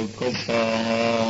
وكفى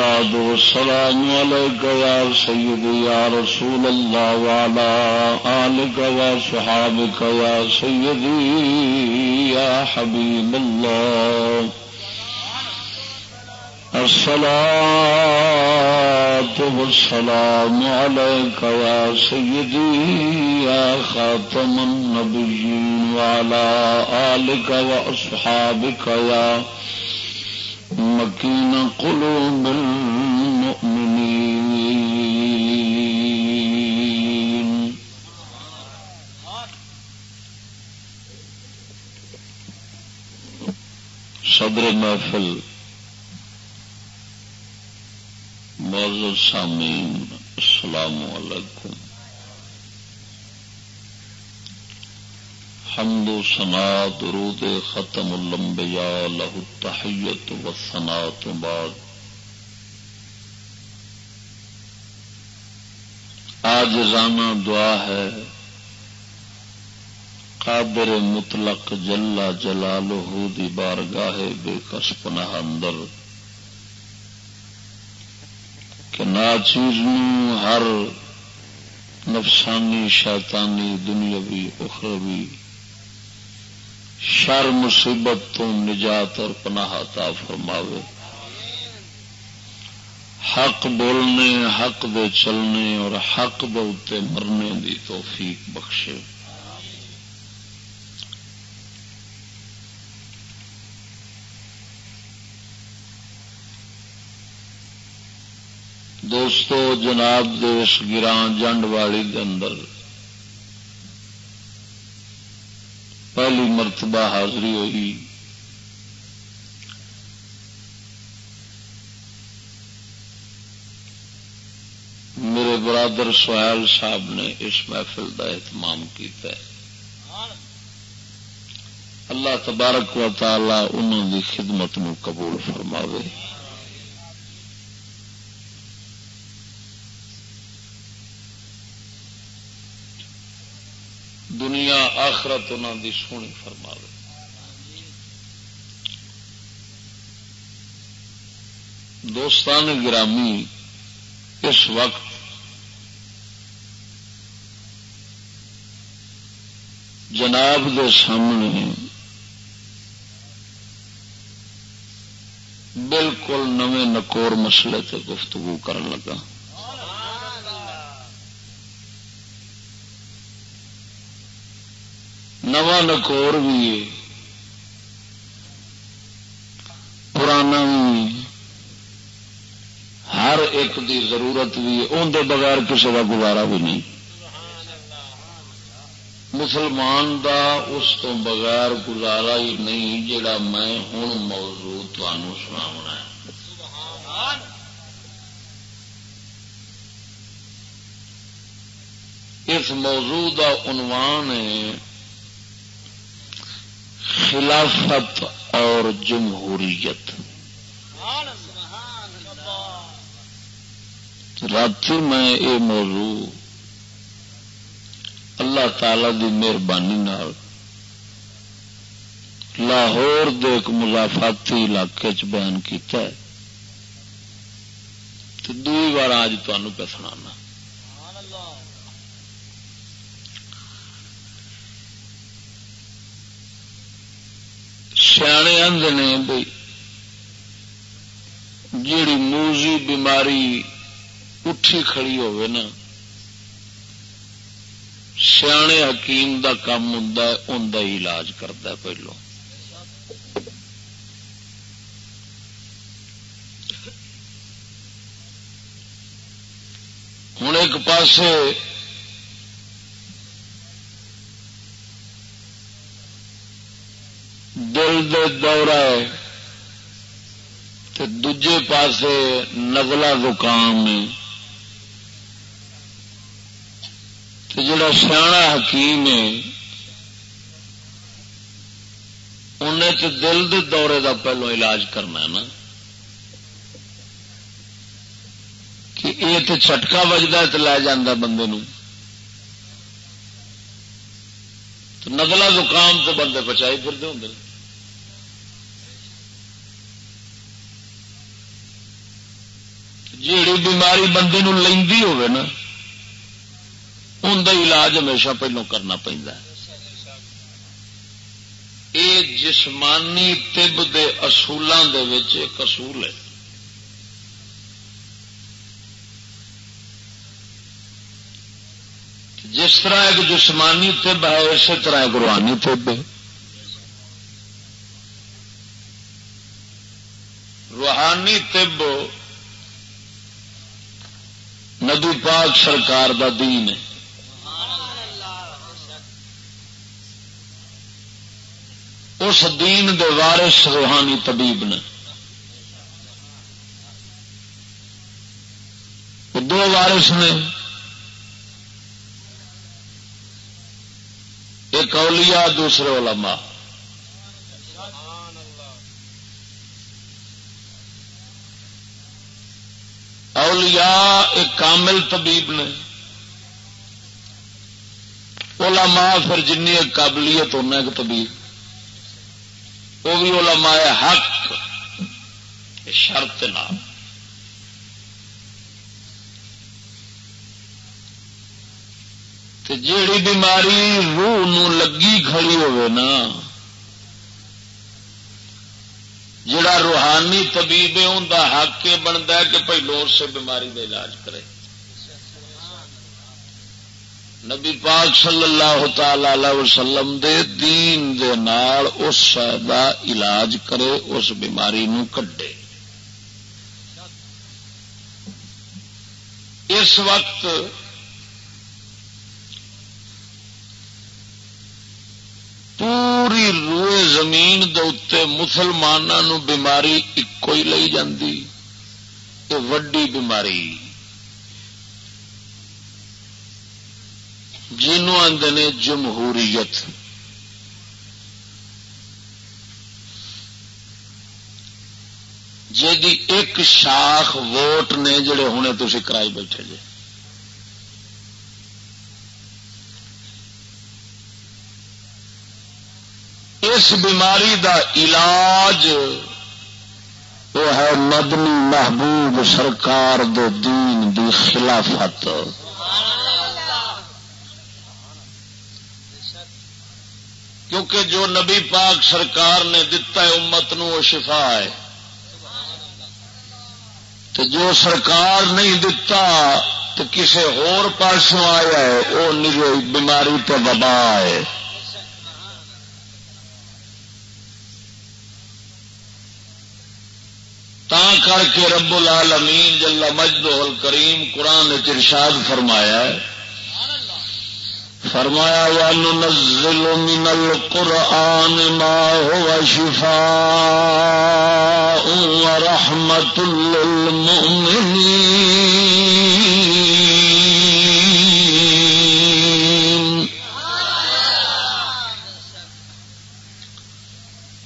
الصلاة والسلام عليك يا سيدي يا رسول الله وعلى آلك وصحابك يا سيدي يا حبيب الله. الصلاة والسلام عليك يا سيدي يا خاتم النبيين وعلى آلك وأصحابك يا مكين قلوب المؤمنين صدر محفل معذر سامعین السلام علیکم حمد و سنا درود ختم الانبیاء له التحیت و ثنا تو بعد آج رانا دعا ہے۔ قادر مطلق جلا جلالہ دی بارگاہ بے کس پناہ اندر۔ کہ ناچیز ہر نفسانی شیطانی دنیاوی اخروی شر مصیبت تو نجات اور پناہ عطا فرماوے۔ حق بولنے، حق دے چلنے اور حق دے مرنے دی توفیق بخشے۔ دوستو، جناب دیش گران جنڈ والی دے اندر پہلی مرتبہ حاضری ہوئی میرے برا برادر سہیل صاحب نے اس محفل کا اہتمام کیا اللہ تبارک و تعالی انہوں دی خدمت نو قبول فرماوے۔ دنیا آخرت انہوں دی سونی فرماوے۔ دوستان گرامی، اس وقت جناب دے سامنے بالکل نویں نکور مسئلے تے گفتگو کرن لگا۔ نواں نکور بھی پرانا بھی ہر ایک دی ضرورت بھی اندر بغیر کسی کا گزارا بھی نہیں۔ مسلمان دا اس تو بغیر گزارا ہی نہیں جڑا میں ہوں موضوع سنا اس موضوع دا عنوان ہے خلافت اور جمہوریت۔ رات میں یہ موضوع اللہ تعالی دی مہربانی لاہور دے ایک مضافاتی علاقے چ بیان کیتا ہے۔ تو دوئی بار آج تمہیں پہ سنا سیانے آدھے نے بھائی جیڑی موزی بیماری اٹھی کھڑی ہوئے نا سیانے حکیم دا کام ہوں ان کا علاج کرتا پہلو۔ ہوں ایک پاسے دل دورہ ہے دجے پاسے نزلہ زکام ہے۔ جڑا سیاح حکیم ہے انہیں تو دل دے دورے دا پہلو علاج کرنا نا۔ کہ یہ تو چٹکا بجتا تو لے جا بندے نو تو نزلہ زکام تو بندے بچائی پھرتے ہوں جیڑی بیماری بندے نو لینی ہوگی نا ان کا علاج ہمیشہ پہلو کرنا پہنتا یہ جسمانی تب کے اصولوں کے اصول ہے۔ جس طرح ایک جسمانی تب ہے، اسی طرح ایک روحانی تب ہے۔ روحانی تب ندی پاک سرکار دا دین ہے۔ اس دین دے وارث روحانی طبیب نے۔ دو وارث نے۔ ایک اولیاء، دوسرے علماء۔ اولیاء ایک کامل طبیب نے۔ علماء پھر جن قابلیت ہونا ایک طبیب۔ وہ بھی علماء حق شرط نہ جیڑی بیماری روح نو لگی کھڑی ہوئے نا جڑا روحانی طبیب ہے ان کا حق یہ بنتا ہے کہ پہلو سے بیماری کا علاج کرے۔ نبی پاک صلی اللہ تعالی وسلم دے دین دے نال اس دا علاج کرے، اس بیماری نو کڈے۔ اس وقت پوری روئے زمین دے مسلمانوں بیماری ایک ہی لئی جی وڈی بیماری۔ جنوں آدھے جمہوریت جی ایک شاخ ووٹ نے جڑے ہونے تھی کرائی بیٹھے جی اس بیماری دا علاج وہ ہے مدنی محبوب سرکار دے دین دی خلافت۔ کیونکہ جو نبی پاک سرکار نے دتا ہے امت نو وہ شفا ہے۔ تو جو سرکار نہیں دتا تو کسی ہور پاسوں آیا ہے، وہ بیماری تو وبا ہے۔ تا کر کے رب العالمین جل مجد کریم قرآن ارشاد فرمایا ہے۔ فرمایا وَنُنَزِّلُ مِنَ الْقُرْآنِ مَا هُوَ شِفَاءٌ وَرَحْمَةٌ لِّلْمُؤْمِنِينَ.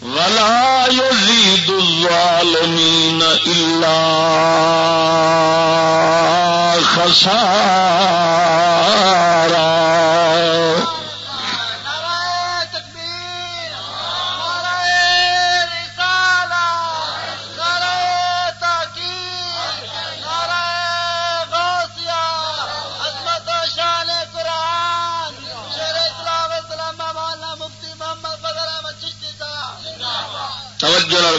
وَلَا يَزِيدُ الظَّالِمِينَ إِلَّا خَسَارًا.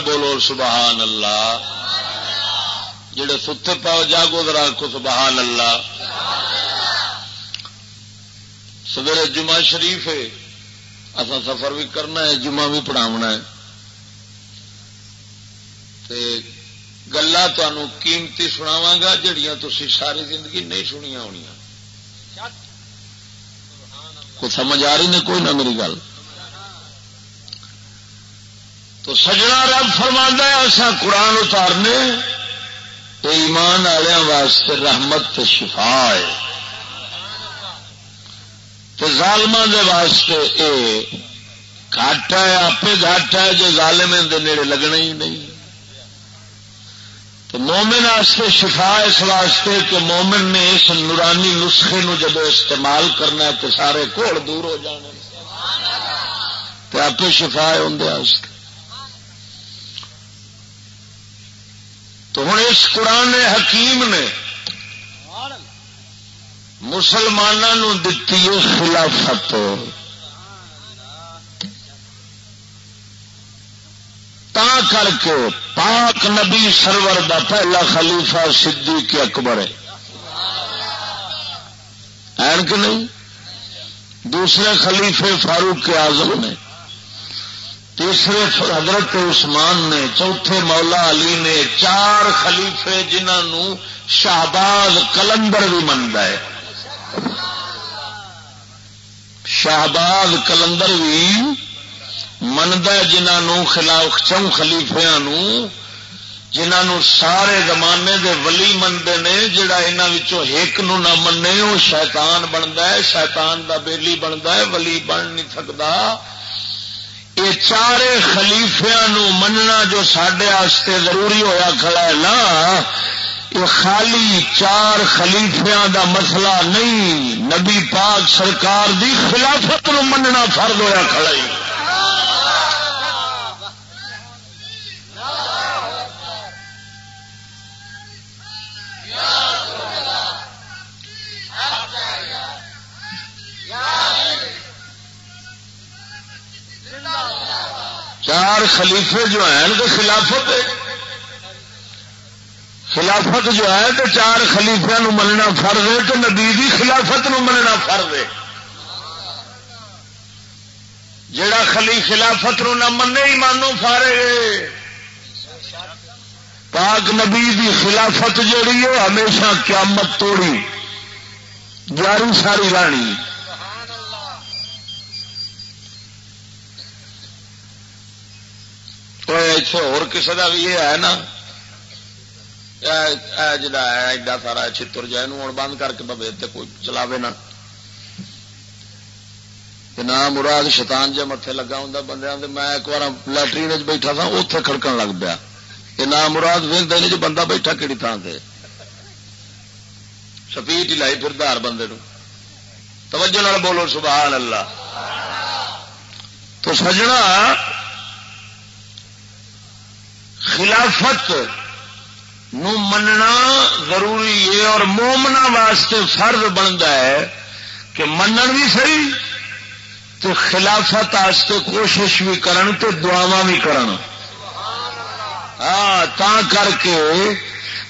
توجہ بولو سبحان اللہ۔ جڑے ستے پاؤ جاگو درا کو سبحان اللہ۔ سویرے جمعہ شریف ہے۔ اصا سفر بھی کرنا ہے، جمعہ بھی پڑھاونا ہے۔ گلا قیمتی سناوا گا جڑیاں تھی ساری زندگی نہیں سنیا ہونی کو سمجھ آ رہی نے؟ کوئی نہ میری گل۔ تو سجنا رب فرما ایسا قرآن اتارنے۔ تو ایمان والوں واسطے رحمت شفا ہے۔ تو ظالم دے واسطے اے گھٹ ہے آپ گھٹ ہے، جو ظالم دے نیڑے لگنا ہی نہیں۔ تو مومن واسطے شفا اس واسطے کہ مومن نے اس نورانی نسخے نو جب استعمال کرنا ہے تو سارے کوڑ دور ہو جانے۔ تو آپ شفا ہے اندر تو ہوں اس قرآن حکیم نے مسلمانوں دتی خلافت۔ تا کر کے پاک نبی سرور دا پہلا خلیفہ صدیق اکبر ہے۔ کہ نہیں؟ دوسرے خلیفے فاروق کے اعظم نے۔ تیسرے حضرت عثمان نے، چوتھے مولا علی نے، چار خلیفے جنہوں شہباز کلندر بھی منتا ہے۔ شہباز کلندر بھی منتا ہے جنہوں خلاف، چون خلیفیا جنہوں سارے زمانے دے ولی منتے نے، جڑا یہاں ایک نو نہ منے وہ شیطان بنتا ہے، شیطان دا بیلی بنتا ہے، ولی بن نہیں سکتا۔ یہ چارے خلیفیا مننا جو سڈے ضروری ہویا کھڑا ہے نا، یہ خالی چار خلیفیا دا مسئلہ نہیں، نبی پاک سرکار دی خلافت نو مننا فرد ہوا کھڑا ہے۔ چار خلیفے جو ہیں تو خلافت خلافت جو ہے تو چار خلیفیا مننا فرض ہے تو نبی خلافت نو مننا فرض ہے۔ جڑا خلی خلافت نو نہ منے ہی مانو فارے پاک نبی دی خلافت جڑی ہے، ہمیشہ قیامت توڑی۔ جاری ساری رانی۔ کسی کا بھی یہ ہے نا جا ایڈا سارا چتر جائے ہوں بند کر کے کوئی چلاوے نا نام مراد شیطان جہ متے لگا ہوں بندے میں ایک بار لٹرین بیٹھا تھا اتے کھڑکن لگ پیا یہ نام مراد ویکد نہیں جو بندہ بیٹھا کہڑی تھان سے سپیٹ ہی لائی پھر دار بندے نو توجہ نال بولو سبحان اللہ تو سجنا خلافت نو مننا ضروری ہے اور مومنا واسطے فرض بنتا ہے کہ منن بھی صحیح تو خلافت آستے کوشش بھی کرن تو دعوا بھی کرن۔ ہاں تا کر کے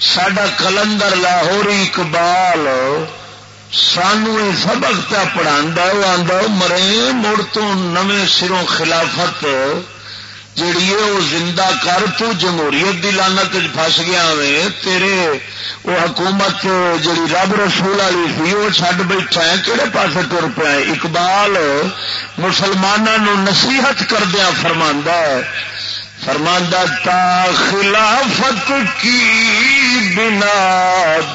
سڈا کلندر لاہوری اقبال سانو یہ سبق پہ پڑھا وہ آدھا مرے، مڑ تو نویں سروں خلافت جیڑی ہے وہ زندہ کر، تو جمہوریت کی لانت فس گیا وے تیرے وہ حکومت جیڑی رب رسول والی سی وہ چڈ بیٹھا ہے کہڑے پاس تر پیا اقبال مسلمانوں نصیحت کردیا فرماندہ ہے۔ فرماندہ تا خلافت کی بنا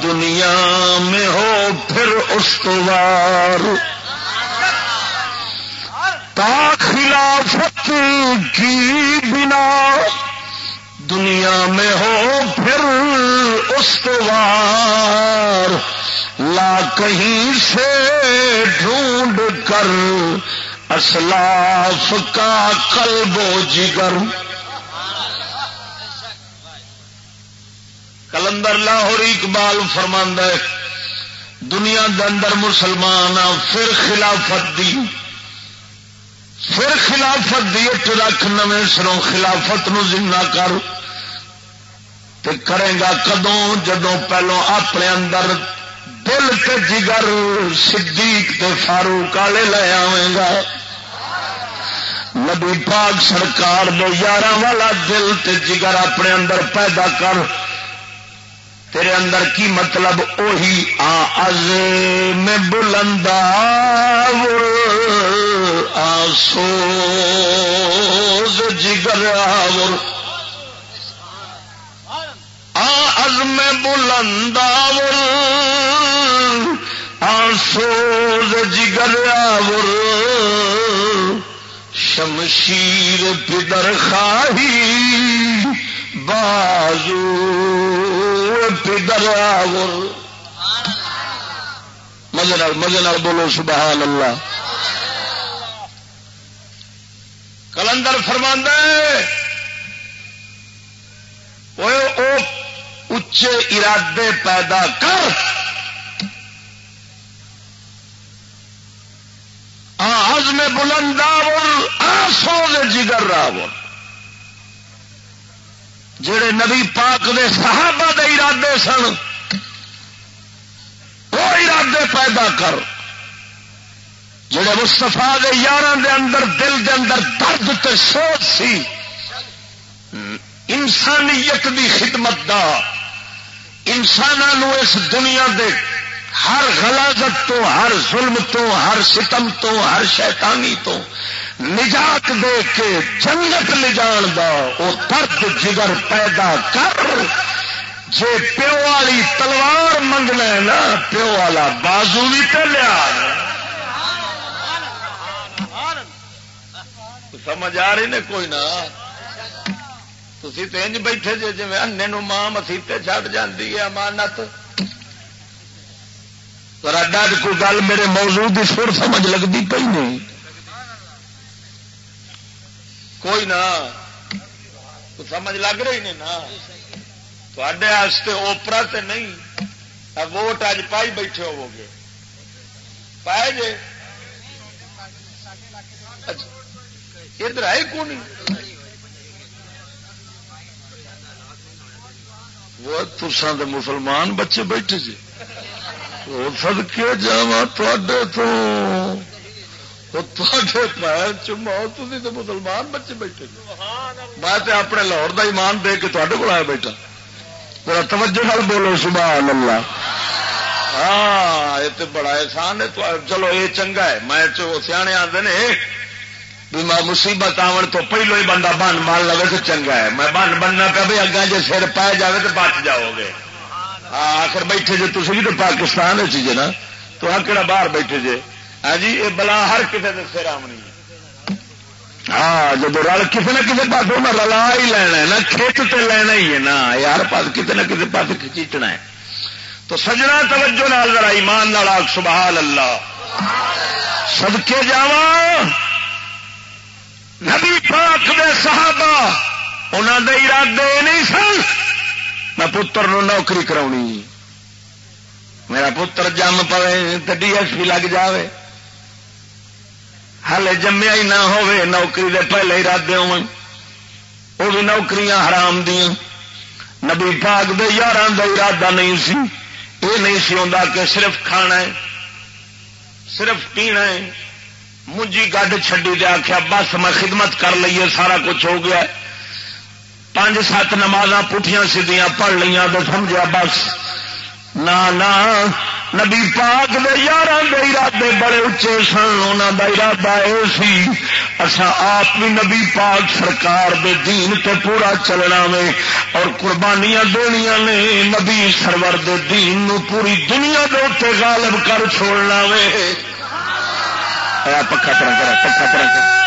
دنیا میں ہو، پھر استوار تا خلافت کی بنا دنیا میں ہو پھر استوار لا کہیں سے ڈھونڈ کر اسلاف کا قلب و جگر۔ کلندر لاہور اقبال فرماندہ دنیا کے اندر مسلمان پھر خلافت دی۔ پھر خلافت دیٹ رکھ نو سروں خلافت نو زندہ کر تے کرے گا کدوں؟ جدوں پہلو اپنے اندر دل تے جگر صدیق تے فاروق والے لے آئے گا۔ نبی پاک سرکار دو یار والا دل تے جگر اپنے اندر پیدا کر تیرے اندر کی مطلب اوہی آز میں بلندا آسو جگر آور۔ آز میں بلندا آسو جگر آور۔ شمشیر پدر خاہی بازو مزے مزے بولو سبحان اللہ کلندر فرماندہ اچے ارادے پیدا کر۔ آج میں بلنداور آسو جگر راور جڑے نبی پاک دے صحابہ دے ارادے سن، وہ ارادے پیدا کر۔ جڑے مستفا دے یار دے اندر دل دے اندر درد تے سوچ سی، انسانیت دی خدمت دا۔ انسانوں اس دنیا دے ہر غلازت تو، ہر ظلم تو، ہر ستم تو، ہر شیطانی تو نجات دے کے جنت لے جان دا وہ درد جگر پیدا کر۔ جے پیو والی تلوار منگنا ہے نا، پیو والا بازو بھی پہ لیا۔ سمجھ آ رہی نے کوئی نہ تھی تو انج بیٹھے جی جی انے ماں مسیطے چڑھ جاتی ہے، امانت۔ کوئی گل میرے موضوع کی سر سمجھ لگتی پی نہیں۔ کوئی نہ۔ سمجھ لگ رہی نہیں نا۔ تھے اوپرا تے نہیں۔ ووٹ اج پائی بیٹھے ہو گے پائے جے۔ اچھا۔ ادھر آئے کو نہیں وہ ترسان دے مسلمان بچے بیٹھے جی وہ سد کے جا تو تو مسلمان بچے بیٹھے جی؟ میں اپنے لاہور کا ایمان دے کے تے کو آیا بیٹھا۔ میرا توجہ نال بولو، سبحان اللہ۔ ہاں یہ تو بڑا احسان ہے۔ چلو، یہ چنگا ہے۔ میں سیانے آتے نے، بھی میں مصیبت آن تو پہلو ہی بندہ بن مان لگے تو چنگا ہے۔ میں بن بننا پہ بھی اگا جی سر پائے جائے تو بچ جاؤ گے ہاں، آخر بیٹھے جی تھی بھی تو پاکستان چیزیں نا۔ تو ہاں کہڑا باہر بیٹھے جی ہاں جی یہ بلا ہر کسی کے سر آمنی ہاں جب رل کسی نہ کسی پاس رلا ہی لینا ہے نا کھیت تے لینا ہی ہے نا یار پاس کسی نہ کسی پاس کھچیچنا ہے۔ تو سجنا توجہ نال ذرا ایمان نال سبحان اللہ سدکے جا نبی پاک دے صحابہ انہوں دے ارادے نہیں سن، میں پتر نو نوکری کرا میرا پتر جم پوے تو ڈی ایس پی لگ جائے ہلے جمیا ہی نہ نوکری دے پہلے ارادے ہو وہ بھی نوکریاں حرام دیا نبی پاک دے یار کا ارادہ نہیں سی یہ نہیں سی آتا کہ صرف کھانا ہے صرف پینا ہے منجی گڈ چڈی دے آخیا بس میں خدمت کر لیے سارا کچھ ہو گیا پانچ سات نماز پٹھیاں سیدیاں پڑھ لیا تو سمجھا بس نہ نبی پاک دے یار دے ارادے بڑے اچے سن انہوں دا ارادہ یہ سی اصا آپ بھی نبی پاک سرکار دے دین تے پورا چلنا وے، اور قربانیاں دنیا نے نبی سرور دے دین نو پوری دنیا دے اتنے غالب کر چھوڑنا وے۔ پکا طرح کرا پکا طرح کرا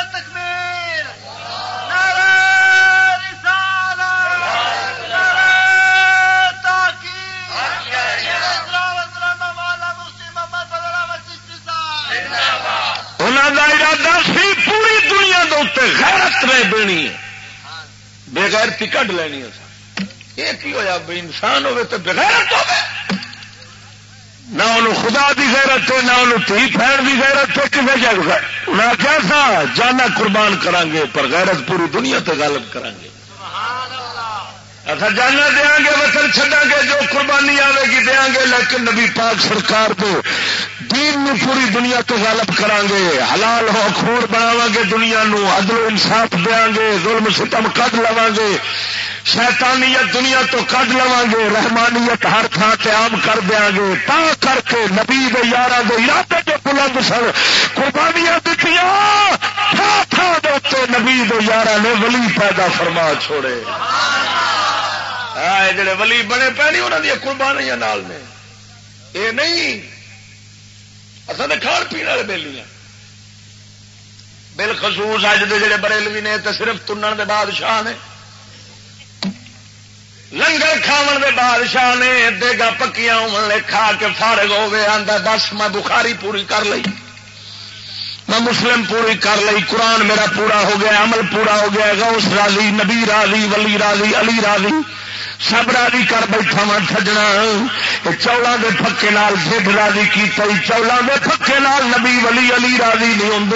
ارادہ سی، پوری دنیا دے غیرت رہ دینی بغیر کڈ لینی یہ کی ہوا بھائی انسان ہوے تو بغیرت ہو نہ انہوں خدا دی غیرت ہے، نہ انہوں تھی پھیڑ دی غیرت ہے کسی جگہ انہیں کیا سا، جانا قربان کریں گے پر غیرت پوری دنیا تے غالب کریں گے اچھا جانا دیا گے، وطن چڈا گے، جو قربانی آئے گی دیا گے، لیکن نبی پاک سرکار کو دین نو پوری دنیا تو غالب کران گے حلال ہو خور بناو گے دنیا نو، عدل و انصاف دیا گے ظلم ستم کٹ لوا گے شیطانیت دنیا تو کٹ لوا گے رحمانیت ہر تھان سے عام کر دیا گے تا کر کے نبی دے یار دے ارادے جو بلند سن۔ قربانیاں دیتی نبی دے یار نے ولی پیدا فرما چھوڑے۔ جڑے ولی بنے پے نہیں انہوں دیا قربانیاں نال نے۔ یہ نہیں اصل تو کھان پینے والے بےلی ہیں۔ بالخصوص اج دے جڑے بریلوی نے تو صرف تنن دے بادشاہ نے۔ لنگر کھاون دے بادشاہ نے دیگا پکیاں ہونے کھا کے فارغ ہو گئے آدھا بس میں بخاری پوری کر لی میں مسلم پوری کر لی قرآن میرا پورا ہو گیا، عمل پورا ہو گیا، غوث راضی، نبی راضی، ولی راضی، علی راضی۔ سب راضی کر بیٹھا وا سجنا چولہا کے پکے نال سب راضی کی چولہا کے پکے نال نبی ولی علی راضی نہیں ہوں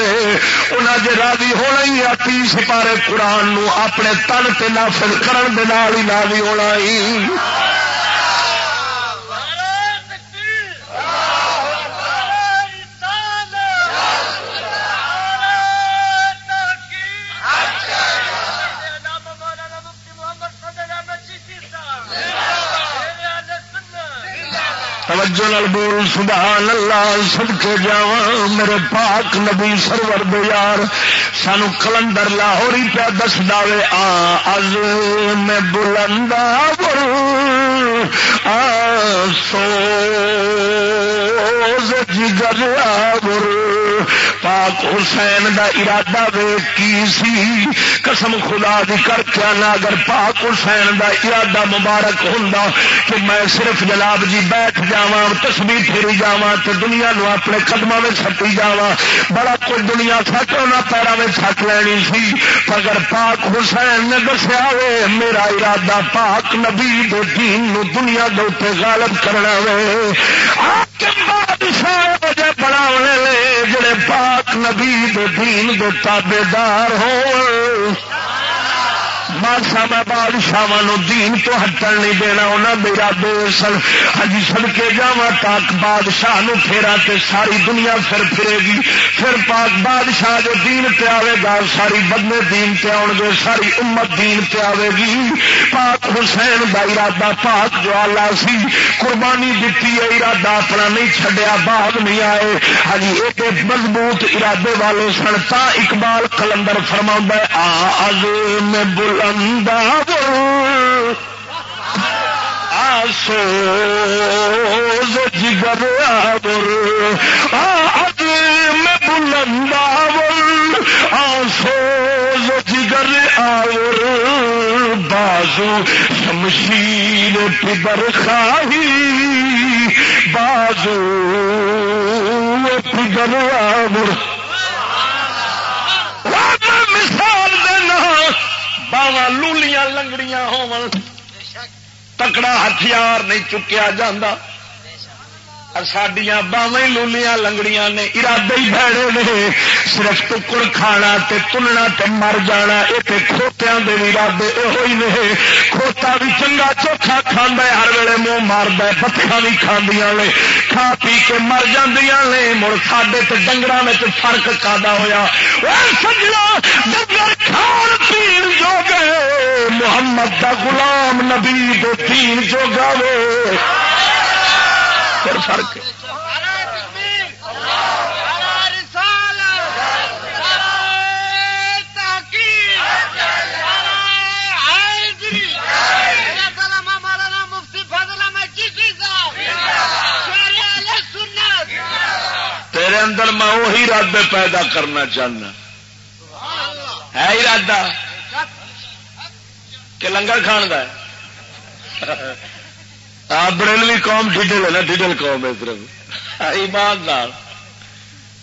انہیں جی راضی ہونا ہی آتی سپارے قرآن نو، اپنے تن سے نافذ کرن دے نال ہی راضی ہونا ہی۔ توجہ نال بول سبحان اللہ سب کے جا میرے پاک نبی سرور دے یار سانو کلندر لاہور ہی پیا دس دے آ، از میں بلندا آ سو جگر آور۔ پاک حسین دا ارادہ وے کی سی؟ قسم خدا دی کر کے اگر پاک حسین دا ارادہ مبارک ہوں کہ میں صرف جناب جی بیٹھ جا تسبی پھیری جا تو دنیا نو اپنے قدم میں چھٹی جا بڑا کچھ دنیا سٹ ہونا پیروں میں چھٹ لینی سی۔ مگر پاک حسین نے دسیا وے، میرا ارادہ پاک نبی دو دین نو دنیا دے غالب کرنا وے۔ بادشاہ بڑا جڑے پاک نبی دے دین دے تابے دار ہو بادشاہ میں بادشاہ دین تو ہٹن نہیں دینا انہیں میرا دو سن۔ ہجی سن کے جا تاک بادشاہ نو پھیرا تے ساری دنیا پھر پھرے گی۔ پھر پاک بادشاہ جو دین پہ آئے گا، ساری بدلے دین پہ آؤ گے، ساری امت دین پہ آئے گی۔ پاک حسین کا ارادہ پاک جو آلہ سی، قربانی دیتی ہے، ارادہ اپنا نہیں چھڈیا بعد نہیں آئے۔ ہجی ایک مضبوط ارادے والے سن، تا اقبال کلندر فرما آز میں بلا آسو جگر آبر آدم بلندا آسو جگر آور، بازو، شمشیر پدر خاہی بازو پدر آور۔ مثال دینا باواں لولیاں لنگڑیاں ہو تکڑا ہتھیار نہیں چکیا جاندہ سڈیا باہیں لولیاں لنگڑیاں نے ارادے ہی بھڑے نے۔ صرف ٹکڑ کھانا تے تلنا تے مر جانا، یہ کھوتیا کے بھی ارادے یہ نے۔ کھوتا بھی چنگا چوکھا کھانا ہر ویلے منہ مارد بتخا بھی کھاندیاں نے۔ کھا پی کے مر جاندیاں نے، مڑ ساڈے تے ڈنگر میں فرق کادا ہوا سجنا ڈنگر کھان پی جو گئے محمد دا غلام نبی دو تین جو گاوے پھر فرق تیرے اندر میں وہی رد پیدا کرنا چاہنا۔ ہے ارادہ؟ کہ لنگر کھان کا بریلوی قوم ڈیڈل ہے نا ڈیڈل قوم ہے طرف ایماندار۔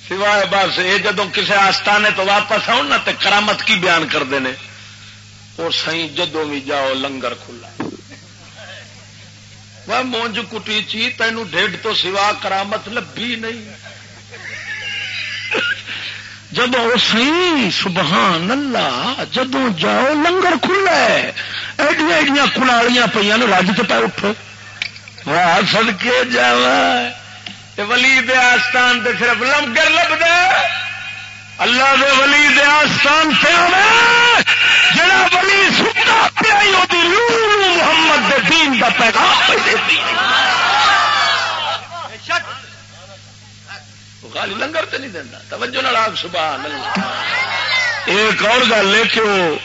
سوائے بس یہ جدو کسی آستانے تو واپس آؤ نا تو کرامت کی بیان کرتے ہیں اور سی جدو بھی جاؤ لنگر کھلا۔ وہ مونج کٹی چی تینوں ڈیڈ تو سوا کرامت لبھی نہیں۔ جب سی سبحان اللہ جدو جاؤ لنگر کھلا ایڈیا ایڈیاں کلالیاں پہ رج تو پہ اٹھو۔ سد کے جا ولی دے آستان تے صرف لمگر لب دے اللہ دے ولی دے آستان سے جڑا ولی ستا پیا محمد دے دین دا پیغام خالی لنگر تو نہیں دینا توجہ نال سبحان اللہ ایک اور گل ہے کہ وہ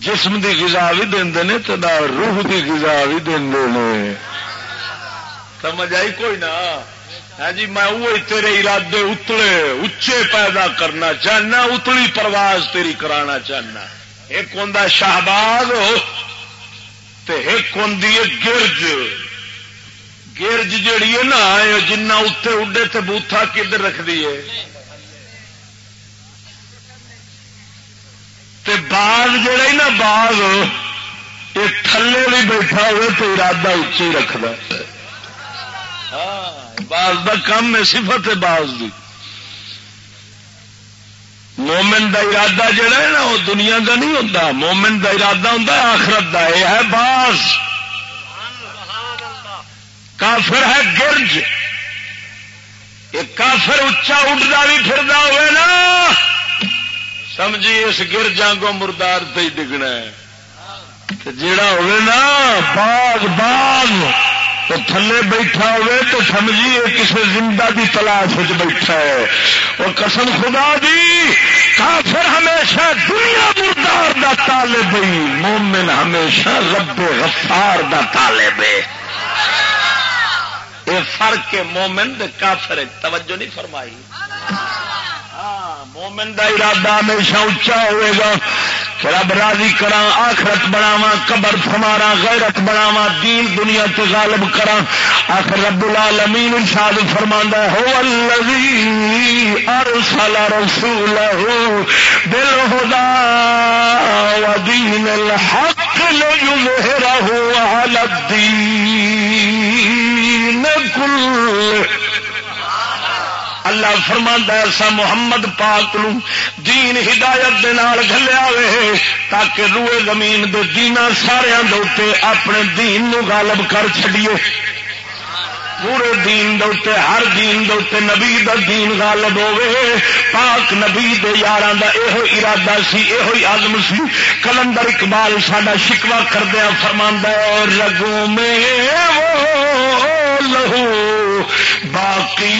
جسم دی غذا بھی دے روح دی غذا بھی دے سمجھ آئی؟ کوئی نہ۔ ہاں جی میں وہ تیرے ارادے اتلے اچے پیدا کرنا چاہنا، اتلی پرواز تیری کرانا چاہنا۔ ایک ہوں شہباز ایک ہوں گرج۔ گرج جیڑی ہے نا جنہ اتنے اڈے تو بوتھا کدھر رکھ دیے باغ جڑا نا باغ یہ تھلے بھی بیٹھا ہوئے تو ارادہ اچھی رکھتا ہاں، باز کا کم ہے، صفت ہے باز دی۔ مومن دا ارادہ جڑا ہے نا، وہ دنیا کا نہیں ہوتا مومن دا ارادہ ہوتا آخرت دا۔ یہ ہے باز۔ کافر ہے گرج۔ کافر اچا اٹھتا بھی پھردا ہوئے نا۔ سمجھی اس گرجا کو مردار ہی ڈگنا ہے۔ جڑا ہوئے نا باغ باغ وہ تھلے بیٹھا ہوئے تو سمجھیے کسی زندہ کی تلاش بیٹھا ہے۔ اور قسم خدا دی، کافر ہمیشہ دنیا مردار دا طالب مومن ہمیشہ رب غفار دا طالب یہ فرق مومن دے کافر توجہ نہیں فرمائی۔ مومن دا ارادہ ہمیشہ اچا ہوئے گا کہ رب راضی کرا آخرت بناوا قبر سمارا غیرت بناوا دین دنیا تو غالب کرا آخر رب العالمین ارشاد فرماندا ہے، هو الذی ارسل رسوله بالهدى ودين الحق ليظهره على الدين كله اللہ فرما ایسا محمد پاک نو دین ہدایت دے نال گلیا وے، تاکہ روئے زمین دے دینا سارے دے اپنے دین نو غالب کر چڈیے پورے دین دے ہر دین دے نبی دا دین غالب ہوے پاک نبی دے یاراں دا ایہو ارادہ سی، ایہو عزم سی۔ کلندر اقبال ساڈا شکوا کردیا فرماندا ہے، رگوں میں وہ لہو باقی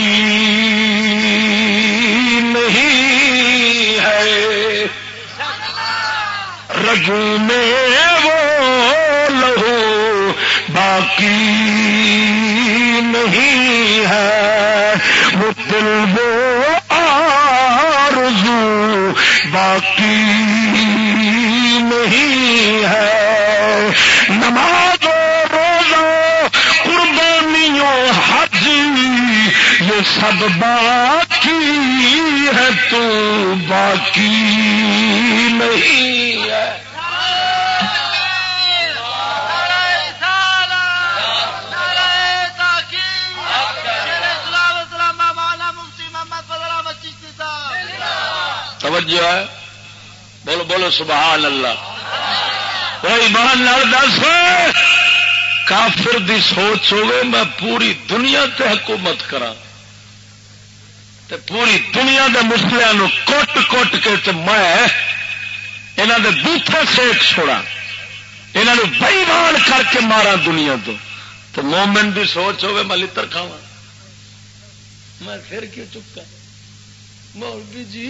نہیں ہے۔ رگو میں وہ لہو باقی نہیں ہے۔ مطلب وہ دل وہ آ باقی نہیں ہے۔ نماز روزہ قربانیوں، حج، یہ سب باقی ہے تو باقی نہیں ہے۔ توجہ ہے، بولو بولو، سبحان اللہ۔ کوئی مان لال دس کافر دی سوچ ہوئے، میں پوری دنیا تے حکومت کرا تے پوری دنیا دے مسلیا کٹ کٹ کے تے میں انہوں دے بوتھے سیک چھوڑا انہوں بئیمان کر کے مارا دنیا تو تو مومن دی سوچ ہوئے، میں لتر کھاوا میں پھر کیوں چکا مولوی جی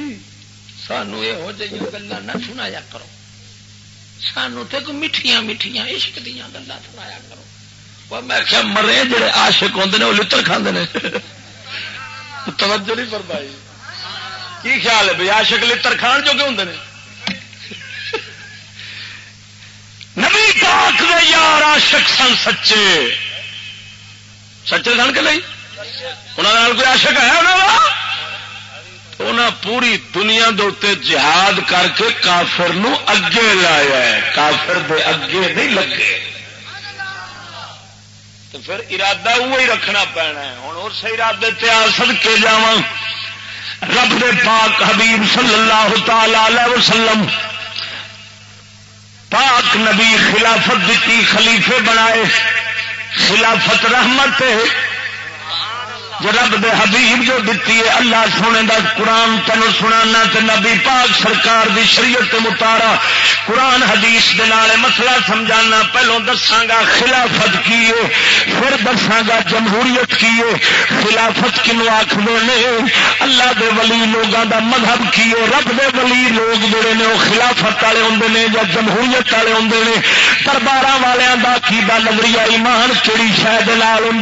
سانو یہ گلا نہ سنایا کرو۔ سانو تو میٹھیاں میٹھیاں عشق دیا گلا سنایا کرو۔ میں کیا مرے جڑے آشک ہوں وہ لڑ کھانے توجہ نہیں فرمائی۔ کی خیال ہے بھائی آشک لڑ کھان جو کہ ہوں نبی پاک دے یار آشک سن سچے۔ سچے سن کے نہیں؟ انہوں کوئی آشک ہے انہوں انہیں پوری دنیا دے جہاد کر کے کافر نو اگے لایا ہے۔ کافر دے اگے نہیں لگے۔ تو پھر ارادہ وہی رکھنا پینا ہے۔ ہوں اس ارادے تیار سد کے جا رب دے پاک حبیب صلی اللہ تعالی وسلم پاک نبی خلافت دیتی خلیفے بنائے۔ خلافت رحمت جو رب دے حبیب جو دیتی ہے، اللہ سونے دا قرآن تین سنا نبی پاک سرکار دی شریعت متارا قرآن حدیث دے نالے مسئلہ سمجھانا پہلو دساگا خلافت کی ہے، پھر دساگا جمہوریت کی ہے۔ خلافت کنو آخر نے؟ اللہ دے ولی لوگوں دا مذہب کی ہے، رب دے ولی لوگ جڑے نے، وہ خلافت والے ہوں نے یا جمہوریت والے ہوں نے۔ دربار والوں کا کی نظریہ، ایمان کہڑی شاید ہوں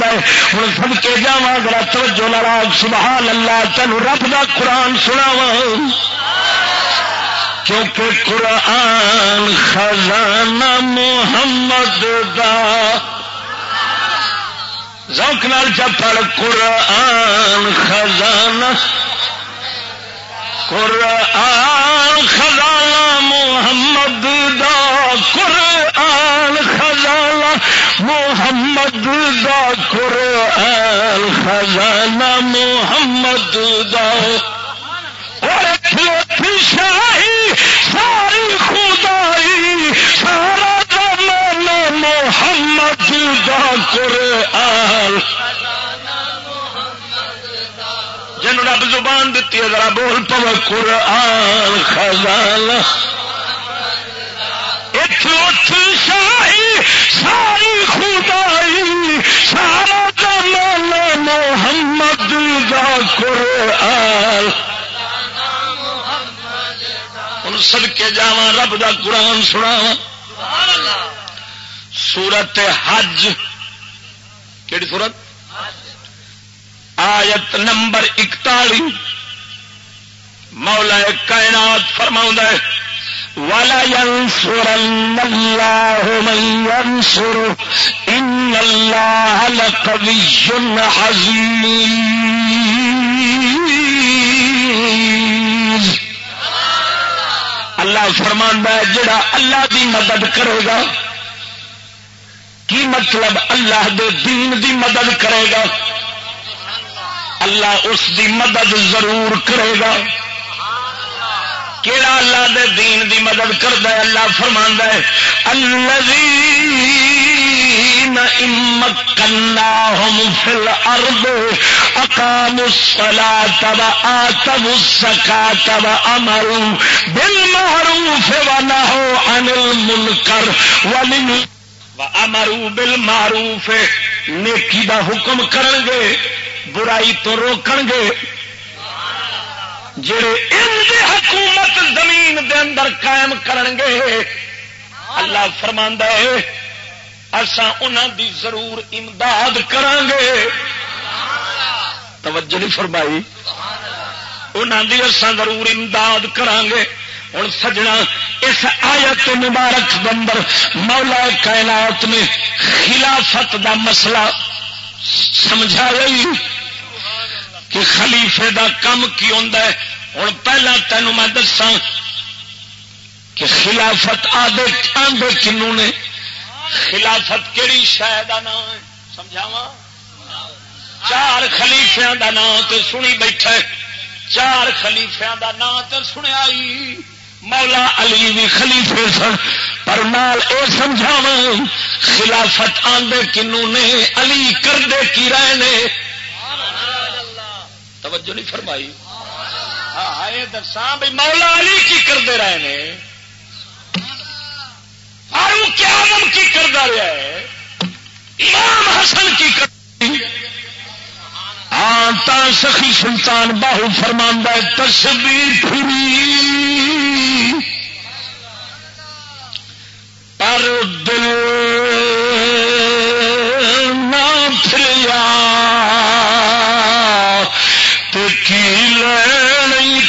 ہوں سب کے جا ذرا توجہ لڑاگ سبحان اللہ تین رب دا قرآن سنا کیونکہ قرآن خزانہ محمد دا۔ ذوق نال چپڑ قرآن خزانہ۔ قرآن زبان دیتی ہے، ذرا بول پو قرآن خزان شاہی ساری خدائی، سارا زمانہ محمد دا قرآن۔ ہوں سد کے جا رب دا قرآن سنا سورت حج۔ کہڑی سورت؟ آیت نمبر اکتالی۔ مولا کائنات فرما ہے والا ینسر اللہ من ینسر ان اللہ لقوی اللہ فرمان ہے، جڑا اللہ دی مدد کرے گا، کی مطلب اللہ دے دین دی مدد کرے گا؟ اللہ اس دی مدد ضرور کرے گا۔ کہڑا اللہ دے دین دی مدد کرتا ہے، اللہ فرما ہے، الذین امکناہم فی الارض اقاموا الصلاة وآتوا الزکاة وامروا بالمعروف ونهوا عن المنکر وامروا بالمعروف، نیکی دا حکم کرن گے برائی تو روکن گے جڑے ان حکومت زمین دے اندر قائم کرن گے اللہ فرما ہے اسا انہوں دی ضرور امداد کران گے توجہ نہیں فرمائی۔ انہوں دی اسا ضرور امداد کران گے ہوں سجنا، اس آیت مبارک بندر مولا کائنات نے خلافت دا مسئلہ سمجھا رہی کہ خلیفے دا کم کی ہوتا ہے؟ ہوں پہلا تینوں میں دسا کہ خلافت آدھے آدھے کنو نے، خلافت کہڑی شہ کا نام ہے؟ سمجھاوا چار خلیفیا کا نام تو سنی بیٹھے چار خلیفیا کا نام تو سنیا مولا علی بھی خلیفے سن، پر مال یہ سمجھاو خلافت آدھے کنو نے، علی کردے کی رہے نے۔ توجہ نہیں فرمائی۔ ہاں یہ دساں بھائی مولا علی کی کرتے رہے ہیں فاروق آدم کی کرتا رہا ہے۔ امام حسن کی کر آتا ہاں، سخی سلطان باہو فرماندہ تصویر پھری پر دل نہ پھریا۔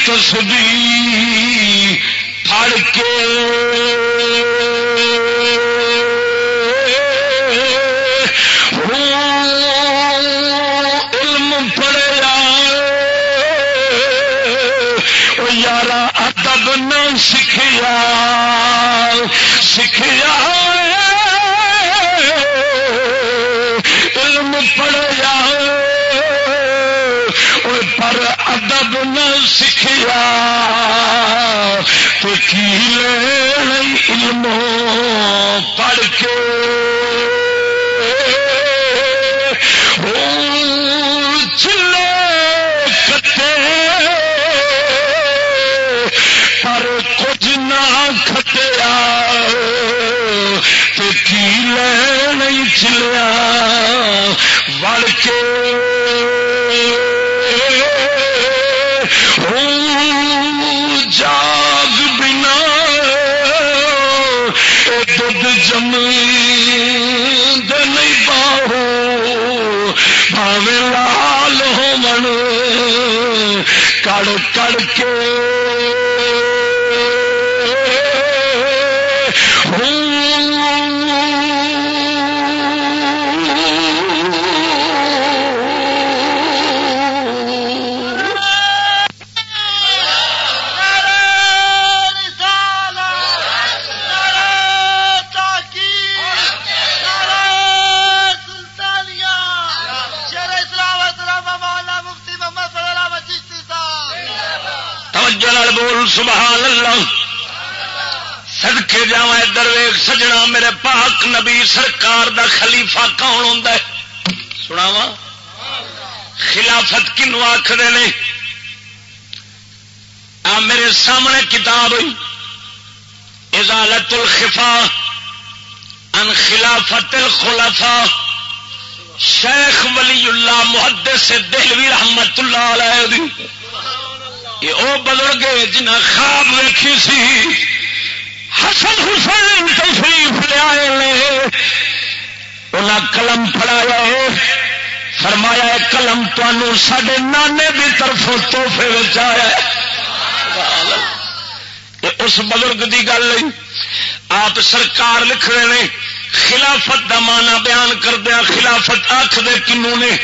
لینی پھڑ کے کڑ کڑ کے اللہ سدکے جا درویگ سجنا میرے پاک نبی سرکار دا خلیفہ کون ہوں سناوا خلافت کنو آخر نے؟ آ میرے سامنے کتاب ازالت الخفا ان خلافت الخلفاء شیخ ولی اللہ محدث دہلوی رحمت اللہ علیہ دی۔ یہ او بزرگ جنہ خواب ویکھی سی، حسن حسین تشریف لیا انہیں قلم پڑایا فرمایا ہے، قلم تمہوں سڈے نانے کی طرفوں توحفے آیا اس بزرگ کی گل آپ سرکار لکھ رہے ہیں خلافت دا مانا بیان کردیا خلافت آخ دے کنو نے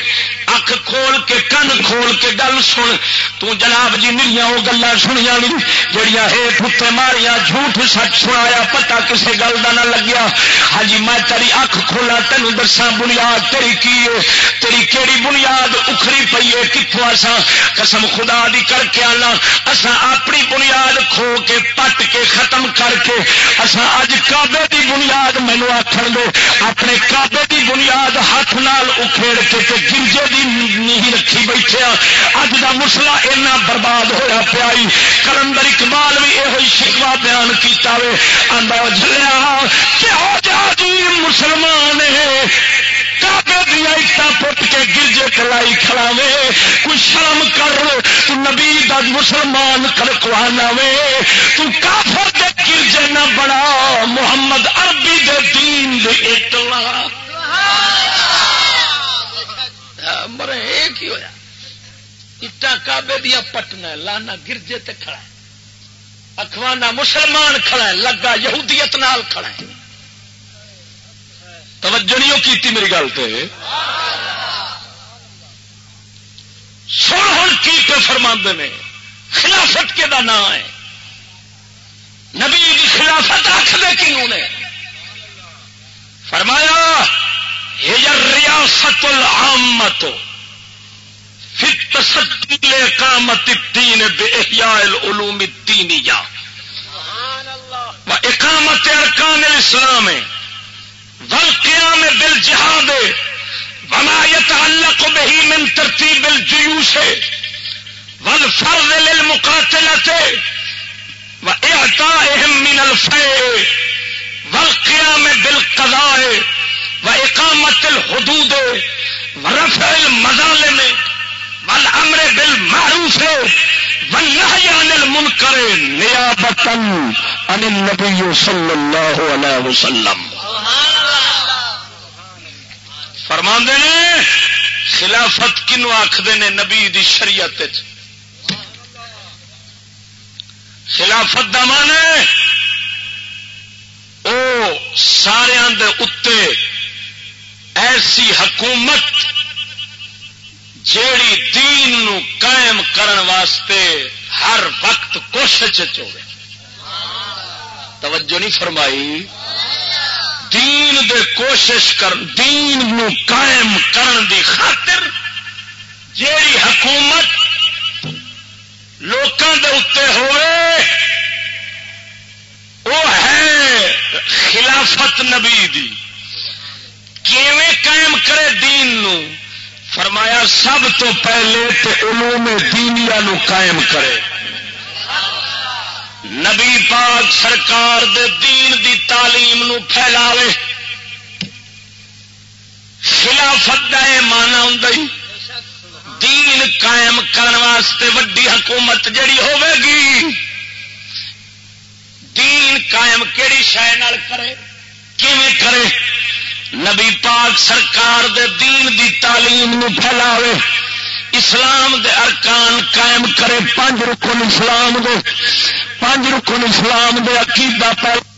اک کھول کے کن کھول کے گل سن۔ تو جناب جی میرا وہ گلا سنیا نہیں جہیا ہیٹ اتنے ماریا، جھوٹ سچ سنایا پتا کسی گل کا نہ لگیا۔ ہاں جی میں تیری اک کھولا تین دسا بنیاد تیری کی ہے، تیری کیڑی بنیاد اکھری پی ہے کتوں اصا قسم خدا دی کر کے آنا۔ اصا اپنی بنیاد کھو کے، پٹ کے، ختم کر کے۔ اصا اج کابے دی بنیاد مینو آخر دو، اپنے کابے دی بنیاد ہاتھ نال اکھیڑ کے گرجے دی نہیں رکھی بیٹھے اج کا مسلا اینا برباد ہوا پیا کلندر اقبال بھی یہ شکوا بیان کیا جلیا کہو جی مسلمان کابے پٹ کے گرجے کلائی کھڑاوے کوئی شرم کر، تو نبی دا مسلمان کر کوانا وے۔ تو کافر دے گرجے نہ بڑا محمد عربی دے دین دے اطلاع۔ مرے ایک ہی ہوا اٹا کابے دیا پٹنا لانا گرجے تے کھڑا اخوانا مسلمان کھڑا ہے، لگا یہودیت نال کھڑا ہے۔ توجہ نہیں کی میری گل پہ سن ہوں کی پہ فرما نے، خلافت کے دا نام ہے۔ نبی کی خلافت آخ دے کنوں نے۔ فرمایا ریاست العامت تصدیل اقامت الدین بے احیاء العلوم الدینیہ۔ و اقامت ارکان الاسلام والقیام بالجہاد وما يتعلق به من ترتیب الجیوش والفرض للمقاتلة وإعطائهم من الفيء والقيام بالقضاء وإقامة الحدود ورفع المظالم والأمر بالمعروف والنهي عن المنكر نيابة عن النبي صلى الله عليه وسلم۔ فرما نے، خلافت کنو آخر نے نبی دی شریعت خلافت دا مان او سارا اتے ایسی حکومت جیڑی دین نو قائم کرن واسطے ہر وقت کوشش توجہ نہیں فرمائی۔ دین دے کوشش کر، دین نو قائم کرن دی خاطر جیڑی حکومت لوکاں دے اتنے ہوئے وہ ہے خلافت نبی دی۔ کیویں قائم کرے دین نو؟ فرمایا سب تو پہلے تے علوم دینیا نو قائم کرے۔ نبی پاک سرکار دے دین دی تعلیم نو پھیلاوے۔ خلافت دا مانا ہوں دین قائم کرنے واسطے وڈی حکومت جڑی ہوے گی۔ دین قائم کہڑی شہ کرے، کیویں کرے؟ نبی پاک سرکار دے دین دی تعلیم نو پھیلاوے، اسلام دے ارکان قائم کرے، پانچ رکن اسلام دے، پانچ رکن اسلام دے عقیدہ پہلے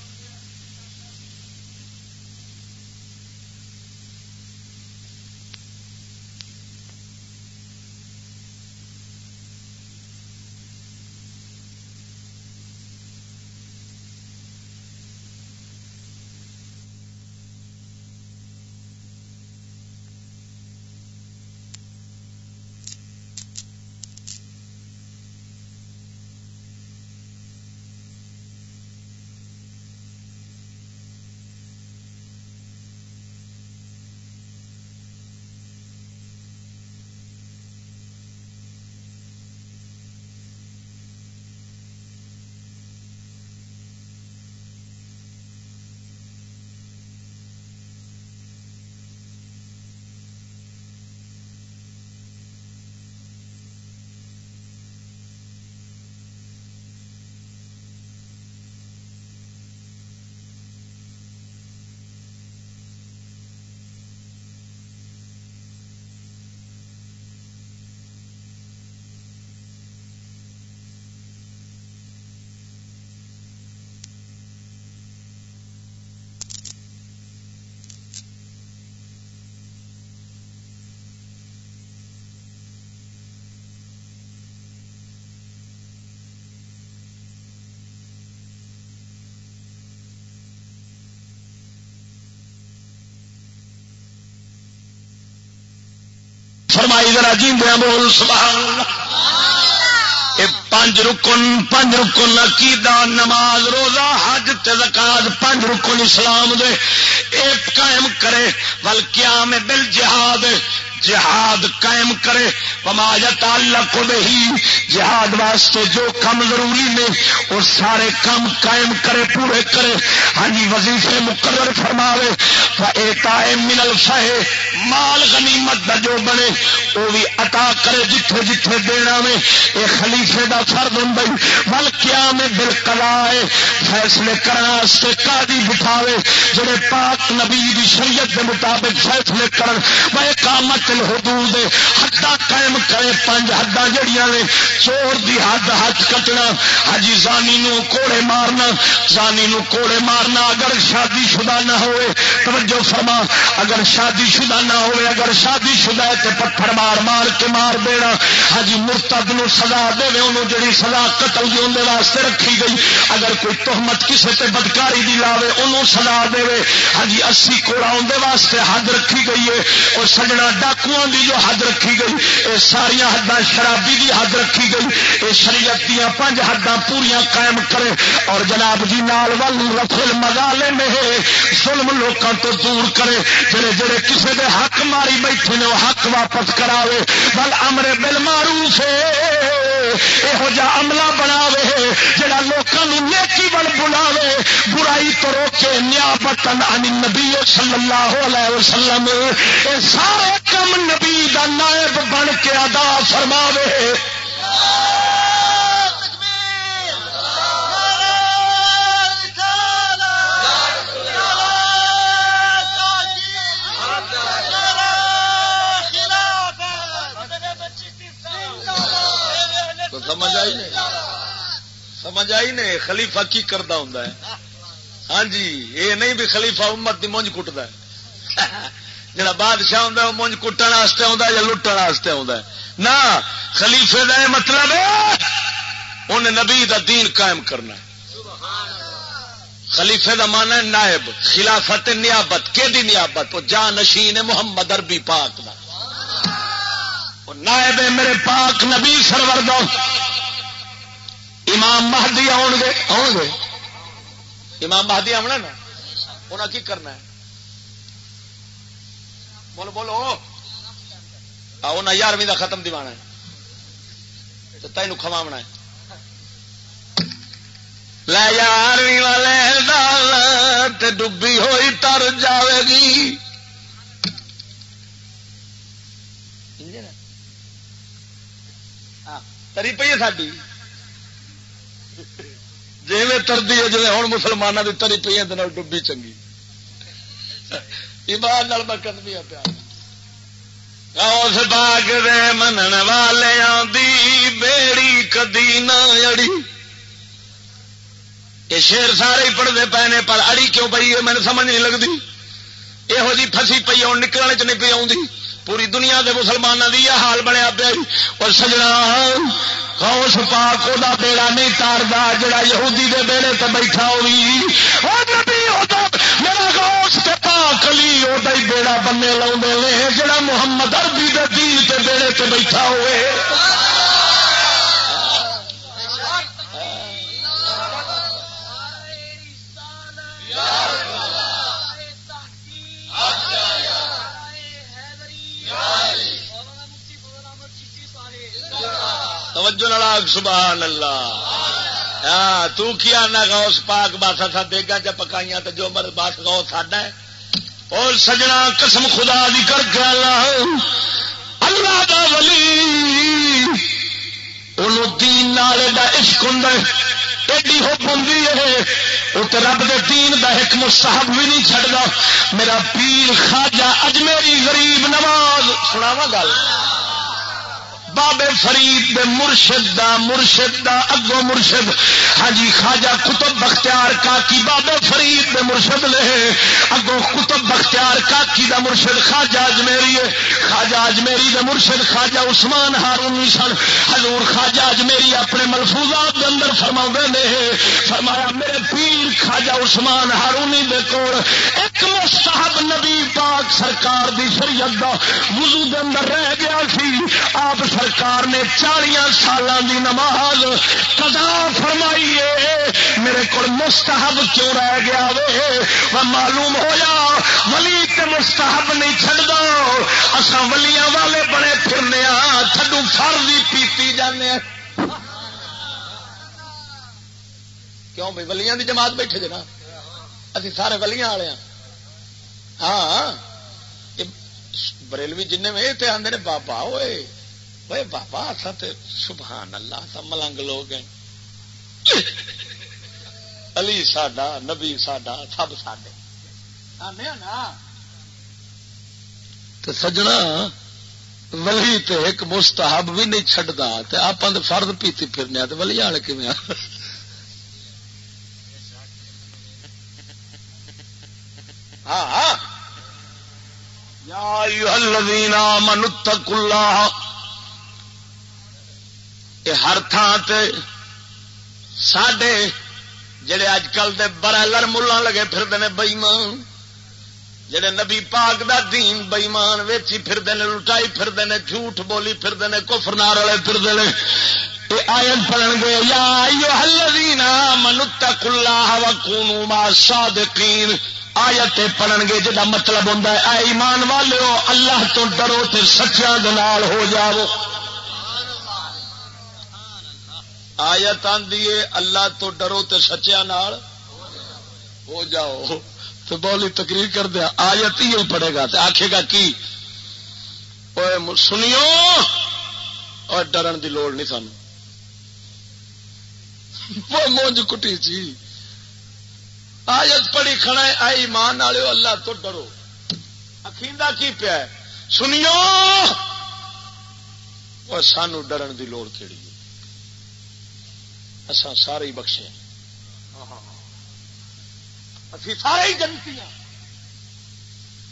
فرمائی ذرا جی دیا بول، سبحان اللہ۔ اے پانچ رکن پانچ رکن عقیدہ، نماز، روزہ، حج زکات پانچ رکن اسلام دے۔ ایک قائم کرے بل کیا میں بل جہاد جہاد قائم کرے۔ پماج تعلق ہی جہاد واسطے جو کم ضروری نے، وہ سارے کام قائم کرے، پورے کرے۔ ہاں جی، وظیفے مقرر فرماوے منل فہے مال غنیمت دا جو بنے وہ بھی عطا کرے جتھے جتھے دینا میں یہ خلیفے دا فرد ہوں بھائی بل کیا میں دل کلائے فیصلے کرنے قاضی بٹھاوے۔ جڑے پاک نبی دی شریعت کے مطابق فیصلے کرن وہ کامت الحدود حداں قائم کرے پانچ حداں جڑیاں نے چور دی حد ہاتھ کٹنا۔ ہجی زانی نو کوڑے مارنا۔ زانی نو کوڑے مارنا۔ اگر شادی شدہ نہ ہوئے، توجہ فرما۔ اگر شادی شدہ نہ ہوئے، اگر شادی شدہ ہے تو پتھر مار مار کے مار دینا۔ ہجی مرتد نو سزا دے انہوں جڑی سزا قتل دی اندر واسطے رکھی گئی۔ اگر کوئی تہمت کسی تے بدکاری دی لاوے، انہوں سزا دے ہجی ہاں اسی کوڑا اندر واسطے حد رکھی گئی ہے۔ اور سجنا ڈاکو دی جو حد رکھی گئی یہ ساریا حداں شرابی دی حد رکھی گئی۔ یہ شریعت دیا پانچ حداں پوریا قائم کرے۔ اور جناب جی نال ول رفل مزالے میں ظلم لوگوں تو دور کرے۔ جڑے جڑے کسی دے حق ماری بیٹھے نے، وہ حق واپس کراوے۔ بل امر بل مارو سے یہو جا عملہ بناوے جڑا لوگوں نیکی بل بلاوے۔ برائی تو روکے نیا بٹن ان نبی صلی اللہ علیہ وسلم۔ اے سارے کم نبی دا نائب بن کے ادا فرماوے۔ سمجھ آئی نہیں؟ سمجھ آئی نہیں؟ خلیفہ کی کرتا ہوں ہاں جی یہ نہیں بھی خلیفہ امت کی مونج کٹتا جڑا بادشاہ ہوں وہ مونج کٹن واسطے آتا یا لٹن آتا نہ، خلیفے کا یہ مطلب ہے، انہیں نبی دا دین قائم کرنا خلیفے دا مانا ہے نائب، خلافت نیابت۔ کہ نیابت؟ وہ جا نشین محمد اربی پاک دا۔ نائب میرے پاک نبی سرور دو امام مہدی آن گے آن گے امام مہدی آنا نا؟ انہیں کی کرنا ہے؟ بولو بولو۔ انہیں یارویں کا ختم دیوانا ہے۔ تو تینوں کھواونا ہے۔ لے یارویں والے ڈال ڈبی ہوئی تر جاوے گی۔ ہاں، تری پی ہے ساری جی میں تردی ہے جی ہوں مسلمانوں کی تری پی ڈبی چنگی۔ ایمان میں قدمی ہاں پیا اس باغ دے منن والے دی بیڑی کدی نہ اڑی۔ یہ شیر سارے ہی پڑھتے پے نے، پر اڑی کیوں پی ہے؟ مجھے سمجھ نہیں لگتی یہو جی فسی پی آن نکلنے چ نہیں پی آؤں پوری دنیا کے مسلمانوں کی یہ حال بنیا پیا اور سجنا اس پاک وہ بیڑا نہیں تاردا، جڑا یہودی دے بیڑے تے بیٹھا ہوئی میرا گوش تے پاک علی وہ بیڑا بننے لاؤ جڑا محمد اربی دے دین تے بیڑے تے بیٹھا ہوئے۔ توجہ نلاگ سبحان اللہ۔ ہاں تو کیا نہ گاؤس پاک باسا تھا دیگا جب پکائیاں تو جو مر باس گاؤ ساڈا ہے۔ اور سجنا قسم خدا دی کر کے اللہ۔ اللہ دا ولی۔ انہوں دین نالے دا عشق ہوں ایڈی حب ہوں وہ تو رب دے دین دا ایک مستحب بھی نہیں چڑھتا میرا پیر خواجہ اجمیری غریب نواز سناوا گل۔ بابے فرید دے مرشد دا مرشد دا اگو مرشد۔ ہاں جی خواجہ کتب بختیار کاکی بابے فرید دے مرشد لے اگو کتب بختیار کاکی دا مرشد خواجہ اجمیری ہے۔ خواجہ اجمیری دے مرشد خواجہ عثمان ہارونی سن۔ حضور خواجہ اجمیری اپنے ملفوظات دے اندر فرما نے۔ فرمایا، میرے پیر خواجہ عثمان ہارونی دے کول ایک مستحب نبی پاک سرکار دی شریعت دا وضو دے اندر رہ سی۔ آپ سرکار نے چالیا سال کی نماز کدا فرمائی ہے۔ میرے کو مستحب کیوں رہ گیا وے؟ معلوم ہوا ولی تے مستحب نہیں چڑھتا اصا ولیاں والے بڑے پھرنے تھڈو فرض ہی پیتی جانے کیوں بھائی ولیاں دی جماعت بیٹھے جنا۔ اسی سارے ولیاں والے ہاں۔ بریلوی جن میں آدھے بابا ہوئے بھائی بابا تے سبحان اللہ سا ملنگ لوگ ہیں۔ علی ساڈا، نبی ساڈا، سب ساڈے۔ تو سجنا، ولی تے ایک مستحب بھی نہیں چڈتا آپ فرد پیتی پھرنے ولی والے کھے ہاں ہاں۔ منت کلا یہ ہر تھان سڈے جڑے اج کل دے برائلر ملا لگے پھرتے ہیں بئیمان، جڑے نبی پاک دا دین بئیمان، ویچی پھرتے ہیں لٹائی پھرتے ہیں جھوٹ بولی پھرتے ہیں کفر نار والے پھرتے ہیں یہ آئن پڑھن گے، یا ہلدینا منت کلا ہوا کونو ما صادقین آیت پڑھن گے جا مطلب ہوں اے ایمان والے اللہ تو ڈرو تو سچیا دال ہو جاؤ۔ آیت آدھی اللہ تو ڈرو تو سچیا نال ہو جاؤ۔ تو بولی تقریر کر دیا آیت ہی پڑے گا تو آخے گا کی؟ سنیو، اور ڈرن کی لوڑ نہیں سانو۔ مونج کٹی چی آیت پڑی کھڑا آئی ایمان والے اللہ تو ڈرو۔ اخیندہ کی پیا سنیو۔ وہ سانو ڈرن دی لوڑ کہڑی اصا سارے بخشے اسی سارے ہی جنتی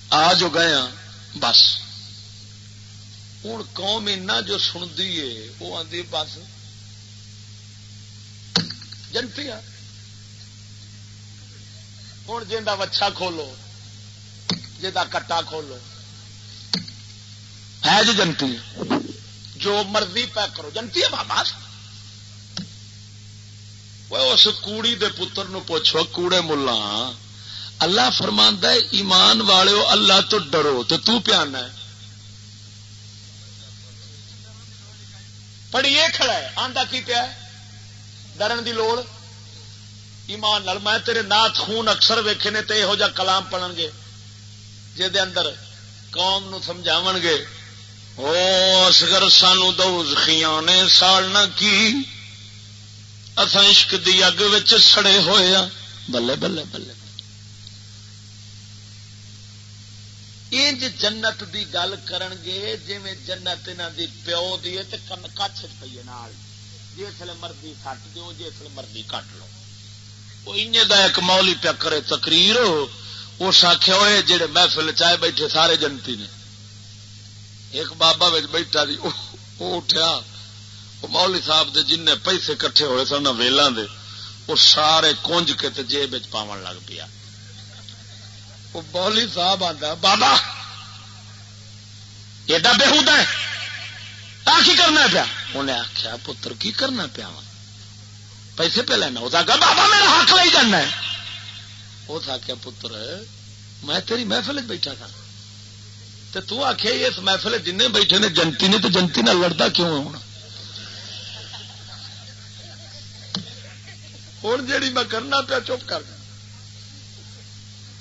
آ جو گئے ہاں بس۔ ہوں قوم اینا جو سنتی ہے، وہ آدھی بس۔ جنتی ہاں۔ ہوں جا وچھا کھولو جا کٹا کھولو ہے جی جنتی جو مرضی پیک کرو جنتی ہے بابا اس کوڑی دے پتر نو پوچھو کوڑے ملا اللہ فرماندہ ایمان والے اللہ تو ڈرو تو تو پیانا ہے پڑھیے کھڑا ہے آندا کی پیا ڈرن دی لوڑ ایمان لال میں تیرے نات خون اکثر ویکھے نے تے یہو جا کلام پڑھن گے جے اندر قوم نو سمجھاون گے۔ او اصغر سانو دو خیانے سالنا کی اصا عشق دی اگ سڑے ہوئے ہاں۔ بلے بلے بلے۔ انج جنت دی گل کرن گے جی جنت انہوں دی پیو دی کن کچھ پی جس مرضی کٹ دو جس مرضی کٹ لو۔ وہ ایک مولی پیا کرے تقریر، اس آخیا ہوئے جہے محفل چائے بیٹھے سارے جنتی نے۔ ایک بابا بیٹھا دی وہ اٹھا وہ مولی صاحب دے جن پیسے کٹھے ہوئے سن ویلوں دے، وہ سارے کنج کے جیب پاون لگ پیا۔ وہ مولی صاحب آتا بابا، ایڈا بےحدا ہے کی کرنا پیا؟ انہیں آخیا پتر، کی کرنا پیا پیسے پہ لینا اس آخر بابا میرا حق لے جانا ہے۔ اس آخیا پتر، میں تیری محفل بیٹھا تھا۔ تو تو آخیا اس محفل جن بیٹھے نے، جنتی نے تو جنتی نہ لڑتا کیوں ہونا ہوں جیڑی میں کرنا پیا، چپ کر۔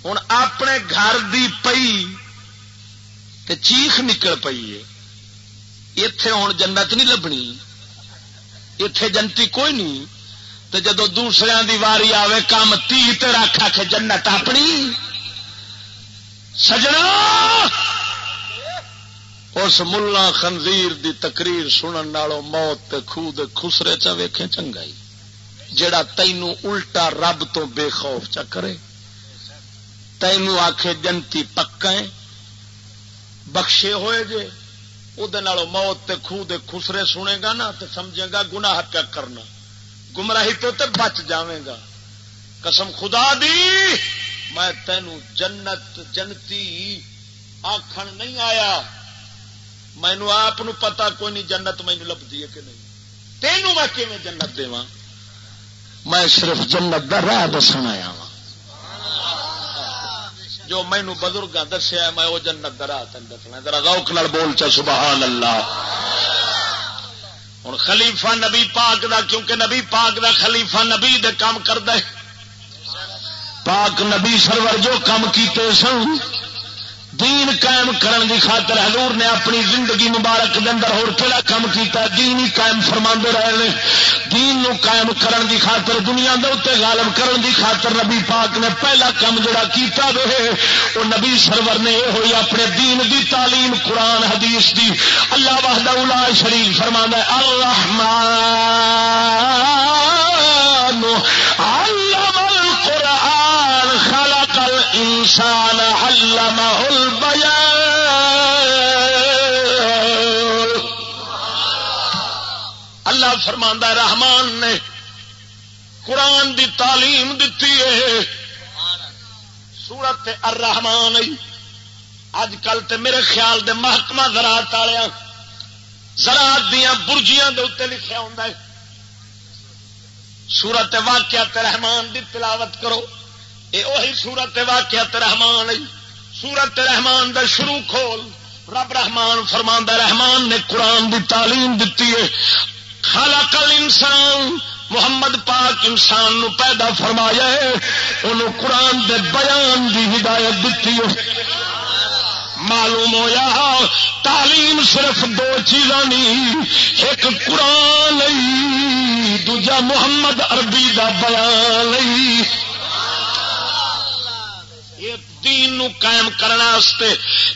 ہوں اپنے گھر دی پئی، تے چیخ نکل پئی ہے۔ اتے ہوں جنت نہیں لبنی اتے جنتی کوئی نہیں۔ تو جدو دوسرے دی واری آوے کام تی تے رکھ آ جنت اپنی۔ سجنا! اس ملا خنزیر دی تقریر سنن نالوں موت خود خسرے چا ویکھے چنگائی۔ جڑا تینوں الٹا رب تو بے خوف چا کرے۔ تینوں آخے جنتی پکا بخشے ہوئے جے وہ موت تے خو دے خسرے سنے گا نا تو سمجھے گا گناہ پیا کرنا۔ گمراہی تو تے بچ جاوے گا۔ قسم خدا دی، میں تینوں جنت، جنتی آخر نہیں آیا۔ مینو آپ پتا کوئی نہیں جنت مینو لبھی ہے کہ نہیں۔ تینوں میں کیون جنت داں میں صرف جنت کا راہ دسن آیا وا جو مینو بزرگ دسیا میں وہ جنت کا راہ تین دسنا ذرا روک نال بول چا، سبحان اللہ۔ ہوں خلیفہ نبی پاک دا، کیونکہ نبی پاک دا خلیفہ نبی دے کام کرد پاک نبی سرور جو کام کیتے سن دین قائم کرن دی خاطر حضور نے اپنی زندگی مبارک دے اندر اور کہڑا کام کیتا، دین ہی قائم فرما رہے ہیں دین نو قائم کرن دی خاطر دنیا دے اتنے غالب کرن دی خاطر نبی پاک نے پہلا کام جڑا کیتا رہے وہ نبی سرور نے یہ ہوئی اپنے دین دی تعلیم، قرآن، حدیث دی۔ اللہ وحدہ الا شریف فرما الرحمن علم القرآن خلق الانسان علمه اللہ فرماندہ رحمان نے قرآن دی تعلیم دیتی ہے۔ سورت الرحمان اج کل تے میرے خیال دے محکمہ زراعت والیا زراعت دیا برجیاں دے اتنے لکھا ہوں سورت واقعات رحمان دی تلاوت کرو۔ یہ وہی سورت واقعات رحمان سورت رحمان دا شروع کھول۔ رب رحمان فرما رحمان نے قرآن دی تعلیم دیتی ہے۔ خلق الانسان، محمد پاک انسان نو پیدا فرمایا ہے۔ انہوں قرآن دے بیان دی ہدایت دیتی ہے۔ معلوم ہویا تعلیم صرف دو چیزاں نہیں ایک قرآن دوجا محمد عربی دا بیان دین نو قائم کرنے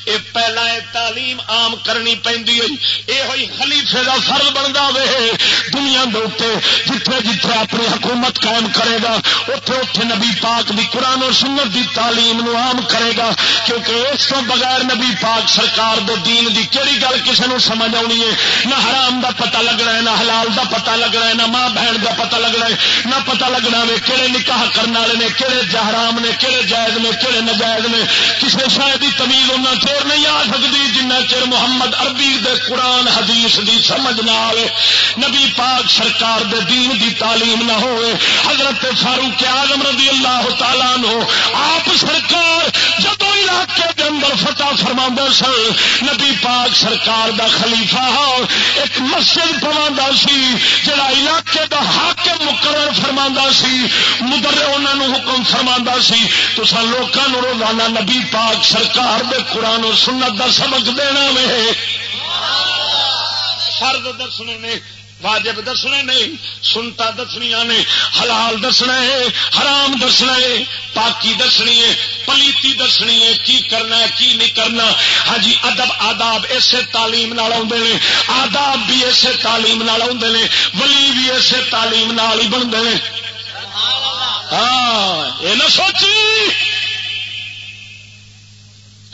اے پہلا اے تعلیم عام کرنی پی یہ ہوئی خلیفے دا فرض بنتا وے۔ دنیا دے جتھے جتھے اپنی حکومت قائم کرے گا اتے اتے نبی پاک دی قرآن و سنت دی تعلیم نو عام کرے گا۔ کیونکہ اس کو بغیر نبی پاک سرکار دے دین دی کہڑی گل کسی نے سمجھ آنی ہے؟ نہ حرام دا پتہ لگنا ہے، نہ حلال دا پتہ لگنا ہے، نہ ماں بہن دا پتہ لگنا ہے۔ نہ پتہ لگنا ہے کہڑے نکاح کرنے والے نے کہڑے جہرام نے کہڑے جائز نے کہڑے نجائز شاید نے کسی شاید کی تمیز ان چور نہیں آ سکتی، جنہ چر محمد عربی دے قرآن، حدیث دی سمجھ نہ آئے نبی پاک سرکار دے دین دی تعلیم نہ ہوئے حضرت فاروق آزم رضی اللہ تعالیٰ نو آپ سرکار جدو علاقے کے اندر فتح فرما سن، نبی پاک سرکار دا خلیفہ ہاں، ایک مسجد پوا سی، جڑا علاقے دا حاکم مقرر فرما سی مدر انہوں حکم فرما سی۔ تو سن لوگوں روزہ روزانہ نبی پاک سرکار دے قرآن و سنت دا سبق دینا وے۔ فرد دسنے نے، واجب دسنے نہیں سنتا دسنیا نے، حلال دسنا ہے، حرام دسنا ہے، پاکی دسنی ہے، پلیتی دسنی ہے، کی کرنا ہے، کی نہیں کرنا۔ ہاں جی ادب، آداب اسے تعلیم آدھے آداب بھی اسے تعلیم آدھے ولی بھی اسے تعلیم ہی بنتے ہیں۔ ہاں یہ نہ سوچی۔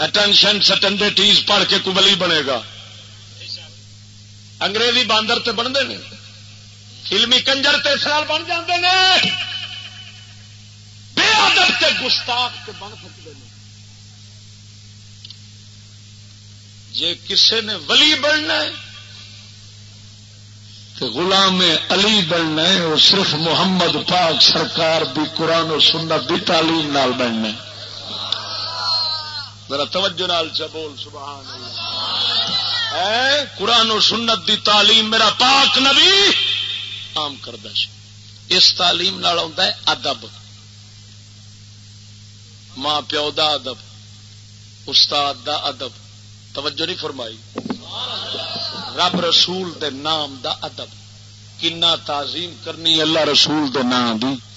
اٹینشن سٹنڈیٹیز پڑھ کے کبلی بنے گا۔ انگریزی باندر تے بنتے ہیں۔ فلمی کنجر تے سال بن جاتے ہیں۔ بے ادب تے گستاخ تے بن سکتے ہیں۔ جے کسے نے ولی بننا ہے تو غلام علی بننا ہے، وہ صرف محمد پاک سرکار بھی قرآن و سنت بھی تعلیم نال بننا ہے۔ ذرا توجہ نال بول، سبحان اے، قرآن و سنت دی تعلیم میرا پاک نبی عام کرتا اس تعلیم نال ہے ادب۔ ماں پیو دا ادب، استاد دا ادب۔ توجہ نہیں فرمائی۔ رب رسول دے نام دا ادب۔ کنا تعظیم کرنی اللہ رسول دے نام دی۔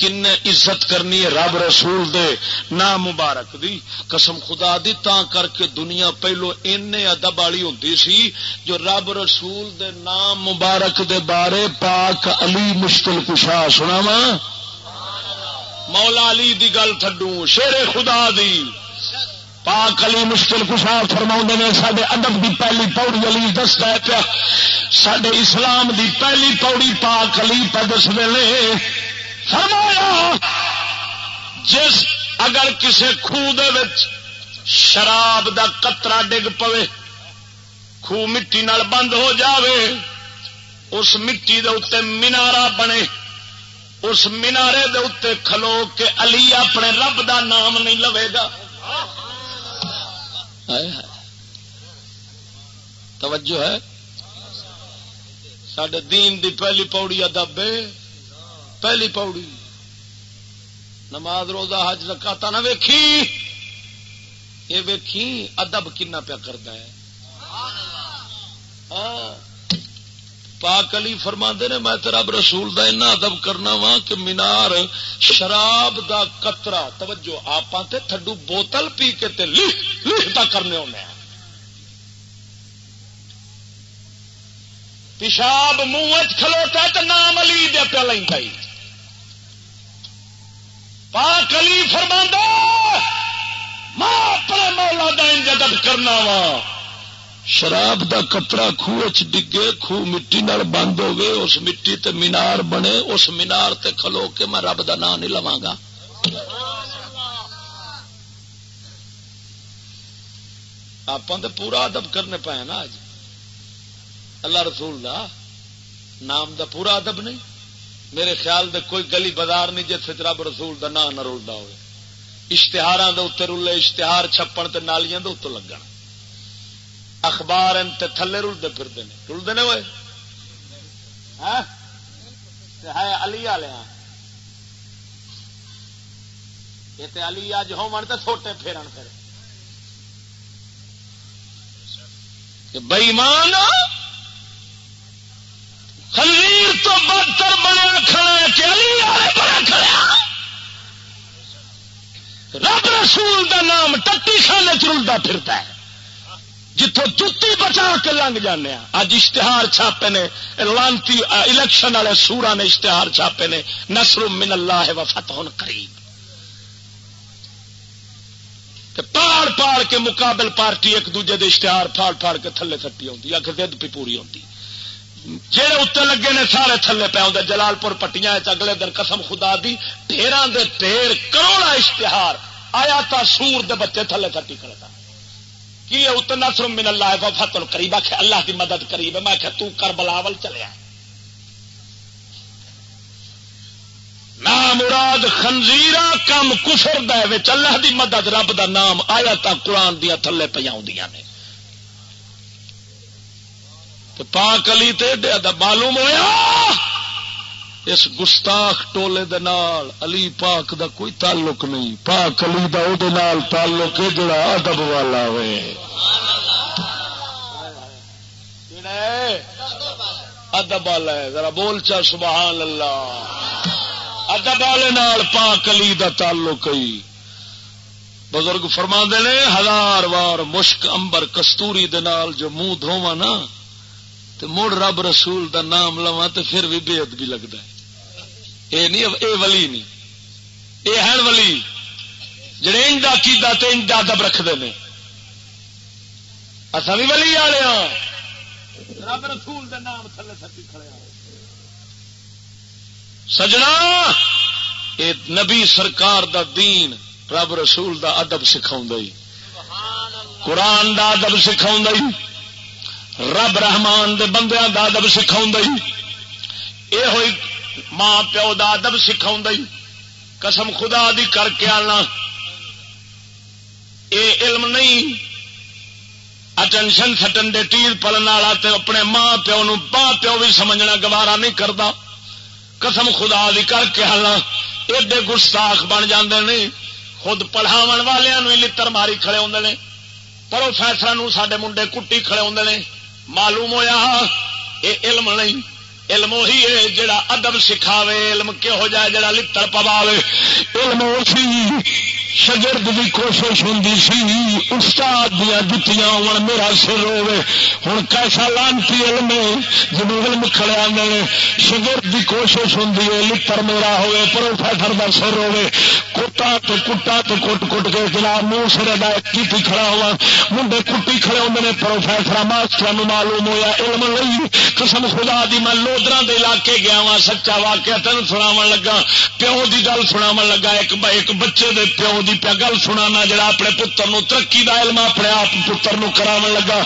کن عزت کرنی ہے رب رسول دے نام مبارک دی۔ قسم خدا دی، تا کر کے دنیا پہلو این ادب والی ہوں سی جو رب رسول دے نام مبارک دے بارے پاک علی مشکل کشا سنا وا مولا علی دی گل تھڈو، شیر خدا دی۔ پاک علی مشکل کشا فرما نے سڈے ادب دی پہلی پوڑی علی دستا پیا۔ سڈے اسلام دی پہلی پوڑی پاک علی پہ دس دے فرمایا، جس اگر کسی خوہ شراب دا قطرہ ڈگ پوے خوہ مٹی نال بند ہو جاوے، اس مٹی دے اتنے مینارا بنے، اس مینارے دے اتنے کھلو کے علی اپنے رب دا نام نہیں لوے گا۔ توجہ ہے؟ سڈے دین دی پہلی پوڑی ادب پہلی پوڑی۔ نماز روزہ، حج رکھاتا نہ ویکھی۔ یہ ویکھی، ادب کنا پیا کرتا ہے؟ پاک علی فرما نے، میں رب رسول دا اینا ادب کرنا وا کہ مینار شراب دا قطرہ، توجہ آپ تھڈو بوتل پی کے تے لکھ لکھتا کرنے ہونے پیشاب منہ کھلوتا تو نام علی دیا پیا لینا پاک علی فرما ماں اپنے مولا دین جدب کرنا وا۔ شراب دا کپڑا خوہ ڈگے خوہ مٹی نال بند ہوگے اس مٹی تے مینار بنے، اس مینار تے کھلو کے میں رب دا نام نہیں لوا گا۔ آپ تو پورا ادب کرنے پائے نا آج۔ اللہ رسول دا نام دا پورا ادب نہیں۔ میرے خیال دے کوئی گلی بازار نہیں جیسے رب رسول دا نام نہ رولتا ہوئے۔ اشتہار اتنے رولے، اشتہار چھپن تے نالیاں دے اتو لگن۔ اخبار ان تے تھلے رلتے پھرتے ہیں رلتے ہیں وہ ہاں؟ ہے علی والے ہاں۔ یہ تے علی اج ہو تو چھوٹے پھیرن پھر۔ بئیمان خلیر تو بدتر بنے کھڑا چلی بڑا کھڑا رب رسول دا نام ٹٹی خانے چلتا پھرتا ہے۔ جتوں جتی بچا کے لنگ جانے اج اشتہار چھاپے نے، لانتی الیکشن والے سورا نے اشتہار چھاپے نے۔ نسر من اللہ ہے وفت ہوں قریب پاڑ پاڑ کے مقابل پارٹی ایک دوجے دے اشتہار پھاڑ پھاڑ کے تھلے تھٹی ہوتی آخر دد پی پوری ہوتی جہے اتنے لگے نے سارے تھلے پہ آدھے جلال پور پٹیاں اگلے دن قسم خدا دی ڈیران دے ڈیر کروڑا اشتہار آیا تا سور دے بچے تھلے تھٹی کرے کی اتنا سرم من اللہ وفت قریب آخ اللہ کی مدد قریب میں آخیا تو کر بلاول چلیا نہ مراد خنزیرا کم کفر دے اللہ دی مدد رب دا نام آیا تا قرآن دیا تھلے پہ نے۔ پاک علی تے معلوم ہوا اس گستاخ ٹولے دے نال علی پاک دا کوئی تعلق نہیں۔ پاک علی دا او دے نال تعلق ہے جڑا ادب والا ہوئے۔ ادب والا ہے۔ ذرا بول چا سبحان اللہ۔ ادب والے نال پاک علی دا تعلق ہی۔ بزرگ فرما نے، ہزار وار مشک، امبر، کستوری دے نال جو منہ دھوا نا تو مڑ رب رسول دا نام لوا تو پھر بھی بےد بھی لگتا ہے۔ اے نہیں اے ولی نہیں۔ اے ہے ولی۔ جڑے ان کا کیدا تو ان ادب رکھتے ہیں اصا بھی ولی والے ہاں۔ رب رسول دا نام تھلے تھکی کھڑے سجنا اے نبی سرکار دا دین رب رسول دا ادب سکھاؤں قرآن دا ادب سکھاؤں رب رحمان دے بندیاں دا ادب سکھاؤں یہ ہوئی ماں پیو دا ادب سکھاؤں قسم خدا دی کر کے آنا۔ اے علم نہیں۔ اٹینشن سٹن دے ٹیر پلن والا تے اپنے ماں پیو نو ماں پیو بھی سمجھنا گوارا نہیں کرتا قسم خدا دی کر کے آنا۔ ایڈے گستاخ بن جاندے نہیں خود پڑھاو والوں لڑ ماری کھڑے ہوتے پروفیسر سڈے منڈے کٹی کھڑے ہوتے معلوم ہوا یہ علم نہیں۔ علم وہی ہے جڑا ادب سکھاوے، علم کہہو جائے جڑا لڑ پواوے۔ علم اسی شگرد کی کوشش ہوں سی، استاد دیا جتیاں ہو میرا سر ہوے ہوں کیسا لانتی علم جب علم کھڑے آدھے شگرد کی کوشش ہوں لڑ میرا ہوے پروفیسر کا سر ہوے کتا تو کٹا تو کٹ کٹ کے جناب منہ سر کی کھڑا ہوا۔ منڈے کٹی کھڑے ہوتے ہیں پروفیسر ماسٹر معلوم ہوا علم نہیں قسم خدا دی، میں لودرا دے علاقے گیا وا سچا واقعہ تین سناو لگا۔ پیو دی گل سناو لگا ایک بچے دے پیو دی پیا گل سنا جڑا اپنے پتر نو ترقی دا علم اپنے آپ پتر نو کرا لگا۔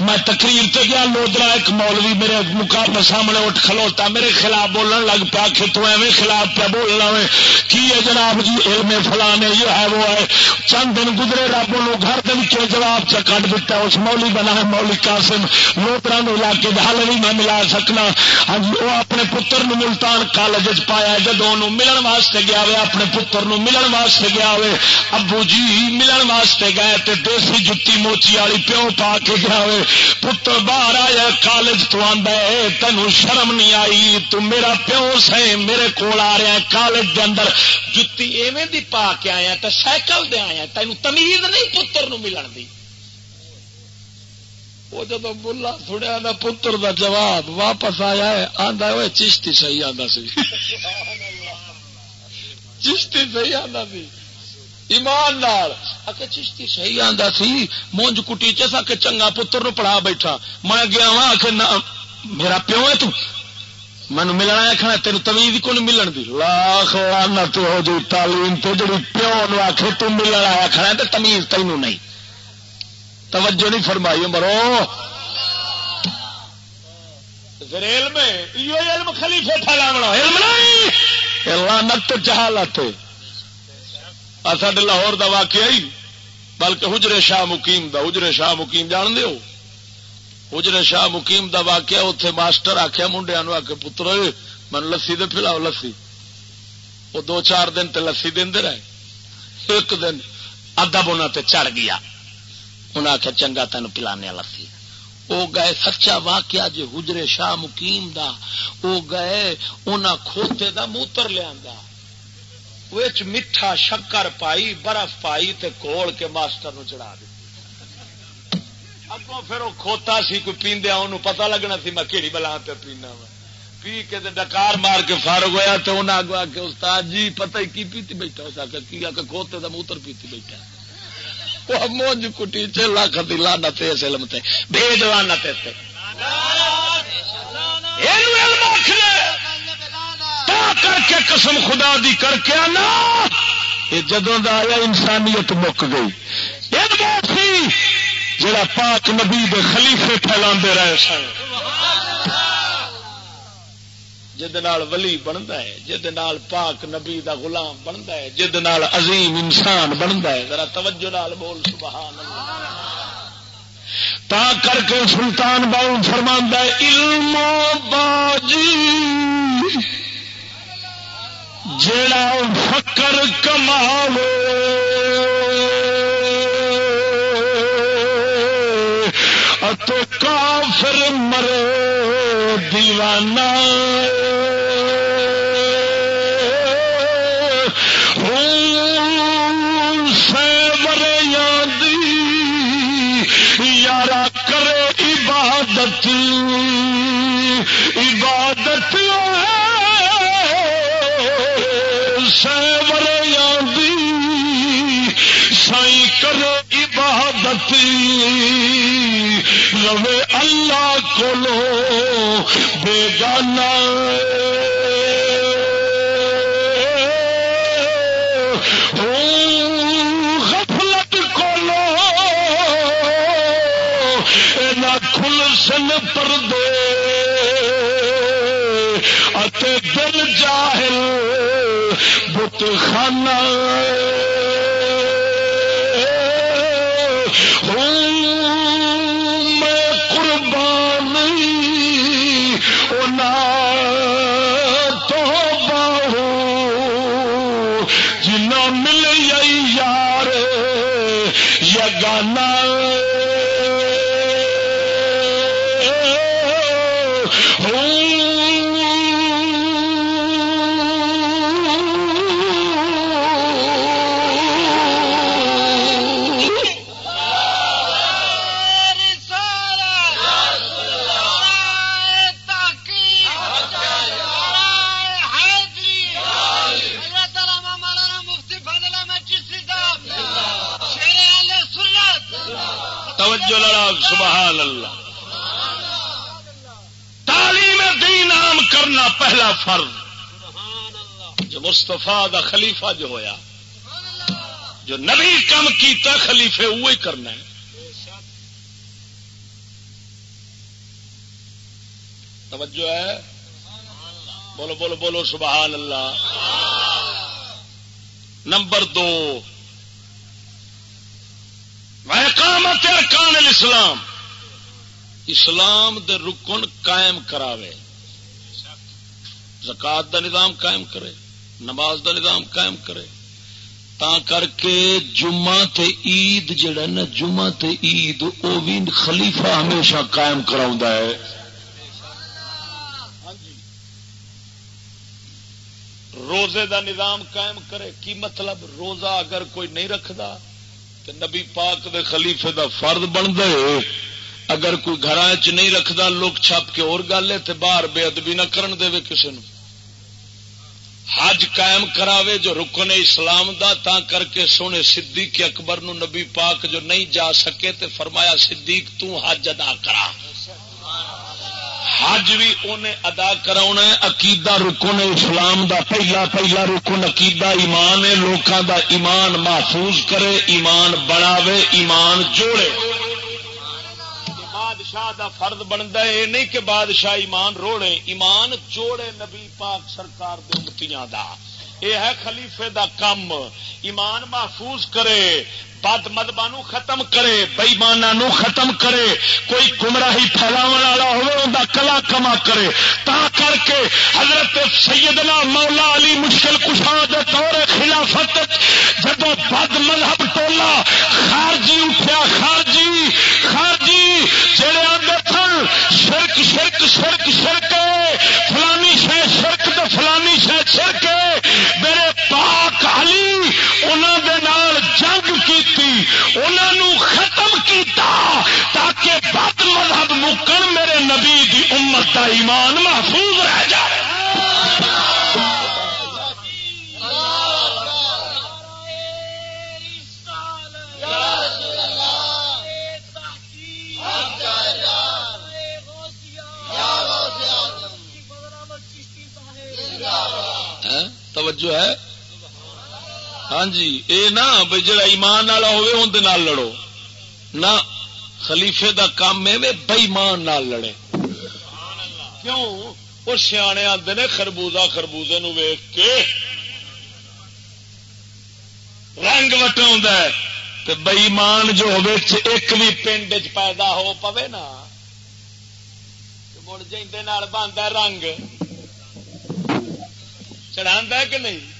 میں تقریر تے گیا، لودرا ایک مولوی میرے مقابلے سامنے اٹھ کھلوتا، میرے خلاف بولن لگ پیا کہ تو ایویں خلاف پیا بولنا وے۔ کی ہے جناب جی؟ علم فلانے یہ ہے، وہ ہے۔ چند دن گزرے، رب نو گھر کے جواب چ کٹ دتا، اس مولی بنا ہے مولی قاسم۔ لودرا علاقے حل نہیں میں ملا سکنا۔ ہاں جی وہ اپنے پتر نو ملتان کالج پایا جدو ملن واسطے گیا ہوئے اپنے پتر نو ملن واسطے گیا ہوئے ابو جی ملن واسطے گئے تے دیسی جتی موچی والی پیو پا کے گیا پتر باہر آیا، کالج تو آدھا ہے تینوں شرم نہیں آئی، تو میرا پیو سے میرے کول آ رہا کالج دے اندر جتی ایویں دی پا کے آیا تو سائیکل دے آیا تینوں تمیز نہیں پتر نو ملن دی۔ وہ جب بلا تھوڑا دا پتر دا جواب واپس آیا ہے آدھا وہ چشتی صحیح آدھا سی۔ چشتی صحیح آدھا سی۔ ایمان نال۔ چشتی صحیح آدھا سی، مونج کٹی چسا کہ چنگا پتر نو پڑھا بیٹھا۔ میں گیا وا کہ میرا پیو ہے تو؟ مینو ملنا آخنا تین تمیز کو نہیں ملن دی؟ لاکھ لانا تو ہو جی تعلیم تو جی پیو نو آخ تم ملنا آخنا تو تمیز تینوں نہیں۔ توجہ نہیں فرمائی مرو علم علم خلیفے پھیلاونا، علم نہیں۔ لانت جہالت ہے۔ سڈے لاہور دا واقعہ ہی بلکہ حجرے شاہ مقیم دا، حجرے شاہ مقیم جان دے حجرے شاہ مقیم دا واقعہ اتنے ماسٹر آخیا منڈیا آ کے پتر من لسی دے پلاؤ لسی۔ وہ دو چار دن تے لسی دے رہے۔ ایک دن ادب انہوں تے چڑھ گیا۔ انہیں آخیا چنگا تین پلانے لسی وہ گئے، سچا واقعہ جی حجرے شاہ مقیم دا۔ وہ گئے انہیں کھوتے دا موتر لیا میٹھا شکر پائی برف پائی تے کول کے ماسٹر نو چڑھا دی اگوں پھر وہ کھوتا سی کوئی پیندیا انہوں پتہ لگنا سی میں کہڑی بلا پہ پینا وا۔ پی کے ڈکار مار کے فارغ ہوا تو انہیں آگو آ کے استاد جی پتہ ہی کی پیتی بیٹھا اس کی آ کے کھوتے دا موتر پیتی بیٹھا مونج کٹی چ لاکھ دی لانت اس علم تے۔ بھیج لانت تے۔ کر کے قسم خدا دی کر کے آنا یہ جدوں دا آیا انسانیت مک گئی۔ جڑا پاک نبی دے خلیفے پھیلا رہے سن۔ ولی بنتا ہے جہد پاک نبی دا غلام بنتا ہے جہد عظیم انسان بنتا ہے۔ ذرا توجہ نال بول، سبحان تا کر کے سلطان باؤ فرما علم باجی۔ جڑا فکر کماو تو کافر مرے دیوانہ۔ عبادت۔ سیور عبادت رو اللہ کو لو بیگانہ سن پردے۔ اتے دل جاہل بت خانہ۔ فرض جو مستفا دا خلیفہ جو ہویا، جو نبی کم کیتا خلیفے وہی کرنا ہے۔ توجہ ہے؟ بولو بولو بولو، سبحان اللہ۔ نمبر دو اقامت ارکان الاسلام۔ اسلام دے رکن قائم کراوے۔ زکات دا نظام قائم کرے، نماز دا نظام قائم کرے۔ تا کر کے جمعہ تے عید جڑا نا، جمعہ تے عید وہ بھی خلیفہ ہمیشہ قائم کرا ہے۔ روزے دا نظام قائم کرے، کی مطلب؟ روزہ اگر کوئی نہیں رکھتا تو نبی پاک دے خلیفے دا فرد بن دے اگر کوئی گھر چ نہیں رکھتا، لوگ چھپ کے اور گل ہے باہر بے ادبی نہ کرن دے کسی نے حج قائم کراوے جو رکن اسلام دا تا کر کے سونے صدیق اکبر نو نبی پاک جو نہیں جا سکے تے فرمایا، صدیق تو حج ادا کرا۔ حج بھی انہیں ادا کرا عقیدہ رکن اسلام دا۔ پہلا پہلا رکن عقیدہ ایمان ہے، لوکاں دا ایمان محفوظ کرے، ایمان بناوے ایمان جوڑے۔ بادشاہ دا فرد بنتا ہے، یہ نہیں کہ بادشاہ ایمان روڑے، ایمان جوڑے نبی پاک سرکار دے امتیاں دا۔ یہ ہے خلیفے دا کم۔ ایمان محفوظ کرے، بد مدبا ختم کرے بئیمانا ختم کرے۔ کوئی گمراہی پھیلاو والا ہوا کلا کما کرے۔ تا کر کے حضرت سیدنا مولا علی مشکل کشا دے خلافت جب بد مذہب ٹولا، خارجی اٹھیا، خارجی خارجی جڑے آدھے سن شرک شرک شرک شرک، فلانی شہ شرک تو فلانی شہ شرک دی امت کا ایمان محفوظ رہ جائے۔ ہاں؟ توجہ ہے؟ ہاں جی یہ نہ بھائی جا ایمان والا ہوے لڑو۔ نہ خلیفے دا کام ہے بئیمان لڑے۔ کیوں؟ وہ سیانے آتے نے خربوزہ خربوزے نو ویخ کے رنگ وٹا بئیمان جو ایک بھی پنڈ چ پیدا ہو پوے نا مڑ جی رنگ۔ چڑھا کہ نہیں؟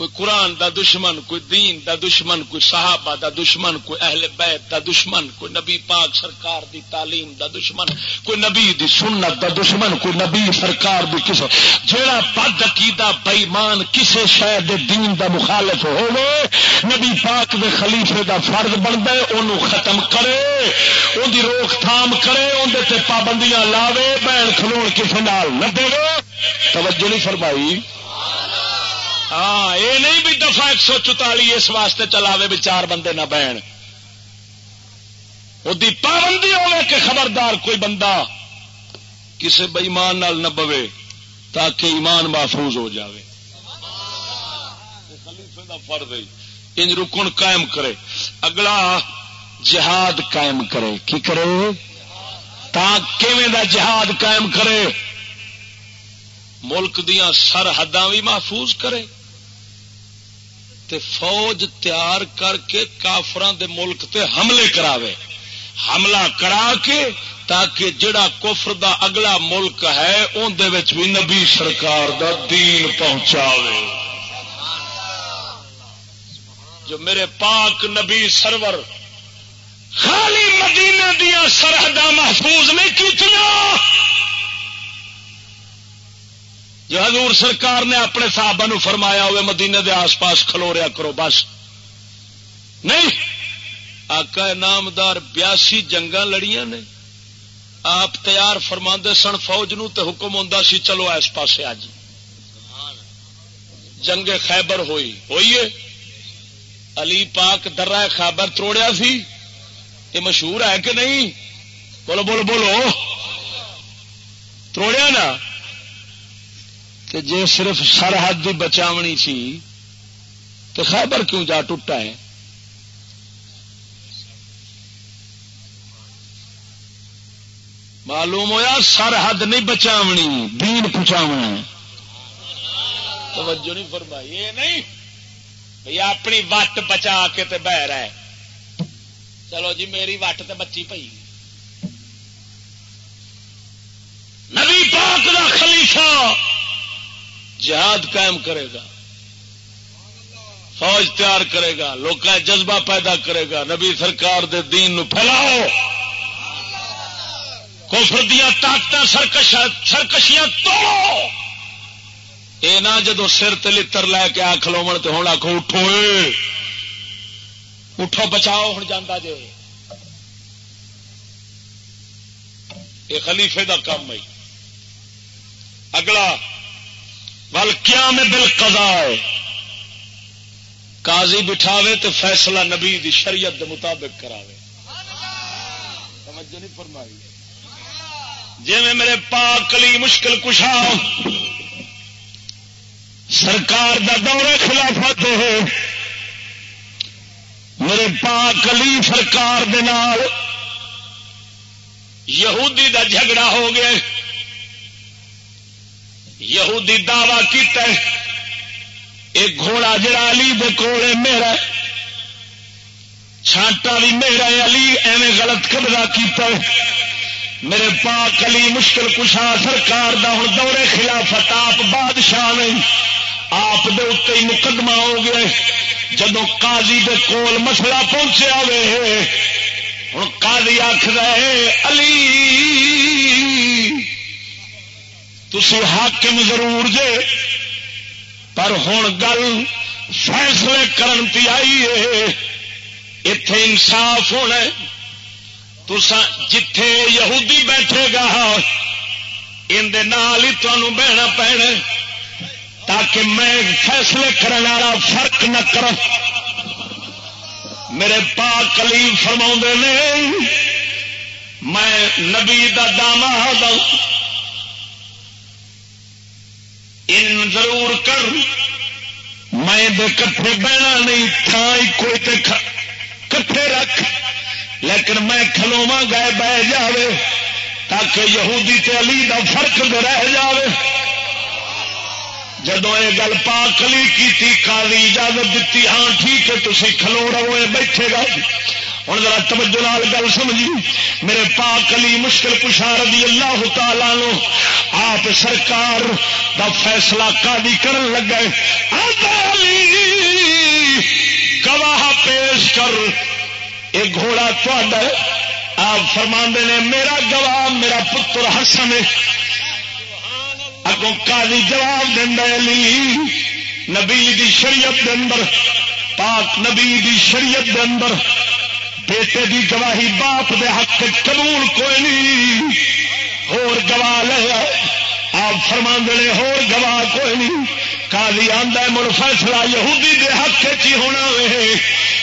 کوئی قرآن دا دشمن، کوئی دین دا دشمن، کوئی صحابہ دا دشمن، کوئی اہل بیت دا دشمن، کوئی نبی پاک سرکار دی تعلیم دا دشمن، کوئی نبی دی سنت دا دشمن، کوئی نبی سرکار دی کس جیڑا بد عقیدہ بےمان کسے شہر دے دین دا مخالف ہوئے نبی پاک دے خلیفے دا فرض بنتا ہے انہوں ختم کرے ان دی روک تھام کرے اندر تے پابندیاں لاوے، بہن کھلو کسی نال نہ دے توجہ نہیں فرمائی۔ ہاں یہ نہیں بھی دفعہ ایک سو چوتالی اس واسطے چلاوے بھی چار بندے نہ بہن۔ وہ پابندی ہوے کہ خبردار کوئی بندہ کسی بئیمان نہ بوے تاکہ ایمان محفوظ ہو جاوے۔ فرد ان رکن قائم کرے۔ اگلا، جہاد قائم کرے۔ کی کرے؟ تا جہاد قائم کرے؟ ملک دیا سرحداں بھی محفوظ کرے۔ تے فوج تیار کر کے کافران دے ملک تے حملے کراوے۔ حملہ کرا کے تاکہ جڑا کفر دا اگلا ملک ہے اندر بھی نبی سرکار دا دین پہنچاوے۔ جو میرے پاک نبی سرور خالی مدینے دیا سرحد محفوظ نہیں کی جو حضور سرکار نے اپنے صحابہ نو فرمایا ہوئے، مدینے دے آس پاس کھلو رہا کرو، بس۔ نہیں۔ آقا نامدار بیاسی جنگ لڑیاں نے۔ آپ تیار فرما سن، فوج نو تے حکم ہوں سی، چلو اس پاسے آج جنگ خیبر ہوئی۔ ہوئیے علی پاک درا خیبر تروڑیا سی۔ یہ مشہور ہے کہ نہیں؟ بولو بولو بولو۔ تروڑیا نا؟ کہ جے صرف سرحد بھی بچاونی سی تو خیبر کیوں جا ٹوٹا ہے؟ معلوم ہویا سرحد نہیں بچاونی دین پہنچاونا توجہ نہیں فرمائی، یہ نہیں۔ بھائی اپنی وٹ بچا کے تے بہ رہا ہے چلو جی میری وٹ تے بچی پئی۔ نبی پاک دا خلیفہ جہاد قائم کرے گا۔ فوج تیار کرے گا۔ لوگ جذبہ پیدا کرے گا۔ نبی سرکار دے دین نو پھیلاؤ۔ کوفر دیا طاقت سرکشیاں توڑو۔ یہ نہ جدو سر تلر لے کے آ کلو تو ہوں آخو اٹھو اٹھو بچاؤ ہوں جانا جی یہ خلیفے دا کام ہے۔ اگلا بل کیا میں دل قضا قاضی بٹھاوے تو فیصلہ نبی دی شریعت دے مطابق کراوے۔ نہیں فرمائی۔ جی میں میرے پاک کلی مشکل کشا، سرکار دا دور خلافت ہو میرے پاک کلی سرکار دے نال یہودی دا جھگڑا ہو گیا۔ یہودی دعوی کیتا ہے۔ ایک گھوڑا جڑا علی دے کول میرا چھانٹا بھی میرا علی ایویں غلط قبضہ کیتا ہے۔ میرے پاک علی، مشکل کشا سرکار دا ہوں دورے خلافت، آپ بادشاہ نہیں۔ آپ دے اتنے ہی مقدمہ ہو گیا جدو قاضی دے کول مسئلہ پہنچیا وے ہوں قاضی آخ رہے علی! تھی حاکم ضرور جے پر ہوں گل فیصلے کرن تی آئی ہے۔ اتے انصاف ہونا تسا جتھے یہودی بیٹھے گا اندر ہی تمہوں بہنا پینا تاکہ میں فیصلے کرنے والا فرق نہ کر میرے پا کلی فرما نے، میں نبی دا داما ہوں ان ضرور کر۔ میں کٹھے بہنا نہیں تھان کوئی کٹھے رکھ۔ لیکن میں کھلوا گئے بہ جاوے، تاکہ یہودی تے علی دا فرق رہ جاوے۔ جدو یہ گل پا کلی کی کالی اجازت دیتی ہاں ٹھیک ہے تھی کھلو رہو بیٹھے گا۔ ہوں ذرا توجہ لال گل سمجھی۔ میرے پاک علی مشکل کشا رضی اللہ تعالی لو آپ سرکار دا فیصلہ کادی کرن لگے۔ گواہ پیش کر۔ یہ گھوڑا تا آپ فرما نے، میرا گواہ، میرا پتر حسن اگوں کالی جواب دینا علی، نبی دی شریعت دے اندر، پاک نبی دی شریعت دے اندر۔ بیٹے دی گواہی باپ دے حق قبول کوئی نہیں۔ ہور گواہ لے آپ فرما دے ہور گواہ کوئی نہیں۔ کالی آدھا مڑ فیصلہ یہودی دے حق چی ہونا وے۔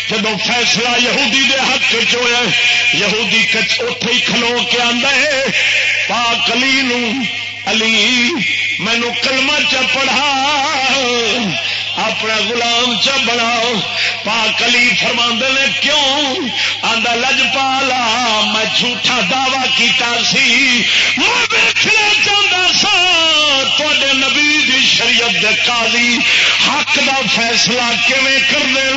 جب فیصلہ یہودی دے حق چویا یہودی اتے ہی کھلو کے آدھا ہے۔ پاک علی نو، علی مینو کلمہ چ پڑھا۔ اپنا غلام چ بناؤ۔ پاک علی فرما نے کیوں؟ آدھا لج پالا، میں جھوٹا دعوی کیتا سی۔ میں دیکھنا چاہتا سا تے نبی دی شریعت دے قاضی حق دا فیصلہ کیویں کر دے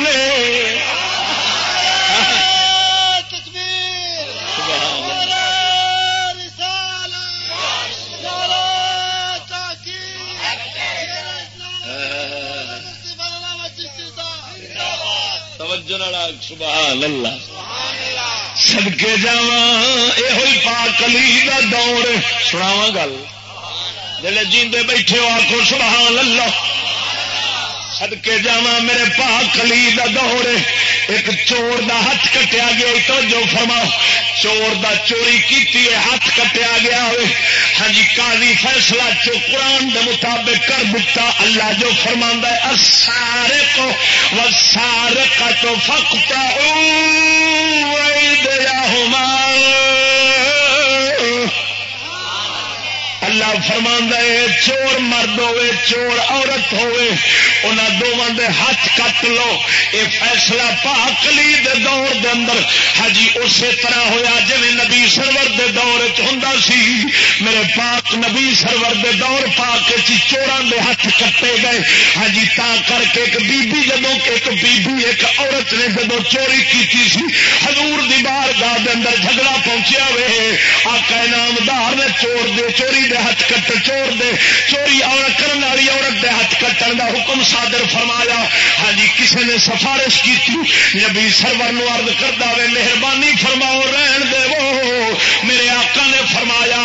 توجہ سبحان اللہ۔ سدکے جا یہ پاک علی دا دور۔ سناوا گل۔ جڑے جیندے بیٹھے ہو آخو سبحان اللہ۔ سدکے جا میرے پاک علی کا دور۔ ایک چور دا ہاتھ کٹیا گیا تو جو فرما چور دا چوری کی ہاتھ کٹیا گیا ہوئے۔ ہاں جی قاضی فیصلہ چو قرآن دے مطابق کر دیتا اللہ جو فرما ہے سارے کو سارے کا تو فکتا ہوں اللہ فرما ہے چور مرد ہوے چور عورت ہوے دونوں دے ہاتھ کٹ لو۔ یہ فیصلہ پاک علی دے دور دے اندر ہجی اسی طرح ہویا جی نبی سرور دے دور سی۔ میرے پاک نبی سرور دے دور پاک چوران دے ہاتھ کٹے گئے۔ ہجی ہاں جی، تا کر کے ایک بی بی جدو ایک بی بی ایک عورت نے جدو چوری کی سی، حضور دی بار گاہ دے اندر جھگڑا پہنچیا وے۔ آقا نامدار نے چور دے، چوری دے ہاتھ کٹ چور دے، چوری عورت کرنے والی عورت دے ہاتھ کٹن دا حکم صادر فرمایا۔ ہاں جی کسی نے سفارش کی نبی سرور نو عرض کرتا وے، مہربانی فرماؤ، رہن دے وہ میرے آقا نے فرمایا،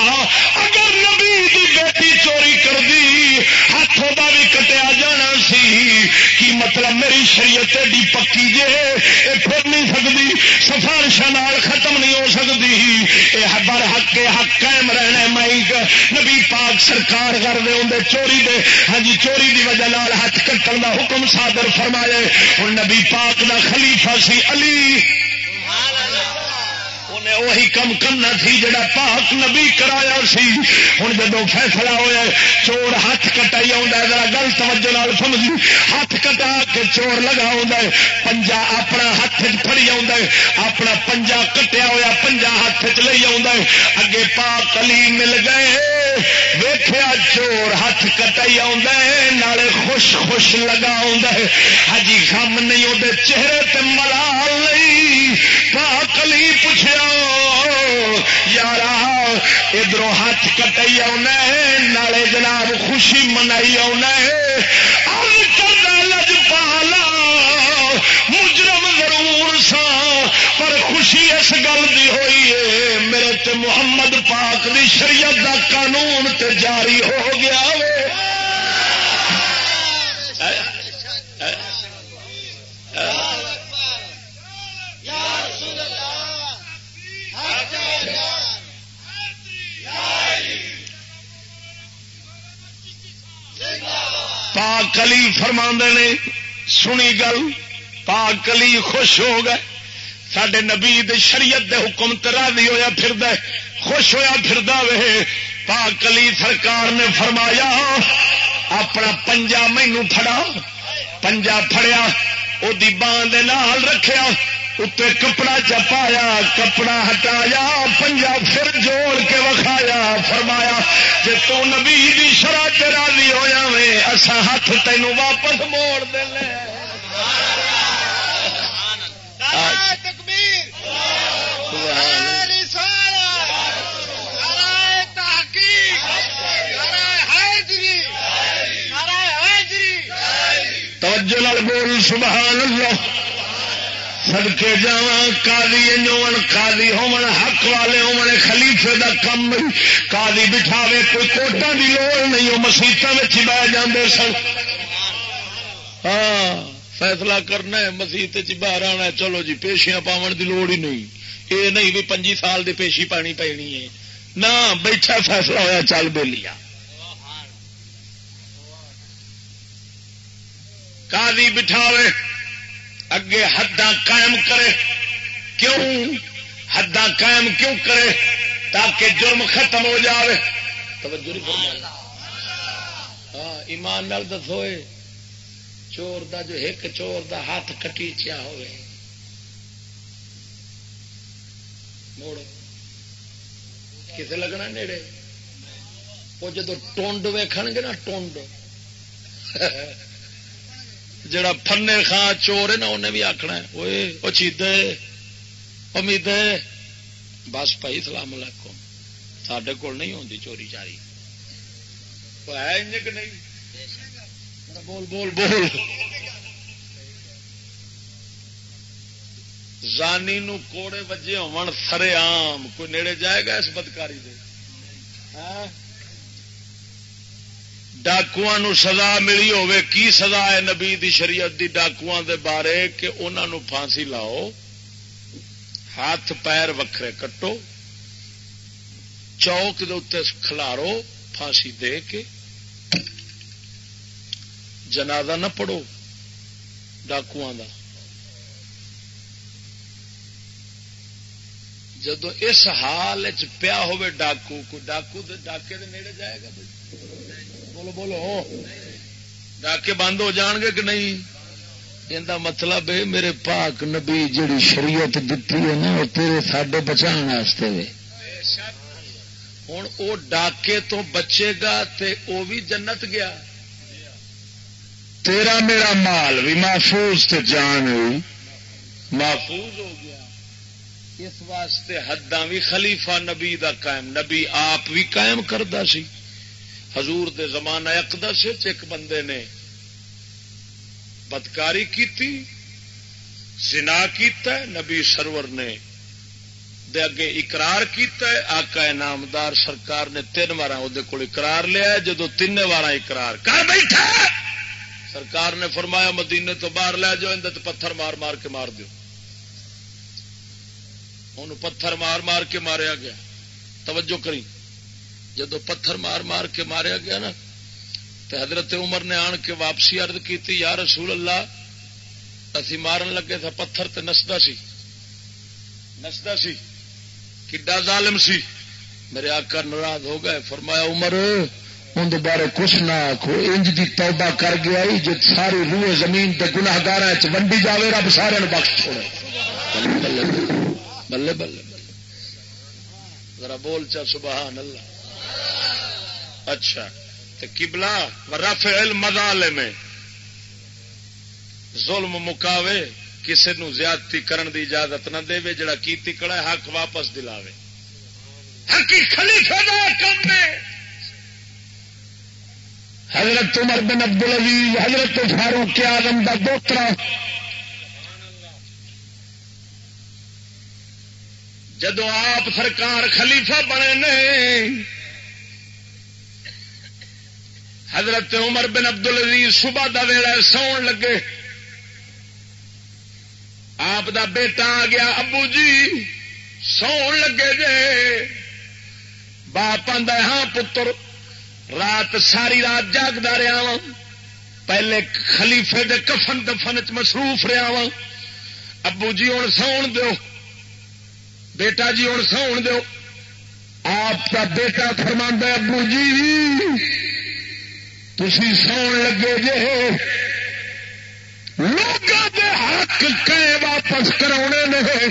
اگر نبی دی بیٹی چوری کر دی ہاتھوں کا بھی کٹیا جانا سی۔ کی مطلب میری شریعت ایڈی پکی جے یہ پھر نہیں سکتی سفارش ختم نہیں ہو سکتی۔ یہ بر حق کے حق قائم رہنا میں نبی پاک سرکار کر دے اندر چوری دے ہاں جی چوری دی وجہ لال ہاتھ کٹن دا حکم صادر فرمائے ہوں نبی پاک دا خلیفہ سی علی۔ وہی کم کرنا سی جڑا پاک نبی کرایا سی۔ ہوں جب فیصلہ ہوا چور ہاتھ کٹائی ذرا گل توجہ سمجھی۔ ہاتھ کٹا کے چور لگا پنجا اپنا ہاتھ فری اپنا پنجا کٹیا ہوا پنجا ہاتھ چ لے اگے پاک علی مل گئے ویخیا چور ہاتھ کٹائی نالے خوش خوش لگا ہجی غم نہیں وہ چہرے تے ملال نہیں۔ پاک علی پوچھا یار ادھر ہاتھ کٹائی آنا ہے، نالے جناب خوشی منائی آنا لج پالا، مجرم ضرور سا، پر خوشی اس گل کی ہوئی ہے۔ میرے تے محمد پاک دی شریعت دا قانون تے جاری ہو گیا پاک کلی فرما نے، سنی گل، پاک کلی خوش ہو گئے۔ سڈے نبی شریعت دے حکم تراضی ہوا پھر خوش ہوا پھر وے۔ پاک کلی سرکار نے فرمایا، اپنا پنجا مینو فڑا پنجا فڑیا وہ باندھ رکھیا۔ اتنے کپڑا چپایا کپڑا ہٹایا پنجا پھر جوڑ کے وکھایا فرمایا جی تو نبی دی شرح راضی ہو جائے اصا ہاتھ تینوں واپس موڑ دے توجہ بول سبحان اللہ۔ سدکے جا کالی ہون حق والے ہون، خلیفے دا کم کالی بٹھاوے، کوئی کوٹا دی لوڑ نہیں، وہ مسیطوں بہ جاندے سن۔ ہاں فیصلہ کرنا ہے مسیت باہر آنا چلو جی پیشیاں پاون دی لوڑ ہی نہیں۔ یہ نہیں بھی پنجی سال دی پیشی پانی پینی ہے۔ نہ، بیٹھا فیصلہ ہوا چل بے لیا کالی بٹھاوے۔ اگے حداں قائم کرے۔ کیوں؟ حداں قائم کیوں کرے؟ تاکہ جرم ختم ہو جائے ہاں ایمان نال دسوئے چور دا جو ایک چور دا ہاتھ کٹیچیا ہوئے۔ موڑ کسے لگنا نیڑے؟ وہ جدو ٹونڈ ویکھن گے نا، ٹونڈ۔ جڑا فنے خان چور ہے نا، انہیں بھی آخنا وہ چیدے امید بس بھائی، سلام علیکم۔ سڈے کول نہیں ہوتی چوری چاری ہے نہیں؟ بول بول بول۔ زانی نو کوڑے بجے ہون سرے آم کوئی نیڑے جائے گا اس بدکاری دے؟ ہاں؟ ڈاکو سزا ملی ہوے کی سزا ہے نبی دی شریعت دی ڈاکو دے بارے کہ انہوں پھانسی لاؤ؟ ہاتھ پیر وکھرے کٹو، چوک دے کھلارو، پھانسی دے کے جنازہ نہ پڑھو ڈاکو جدو اس حال پیا ہوے ڈاکو کو ڈاکو ڈاکے دے نیڑے جائے گا؟ بھائی بولو بولو۔ ڈاکے بند ہو جان گے کہ نہیں؟ یہ مطلب ہے میرے پاک نبی جڑی شریعت دیتی ہے نا، وہ تیرے ساڈے بچا ہوں وہ ڈاکے تو بچے گا تے وہ بھی جنت گیا۔ تیرا میرا مال بھی محفوظ تے جان بھی محفوظ ہو گیا۔ اس واسطے حداں بھی خلیفہ نبی دا قائم۔ نبی آپ بھی قائم کرتا سی۔ حضور دے زمانہ اقدس ایک بندے نے بدکاری کی سنا کیتا ہے، نبی سرور نے دے اگے اقرار کیتا ہے، آقا نامدار سرکار نے تین بار وہ اقرار لیا جدو تین بار اقرار۔ کر بیٹھا! سرکار نے فرمایا، مدینے تو باہر لے جاؤ، اندر پتھر مار مار کے مار دیو۔ ان پتھر مار مار کے ماریا گیا۔ توجہ کری جدو پتھر مار مار کے ماریا گیا نا تو حضرت عمر نے آن کے واپسی ارد کی یا رسول اللہ، اسی مارن لگے تھا پتھر تے نسدا سی۔ نسدا سی۔ کڈا ظالم سی۔ میرے آقا ناراض ہو گئے، فرمایا، عمر، ان بارے کچھ نہ آخو انج دی توبہ کر گیا جو ساری روح زمین تے گناگار ونڈی جائے رب سارے بخش چھوڑے۔ بلے بلے بلے۔ ذرا بول چا، سبحان اللہ۔ اچھا تو کبلا رف علم مزالے میں ظلم مکاوے کسی نو زیادتی کرن دی اجازت نہ دے جڑا کیتی کڑا حق واپس دلاوے. حقی خلیفہ دا کم میں حضرت عمر بن عبد العزیز حضرت فاروق آدم کا دوترا. جدو آپ سرکار خلیفہ بنے نے حضرت عمر بن عبد العزیز صبح دا ویلا سون لگے۔ آپ دا بیٹا آ گیا، ابو جی سون لگے جے۔ باپ آدھا ہاں پتر، رات ساری رات جاگتا رہا وا پہلے خلیفے دے کفن دفن چ مصروف رہا وا ابو جی ہوں ساؤن دو بیٹا جی ہوں ساؤن دو آپ کا بیٹا فرما ابو جی۔ تھی ساؤن لگے جے لوگوں کے حق کہ واپس کرا نے؟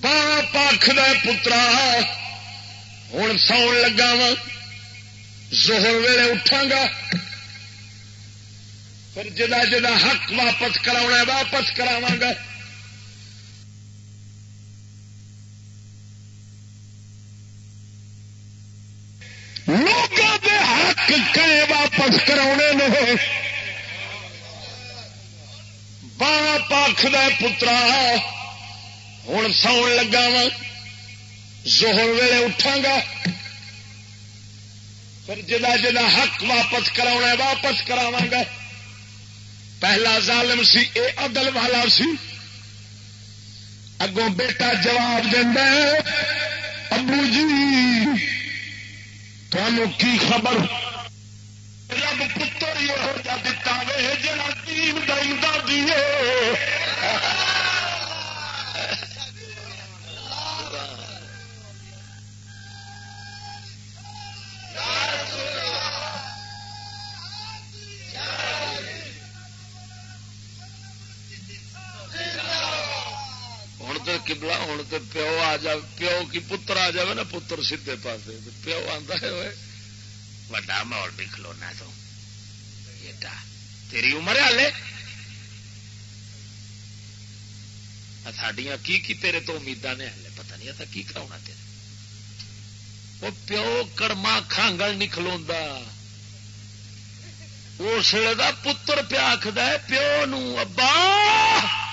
باپ آخر پترا ہوں ساؤن لگا وا زہر ویلے اٹھا گا۔ پھر جدا جدا حق واپس کرا واپس کراوا گا۔ لوگوں کے حق کہ واپس کرا باپ آخر پترا ہوں ساؤن لگا وا زہر ویلے اٹھا گا۔ پھر جدا جدا حق واپس کرا واپس کراوا گا۔ پہلا ظالم سی، اے عدل والا سی۔ اگوں بیٹا جواب دینا ابو جی تمہوں کی خبر؟ رب پتر یہ دتا وے جا تین دیں دیے کبلا ہوں تو پیو آ جا پیو کی پتر آ جائے نا پتر سیدے پاس پیو آتا ہے وڈا ماحول بھی کھلونا تو بیٹا تیری عمر ہالے ساڈیا کی کی تیرے تو امیدا نے ہلے پتا نہیں آتا کی کرا تیرے وہ پیو کڑما کھانگل نہیں کھلوا اس پتر پیا آخد پیو نو ابا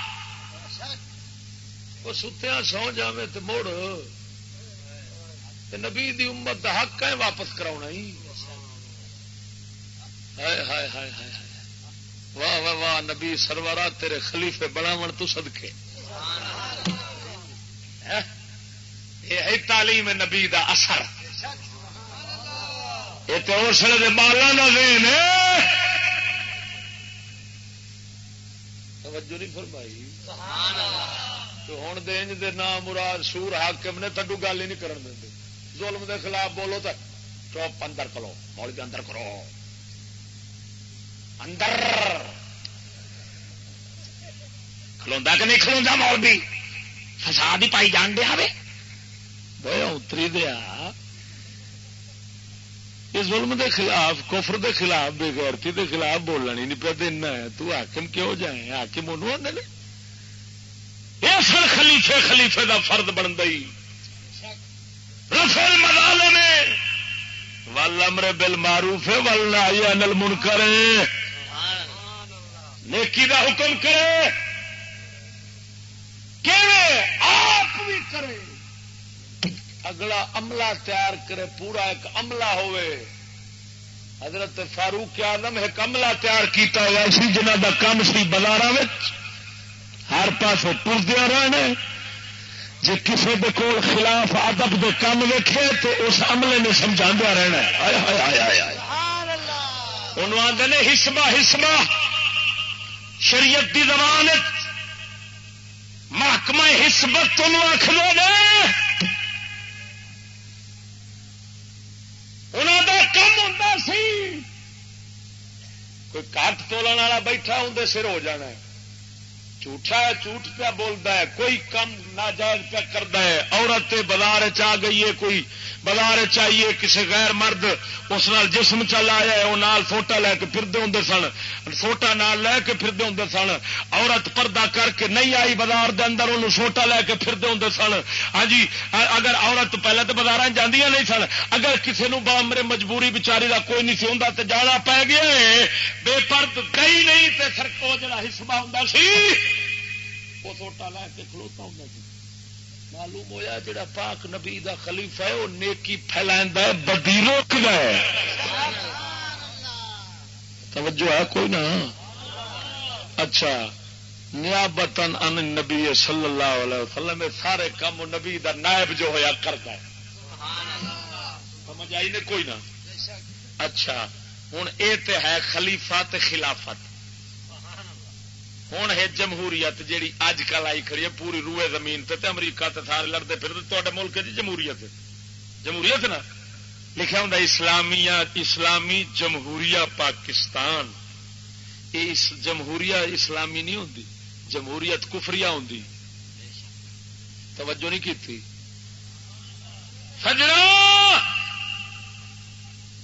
وہ ستیا سو جائے تو مڑ۔ نبی دی امت دا حق ہے واپس کرا واہ واہ واہ، نبی سرورا، تیرے خلیفے بناو تو سدکے ہاں؟ یہ ہے تعلیم نبی دا اثر۔ یہ تو اسلے بالا کا دین توجہ نہیں فرمائی۔ ہوں دین دے نام مراد سور حاکم نے تڈو گل ہی نہیں کرن دیں ظلم دے خلاف بولو تو چوپ اندر کرو مول کے اندر کرو اندر۔ کھلوا کہ نہیں کھلوا مول بھی فساد ہی پائی جان دیا بھائی اتری دیا اس ظلم دے خلاف، کفر دے خلاف، بے غیرتی دے خلاف بولنا نہیں پہ دینا ہے تو حاکم کیوں جائیں حاکم انہوں آدھے خلیفے خلیفے دا فرد بن گئی۔ رفل مدال میں ول امر بل معروف ہے ول انل من کرے نیکی کا حکم کرے۔ کہ آپ بھی کرے۔ اگلا عملہ تیار کرے، پورا ایک عملہ ہوئے۔ حضرت فاروق آدم ایک عملہ تیار کیتا ہوا سی جنہ کا کم سی بازار ہر پاس ٹردیا رہنے جی کسی کے کول خلاف ادب کے کام ویکھے تو اس عملے نے سمجھا رہنا انہوں آدھے ہسما ہسما شریعت کی زبان محکمہ حسبت آخر انہوں کا کم ہوں سی۔ کوئی کٹ تولن والا بیٹھا ہوں سر ہو جانا ہے۔ جھوٹا ہے، جھوٹ پہ بولتا ہے، کوئی کم ناجائز پہ کرتا ہے۔ عورت بازار چ گئی ہے، کوئی بازار چاہیے کسی غیر مرد اس نال جسم چل آیا ہے، وہ نال فوٹا لے کے پھرتے ہوں سن۔ فوٹا نال لے کے پھرتے ہوں سن۔ عورت پردہ کر کے نہیں آئی بازار دے اندر، انہوں فوٹا لے کے پھرتے ہوں سن۔ ہاں جی اگر عورت پہلے تو بازار جاندیاں نہیں سن، اگر کسی نو میرے مجبوری بچاری کا کوئی نہیں سی ہوں تو جانا پی گیا بے پرد کئی نہیں تے سرکو جڑا حصہ ہوں سی وہ فوٹا لے کے کھلوتا ہوں سی معلوم ہویا جڑا پاک نبی دا خلیفہ ہے وہ نیکی پھیلا بدی روک گئے توجہ ہے کوئی نہ اچھا نیا بتن ان نبی صلی اللہ علیہ وسلم سارے کام نبی دا نائب جو ہوا کرتا ہے۔ سمجھ آئی نے کوئی نہ اچھا ہوں یہ ہے خلیفہ تے خلافت۔ ہوں ہے جمہوریت جیڑی اج کل آئی کھڑی ہے پوری روئے زمین تے امریکہ تے سارے لڑتے پھر تے ملک جی جمہوریت جمہوریت نا لکھا ہوں اسلامیہ اسلامی جمہوریہ پاکستان یہ اس جمہوریہ اسلامی نہیں ہوں جمہوریت کفری ہوں توجہ نہیں کی سجنا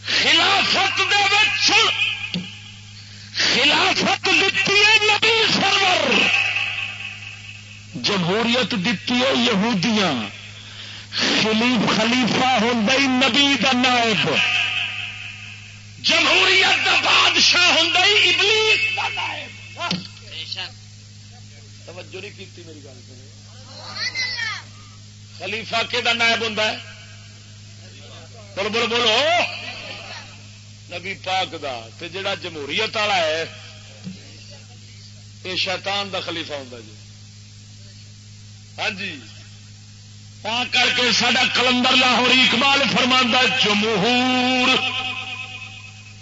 خلافت خلافت دیتی ہے نبی سرور۔ جمہوریت دیتی ہے یہودیاں۔ خلیف خلیفہ ہوں نبی کا نائب۔ جمہوریت کا بادشاہ ہوں ابلیس کا نائب۔ توجہ نہیں کی میری گل۔ خلیفہ کہ نائب ہوں بولو بولو بولو۔ نبی پاک دا تے جڑا جمہوریت والا ہے، یہ شیطان دا خلیفہ ہوں جی۔ ہاں جی۔ ہاں کر کے سڈا کلندر لاہور اقبال فرما جمہور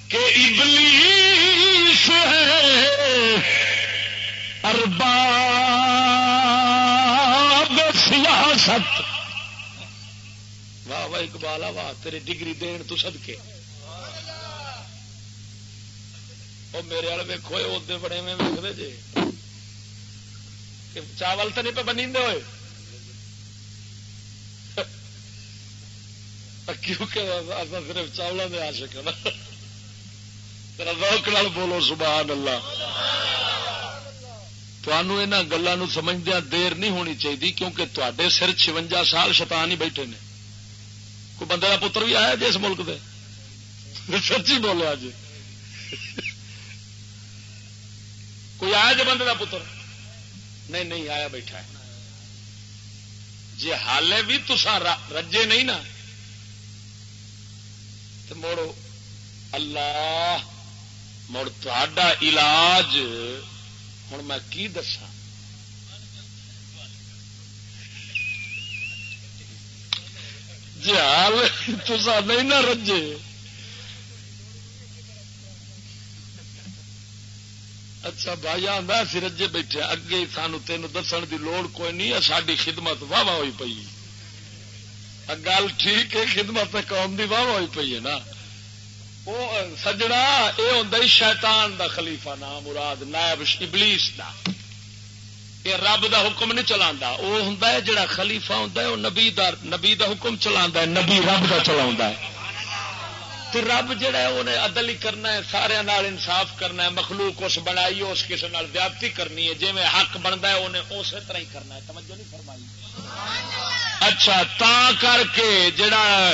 کے ابلیس ہے۔ ارباب سیاست۔ واہ واہ اقبال، واہ، تیری ڈگری دین تو سدکے وہ میرے والے ویکو ادے بڑے میں ویکتے جی چاول تو نہیں پہ بنی ہوئے۔ کیونکہ صرف چاولوں کے آشک نا ہاں۔ روک نال بولو، سبحان اللہ۔ تمہوں یہاں گلوں سمجھدیا دیر نہیں ہونی چاہیے کیونکہ تے سر چونجا سال شیطان ہی بیٹھے نے۔ کوئی بندے کا پتر بھی آیا جی جس ملک دے؟ سچی بولو جی۔ کوئی آیا جی بندے کا پتر؟ نہیں نہیں، آیا بیٹھا ہے۔ جی حالے بھی تسا رجے نہیں نا تو مڑ اللہ مڑ تا علاج۔ ہوں میں کی دسا جی حال تسا نہیں نہ رجے۔ اچھا بھائی آدھا رجے بیٹھے اگے سانو تین دسن دی لوڑ کوئی نہیں ساری خدمت واہ واہ ہوئی پی گل ٹھیک ہے، خدمت قوم دی واہ ہوئی پی ہے نا۔ وہ سجنا یہ ہوں شیطان دا خلیفہ نام، مراد نائب ابلیس دا۔ یہ رب دا حکم نہیں چلا وہ ہوں جڑا خلیفہ ہوں وہ نبی دا نبی دا حکم چلا نبی رب دا چلا تو رب جہا انہیں عدل ہی کرنا ہے، سارے نال انصاف کرنا ہے، مخلوق اس بنائی اس کسی نال زیادتی کرنی ہے جی میں حق بنتا ہے انہیں اسی طرح ہی کرنا ہے۔ توجہ نہیں فرمائی۔ اچھا تا کر کے جڑا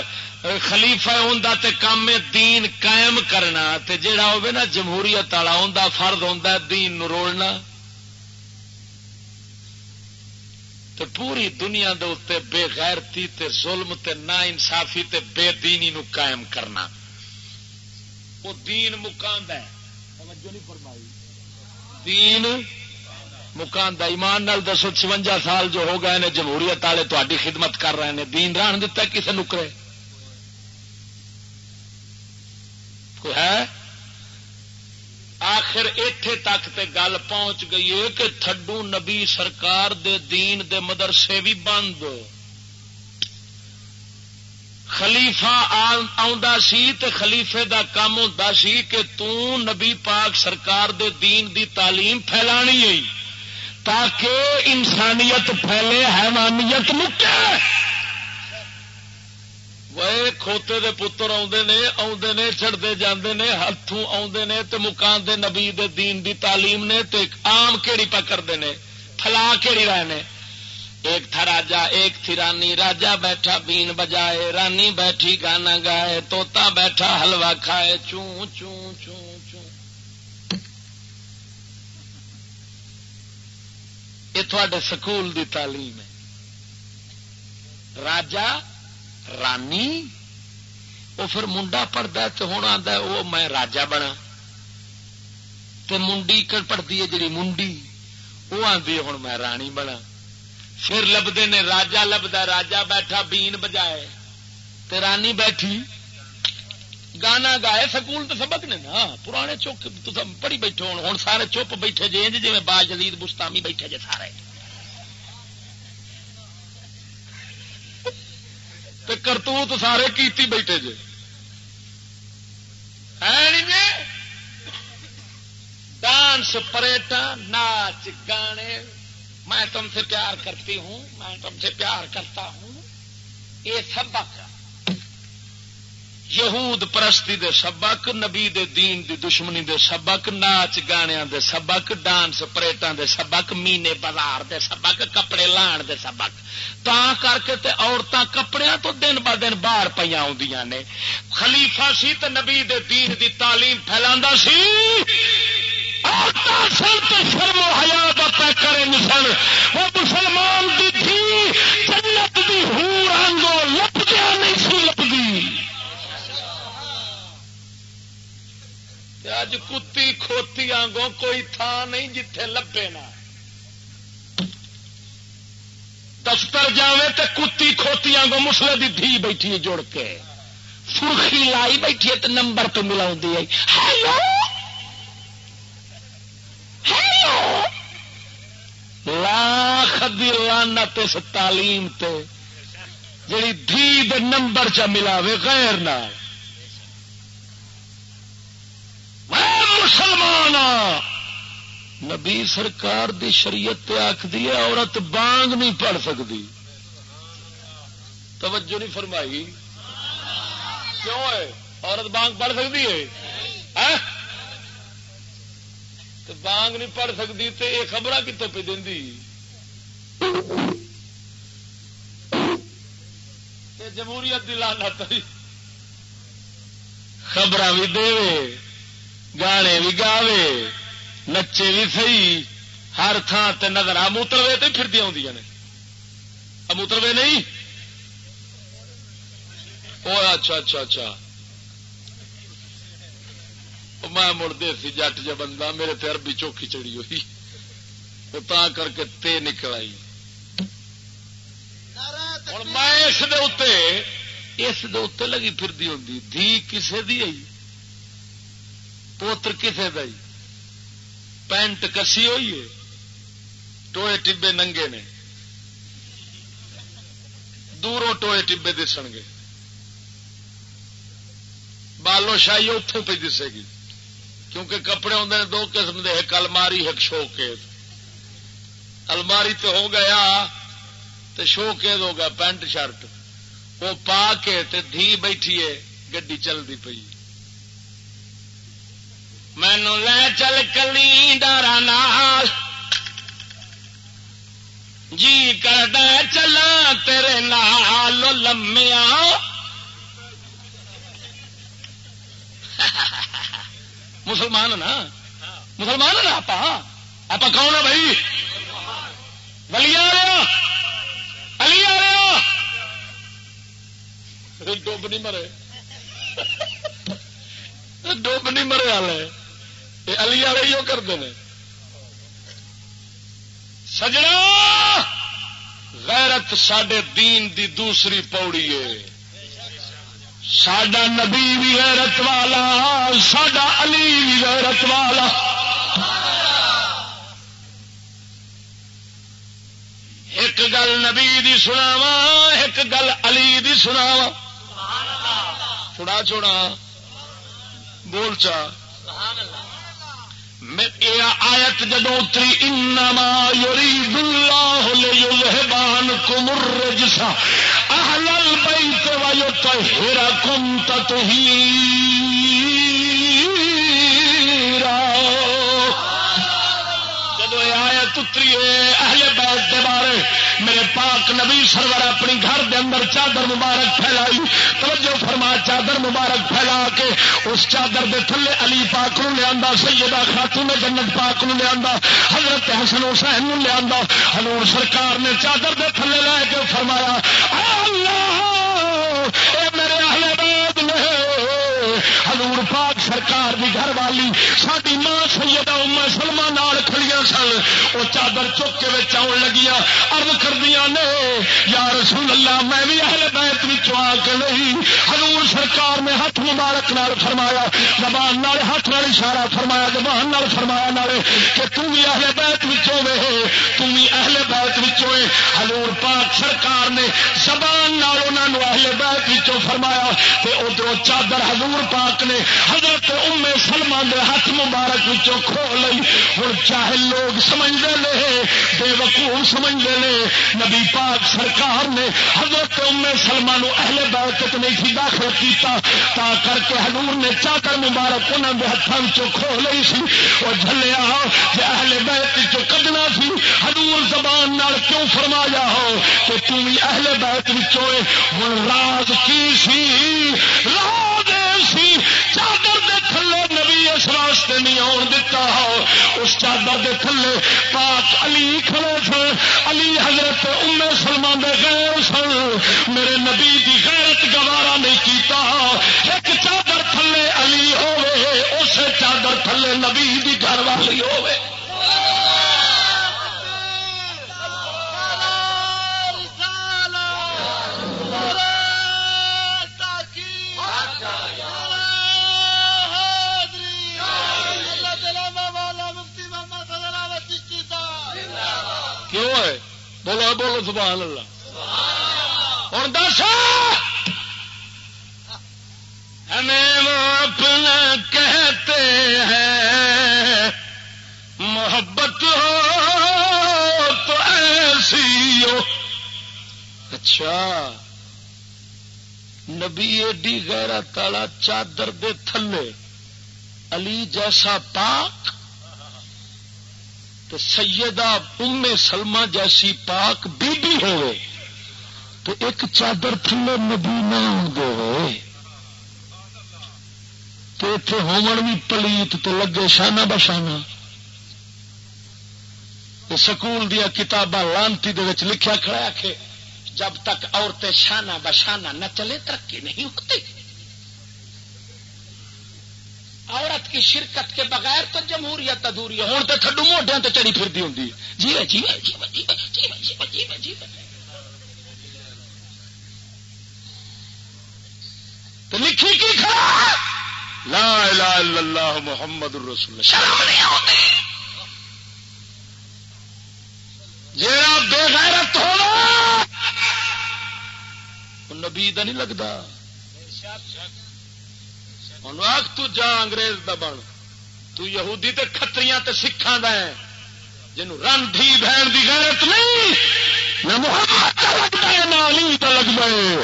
خلیفہ ہوں تے کام دین قائم کرنا، تے جڑا ہوے نا جمہوریت والا ہوں فرد ہوں دین نو روڑنا تے پوری دنیا دے اتنے بے غیرتی تے ظلم تے نا انصافی تے بے دینی نو قائم کرنا۔ وہ دین مکان ہے۔ دین مکان ایمان نال دسو چونجا سال جو ہو گئے نے جمہوریت والے تاری خدمت کر رہے ہیں دین ران دتا کسے نکرے۔ کوئی ہے؟ آخر ایتھے تک تے گل پہنچ گئی ہے کہ تھڈو نبی سرکار دے دین دے مدرسے بھی بند۔ خلیفہ سی تے خلیفے دا کام ہوتا سی کہ نبی پاک سرکار دے دین دی تعلیم پھیلانی ہے تاکہ انسانیت پھیلے، حیوانیت مکے۔ وہ کھوتے دے پتر آدھے نے آدھے نے، چڑھتے جاندے نے ہاتھوں آدھے نے تے مکان دے نبی دے دین دی تعلیم نے تے آم کیڑی پکڑتے ہیں فلا کیڑی رہے نے۔ ایک تھا راجا، ایک تھی رانی۔ راجا بیٹھا، بین بجائے۔ رانی بیٹھی، گانا گائے۔ توتا بیٹھا حلوا کھائے۔ چوں چوں چوں چوں۔ یہ تھوڑے سکول دی تعلیم ہے۔ راجا، رانی، وہ پھر منڈا پڑھتا تو ہوں آتا وہ میں راجا بنا۔ تو منڈی پڑھتی ہے جی منڈی، وہ آدھی ہوں میں رانی بنا۔ پھر لبتے نے راجا لبدا، راجا بیٹھا، بین بجائے۔ تے رانی بیٹھی۔ گانا گائے، سکول تو سبق نے نا۔ پرانے چوک پڑھی بیٹھے ہوں سارے چپ بیٹھے جی جی با جدید بستامی بیٹھے جی سارے۔ کرتوت سارے کیتی بیٹھے جی ڈانس پریٹا ناچ گانے۔ میں تم سے پیار کرتی ہوں، میں تم سے پیار کرتا ہوں۔ یہ سبق یہود پرستی دے سبق، نبی دے دین دی دشمنی دے سبق، ناچ گانے دے سبق، ڈانس پریٹاں دے سبق، مینے بازار دے سبق، کپڑے لان دے سبق۔ تا کر کے تے عورتاں کپڑے تو دن ب دن باہر پہ آدیاں نے۔ خلیفہ سی تے نبی دے دین دی تعلیم پھیلا سی۔ شرم و حیا کا پیکر مسل وہ مسلمان دی تھی جنت دی ہور آنگو لپدیا نہیں سی لپدی اج کتی کھوتی آنگوں کوئی تھان نہیں جتھے لبے نا۔ دفتر جاوے تے کتی کھوتی آنگوں مسلے دی دھی بیٹھی جڑ کے۔ سرخی لائی بیٹھی ہے تو نمبر پہ ملا ہیلو! لاکھ دی لانت اس تعلیم تے، جڑی دھی دے نمبر چ ملاوے، غیر نہ مسلمان ہاں۔ نبی سرکار دی شریعت آخری ہے، عورت بانگ نہیں پڑھ سکتی توجہ نہیں فرمائی۔ کیوں ہے؟ عورت بانگ پڑھ سکتی ہے؟ ہاں؟ ہاں؟ بانگ نہیں پڑھ سکتی تو یہ خبر کتوں پہ دینی؟ جمہوریت کی لانا خبر بھی دے، گانے بھی گاوے، نچے بھی سی ہر تھان تے نظر آ موتروے تو پھر آدی نے۔ موتروے نہیں؟ اچھا اچھا اچھا۔ میں مڑ سی جٹ جا بندہ، میرے تے عربی چوکھی چڑی ہوئی۔ وہ تا کر کے تے نکل آئی۔ ہوں میں اس اس لگی پھر ہوں دھی کسے دی آئی؟ پوتر کسے دئی پینٹ کسی ہوئی ہے؟ ٹوئے ٹبے ننگے نے۔ دوروں ٹوئے ٹبے دسن گے۔ بالو شاہی اتوں پہ دسے گی۔ کیونکہ کپڑے ہوں دو قسم کے ایک الماری، ایک شو کے الماری تو ہو گیا تو شو کے ہو گیا، پینٹ شرٹ۔ وہ پا کے تے دھی بیٹھی ہے گی چلتی پی مینو لے چل کلی ڈارا نال۔ جی کر چلا تیرے نال لمیا مسلمان نا؟ مسلمان نا آپ آپ کون ہے بھائی؟ ولی آ رہے علی آ رہے ڈب نہیں مرے۔ ڈب نہیں مرے والے۔ علی والے ہی کرتے ہیں۔ سجنا! غیرت سڈے دین دی دوسری پوڑی ہے۔ سڈا نبی بھی غیرت والا سڈا علی بھی غیرت والا۔ ایک گل نبی دی سناوا ایک گل علی دی سناوا چھوڑا چھوڑا بول چا۔ آیت جدو اتری، انما یرید اللہ لیذہبان کم الرجسا اہل البیت ویطہرکم تطہیرا. جدو آیت اتری اہل بیت دے بارے میرے پاک نبی سرور اپنی گھر دے اندر چادر مبارک پھیلائی۔ توجہ فرما، چادر مبارک پھیلا کے اس چادر دے تھلے علی پاک نو لیا سیدہ خاتون جنت پاک نو لیا حضرت حسن حسین نو لیا حضور سرکار نے چادر دے تھلے لے کے فرمایا اللہ! وہ چادر چک کے آن لگیا ارد کردیا نے، یا رسول اللہ، میں بھی اہل بیت بھی آ کے نہیں، حضور سرکار نے ہاتھ مبارک نال فرمایا زبان نال ہاتھ نال اشارہ فرمایا، زبان نال فرمایا نالے کہ تم بھی اہل بیت وچوں وے تم بھی اہل بیت وچوں ہے حضور پاک سرکار نے زبان نال انہاں نو اہل بیت وچوں فرمایا تے ادھر چادر حضور پاک نے حضرت ام سلمہ دے ہاتھ مبارک وچوں کھو لئی۔ ہن چاہے لوگ سمجھتے ہیں بے وقوف سمجھتے ہیں نبی پاک سرکار نے حضرت ام سلمہ نو اہل بیت نہیں سی داخل کیتا، تا کر کے حضور نے چادر مبارک انہوں کے ہاتھوں کھو لی سی وہ جلیا جی اہل بیت چو کڈنا سی، حضور زبان نال کیوں فرمایا ہو کہ تم بھی اہل بیت ہوں راز کی سی؟ راز سی، چادر دے تھلے نبی اس واسطے نہیں آن دتا ہو۔ اس چادر دے تھلے پاک علی کھڑے سن، علی حضرت ام سلمان دے غیر سن۔ میرے نبی دی غیرت گوارا نہیں کیتا چادر تھلے نبی دی گھر والی ہوے کیوں ہے؟ بولو بولو، سبحان اللہ۔ اور دس۔ ہمیں وہ اپنا کہتے ہیں، محبت ہو تو ایسی ہو۔ اچھا نبی ایڈی گہرا تالا چادر دے تھلے، علی جیسا پاک تو سیدہ ام سلمہ جیسی پاک بی بی ہوئے تو ایک چادر تھلے نبی نہ دے تو اتے ہومن بھی پلیت تو لگے شانہ بشانہ سکول دیا کتاباں لانتی دے لکھیا کھڑا کہ جب تک عورتیں شانہ بشانہ نہ چلے، ترقی نہیں اٹھتی عورت کی شرکت کے بغیر تو جمہوریت ادھوری ہے ہوں تو تھڈو موڈیا تو چڑی پھرتی ہوں جی جی جی جی لکھی کی کھڑا لا الہ الا اللہ محمد الرسول شرم نہیں ہوتے جا بے غیرت ہونا نبی نہیں لگتا آخ تو جا انگریز دا بن. تو یہودی تے کتری سکھان دا ہے جنوں رن دھی بہن دی غیرت نہیں نہ محمد لگتا ہے نہ علی کا لگتا ہے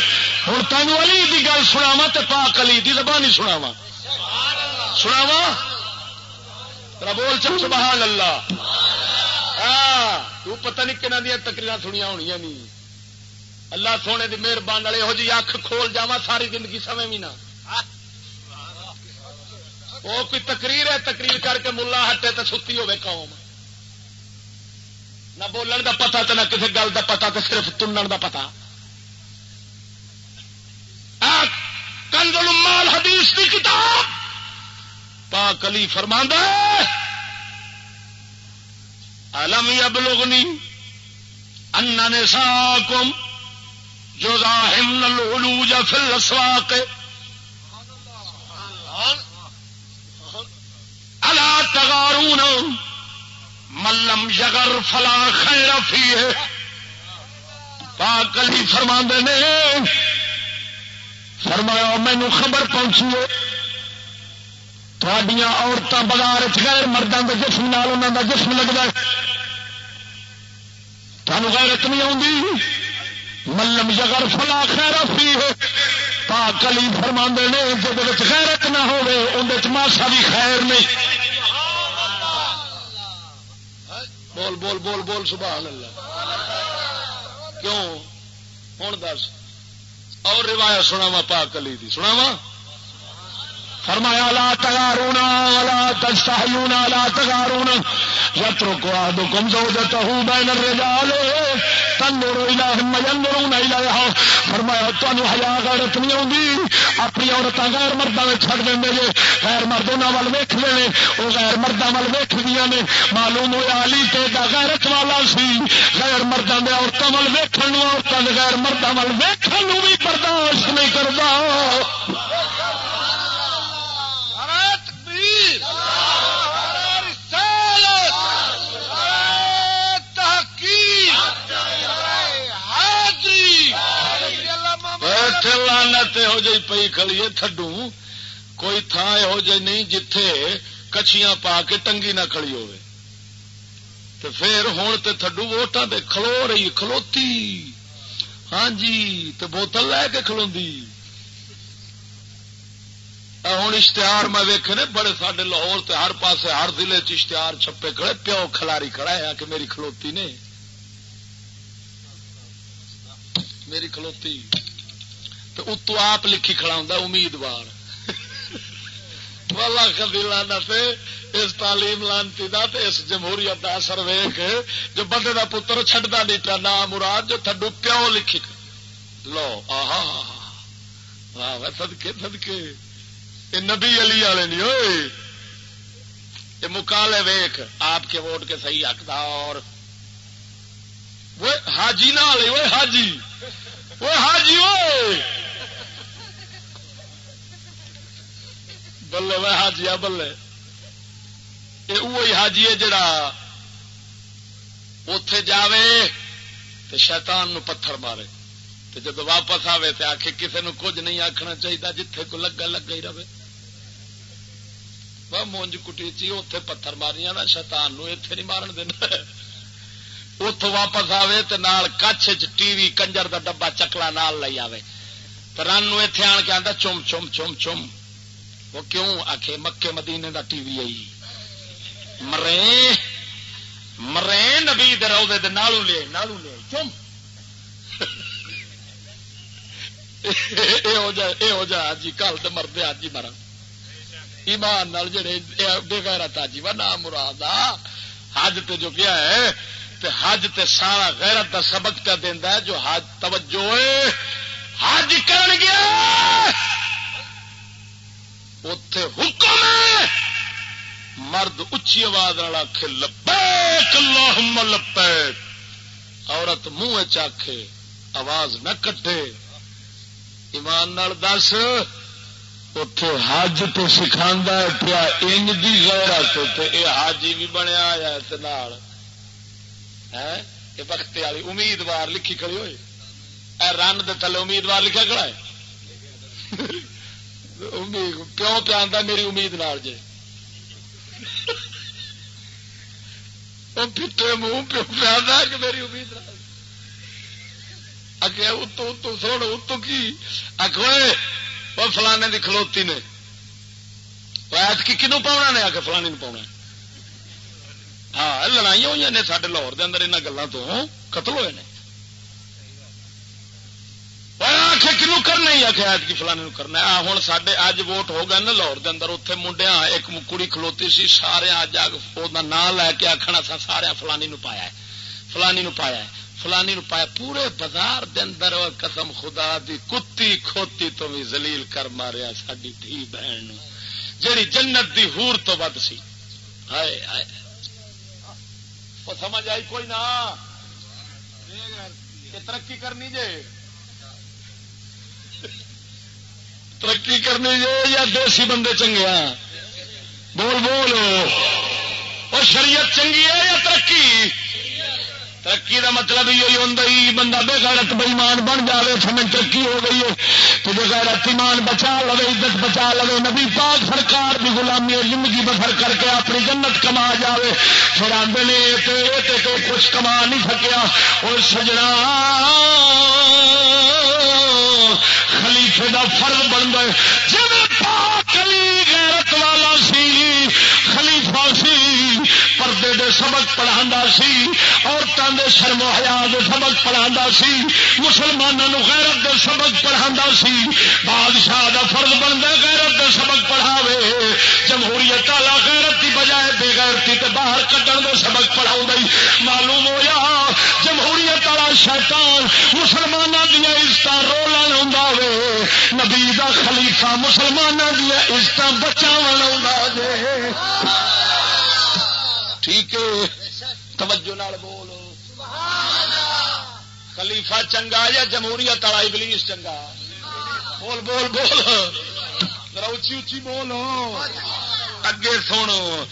ہوں تینوں علی دی گل سناوا تے پاک علی دی زبان سناوا سناوا بول چل، سبحان اللہ۔ ہاں تو پتہ نہیں کنہ دیا تکریر سنیا ہونی نہیں اللہ سونے کی مہربان والے یہو جی اکھ کھول جا ساری زندگی سمے بھی نہ۔ وہ کوئی تقریر ہے، تقریر کر کے ملا ہٹے تو ستی ہوے قوم۔ نہ بولن دا پتا تو نہ کسی گل دا پتا تو صرف تنن دا پتا کنزل مال حدیث کی کتاب۔ پاک علی فرما علم ابلغنی ان نے ساکم جو ظاہم العلوج فی الاسواق الا تغارون ملم جگر فلا خیر فی ہے پاک علی فرما نے فرمایا مینو خبر پہنچی ہے تھوڑیاں عورتیں بازار غیر مردوں کے جسم نال انہوں کا جسم لگتا ہے تمہیں غیرت نہیں آتی ملم جگر فلا خیر فی ہے پاک علی فرما نے جب غیرت نہ ہوے اندر ماسا بھی خیر نہیں بول بول بول بول سبحان اللہ کیوں ہوں دس اور روایت سنا وا پاک علی دی سناوا فرمایا، لا تگارونا لا تستحیونا لا تگارونا یترکو آدکم زوجتہو بین الرجال. تنظروا الہم ینظرون الیہا. فرمایا تانوں حیا غیرت نہیں ہوندی اپنی عورتاں غیر مرداں وچ چھڈ دیندے جے. غیر مرد انہاں ول ویکھدے او غیر مرداں ول ویکھدیاں نے. معلوم ہویا علی تے دا غیرت والا سی. غیر مرداں دے عورتاں ول ویکھن نو عورتاں دے غیر مرداں ول ویکھن نو بھی برداشت نہیں کردا. لانت ہو جی پی کلیے تھڈو کوئی تھان یہو جی نہیں جتھے کچھیاں پا کے ٹنگی نہ کھڑی ہوئے تو پھر ہوں تو تھڈو ووٹان دے کھلو رہی کھلوتی ہاں جی تو بوتل لے کے کھلو ہوں اشتہار میں ویکے نے بڑے سارے لاہور تے ہر پاسے ہر ضلع چ اشتہار چھپے کھڑے پیو کھلاری کھڑا ہے کہ میری کھلوتی نے میری کھلوتی تو اتو آپ لکھی کھڑا ہوں امیدوار۔ والا کبھی لانا اس تعلیم لانتی دا تے اس جمہوریت دا اثر ویخ جو بندے دا پتر چڈتا نہیں پیا نام مراد جو تھڈو پیو لکھی لو، آہا واہ سدکے سدکے یہ نبی علی والے نہیں ہوئے یہ مکالے ویخ آپ کے ووٹ کے صحیح حقدار۔ وہ حاجی نہ والے وہ حاجی۔ وہ حاجی وہ بلے وہ حاجی بلے۔ یہ وہی حاجی ہے جڑا اتے جاوے تو شیطان نو پتھر مارے۔ تو جب واپس آئے تو آخ کسی نو کچھ نہیں آخنا چاہیے جتھے کو لگا لگا ہی رہے۔ مونج کٹی چی اتے پتھر ماریاں نا، شیطان نو اتے نہیں مارن دینا۔ اتوں واپس آئے تو کچھ ٹی وی کنجر دا ڈبا چکلا نال لے آئے تو رن اتے آن کے آتا چم چم چم چم۔ وہ کیوں آخ مکے مدینے دا ٹی وی آئی؟ مرے مرے نبی دے دے نالوں لے نالوں لے، چم۔ یہ ہو جا جی کل تو مردے آج ہی مرا ایمان نال جڑے بےغیرت حاجی وا نام مراد حج تے جو کیا ہے، تے حج تے سارا غیرت دا سبق پہ دینا ہے، جو حج، توجہ حج کر گیا۔ اتے حکم ہے۔ مرد اچھی آواز والا آخے لبیک اللہم لبیک۔ عورت منہ چاکھے آواز نہ کٹے۔ ایمان نال دس اتے حج تو سکھا پیا انج دی غیرت یہ حاجی بھی بنیا آیا نال۔ یہ بختے والی امیدوار لکھی کھڑی ہوئی۔ اے رن دے تھلے امیدوار لکھا کھڑا ہے۔ پیوں پیا میری امید نال جے؟ پیٹے منہ پیو پیا کہ میری امید نال۔ اگے اتو اتو سوڑ اتو کی؟ آخوے وہ فلانے دی کھلوتی نے۔ ایت کی کنو پاؤنا نے؟ آ کے فلانی نے پاؤنا ہاں لڑائی ہوئی نے سارے لاہور دے اندر یہاں گلوں تو ہاں، قتل ہوئے ہیں آخر کرنا ہی آخر کی فلانے کرنا ہوں سڈے اج ووٹ ہو گئے نا لاہور دے اندر اتنے منڈیا ایک کڑی کھلوتی سی، سارے اج نام لے کے آخنا سا سارا فلانی نو پایا فلانی نو پایا فلانی نو پایا پورے بازار دے اندر قسم خدا دی کتی کھوتی تو بھی زلیل کر ماریا ساری دھی بہن جیڑی جنت دی ہور تو ود سی۔ ہائے ہائے۔ وہ سمجھ آئی کوئی نہ؟ ترقی کرنی جے۔ ترقی کرنی جے یا دیسی بندے چنگے ہیں بول بول۔ اور شریعت چنگی ہے یا ترقی؟ ترقی دا مطلب یہ ہوں بندہ بے غیرت بےمان بن جائے سمجھ ترقی ہو گئی ہے۔ تو بے غیرت ایمان بچا لو عزت بچا لو نبی پاک سرکار کی غلامی زندگی بسر کر کے اپنی جنت کما جائے پھر آدھے کچھ کما نہیں سکیا۔ اور سجنا، خلیفے دا فرض بن گئے جب پاک علی غیرت والا سی، خلیفہ سی پردے دے سبق پڑھا سی عورتوں دے شرم و حیا دے سبق پڑھا سی مسلمانوں غیرت دے سبق پڑھا سی۔ بادشاہ دا فرض بنتا غیرت دے سبق پڑھاوے۔ جمہوریت والا غیرت کی بجائے بے غیرتی تے باہر کٹن دے سبق پڑھا معلوم ہوا جمہوریت والا شیطان مسلمانوں دیا عزت رولن ہوں نبی دا خلیفہ مسلمانوں دیا عزت بچا دے ٹھیک ہے۔ توجہ نال بول۔ خلیفہ چنگا یا جمہوریت والا ابلیس چنگا؟ بول بول بول۔ اچھی اچھی بولو اگے سنو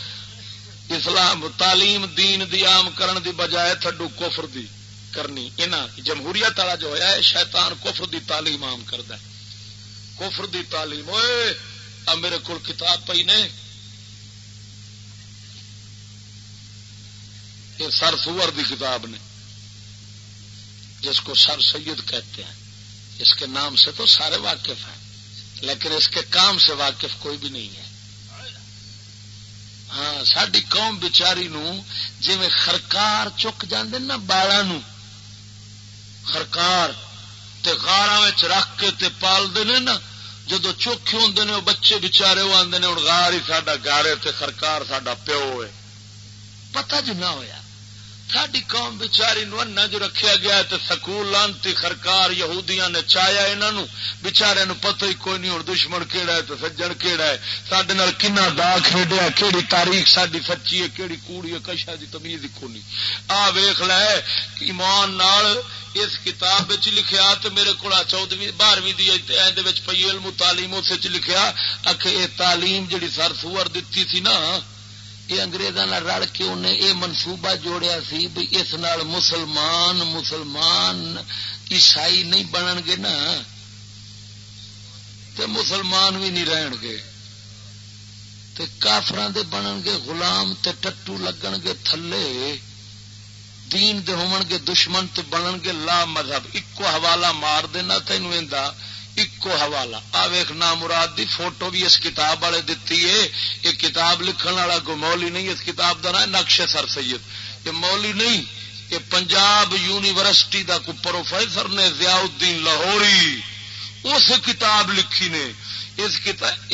اسلام تعلیم دین دی عام کرن دی بجائے تھڈو کفر دی کرنی۔ یہاں جمہوریت والا جو ہے، شیطان کفر دی تعلیم عام کرتا ہے۔ کفر دی تعلیم۔ ہوئے اب میرے کو کتاب پی نے۔ یہ سر سور دی کتاب نے، جس کو سر سید کہتے ہیں۔ اس کے نام سے تو سارے واقف ہیں، لیکن اس کے کام سے واقف کوئی بھی نہیں ہے۔ ہاں ساری قوم بچاری نو جی میں خرکار چک جاندے نا بالا نو خرکار تے غارا رکھ کے تے پال دے نا جدو چوکھے ہوں نے بچے بچارے وہ آدھے ہوں غار ہی ساڈا گارے تے خرکار ساڈا پیو ہے۔ پتہ جنا ہویا ساری قوم بچاری نو انا جو رکھیا گیا تو سکول لانتی خرکار یہودیاں نے چایا انہوں بچارے پتہ ہی کوئی نہیں ہوں دشمن کہڑا ہے تو سجن کہڑا ہے؟ سڈے کنا دا کھیڈیا کہڑی تاریخ ساری سچی ہے کہڑی کوڑی ہے؟ کشا دی تمیز ہی کونی۔ آ ویخ لے ایمان نال اس کتاب لکھیا تو میرے کو چودویں، بارہویں پی علم تعلیم اس لکھیا۔ آخ یہ تعلیم جڑی سر سور دتی تھی نا یہ اگریزوں رل کے انہیں یہ منصوبہ جوڑیا سی بھی اس نال مسلمان مسلمان عیسائی نہیں بنن گے نا، تے مسلمان بھی نہیں رہن گے۔ تے کافران دے بنن گے، غلام تے ٹٹو لگن گے تھلے۔ دین دے ہون گے، دشمن تے بنن گے، لا مذہب۔ اکو حوالہ مار دینا تینوں ایکو حوالہ۔ آ ویخ نام مراد دی فوٹو بھی اس کتاب والے دتی ہے۔ یہ کتاب لکھن والا کو مولی نہیں، اس کتاب کا نام نقش سر سید۔ یہ مولی نہیں، یہ پنجاب یونیورسٹی دا کو پروفیسر نے ضیاء الدین لاہوری۔ اس کتاب لکھی نے۔ اس کتاب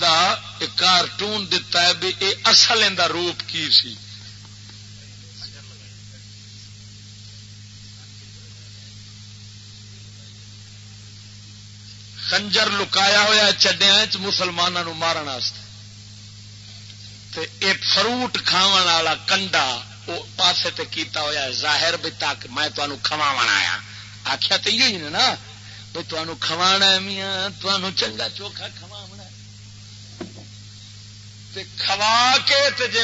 دا کارٹون دتا ہے بھی، یہ اصل دا روپ کی سی۔ کنجر لکایا ہوا چڈیا مسلمانوں مارن یہ فروٹ کھاو والا کنڈا وہ پاسے تے کیتا ہوا ظاہر بھی تک میں تمہوں کھوا آیا۔ آخیا تو یہ نا؟ بھی تمہوں کھوا میاں تمہوں چنگا چوکھا کھوا کھوا کے جی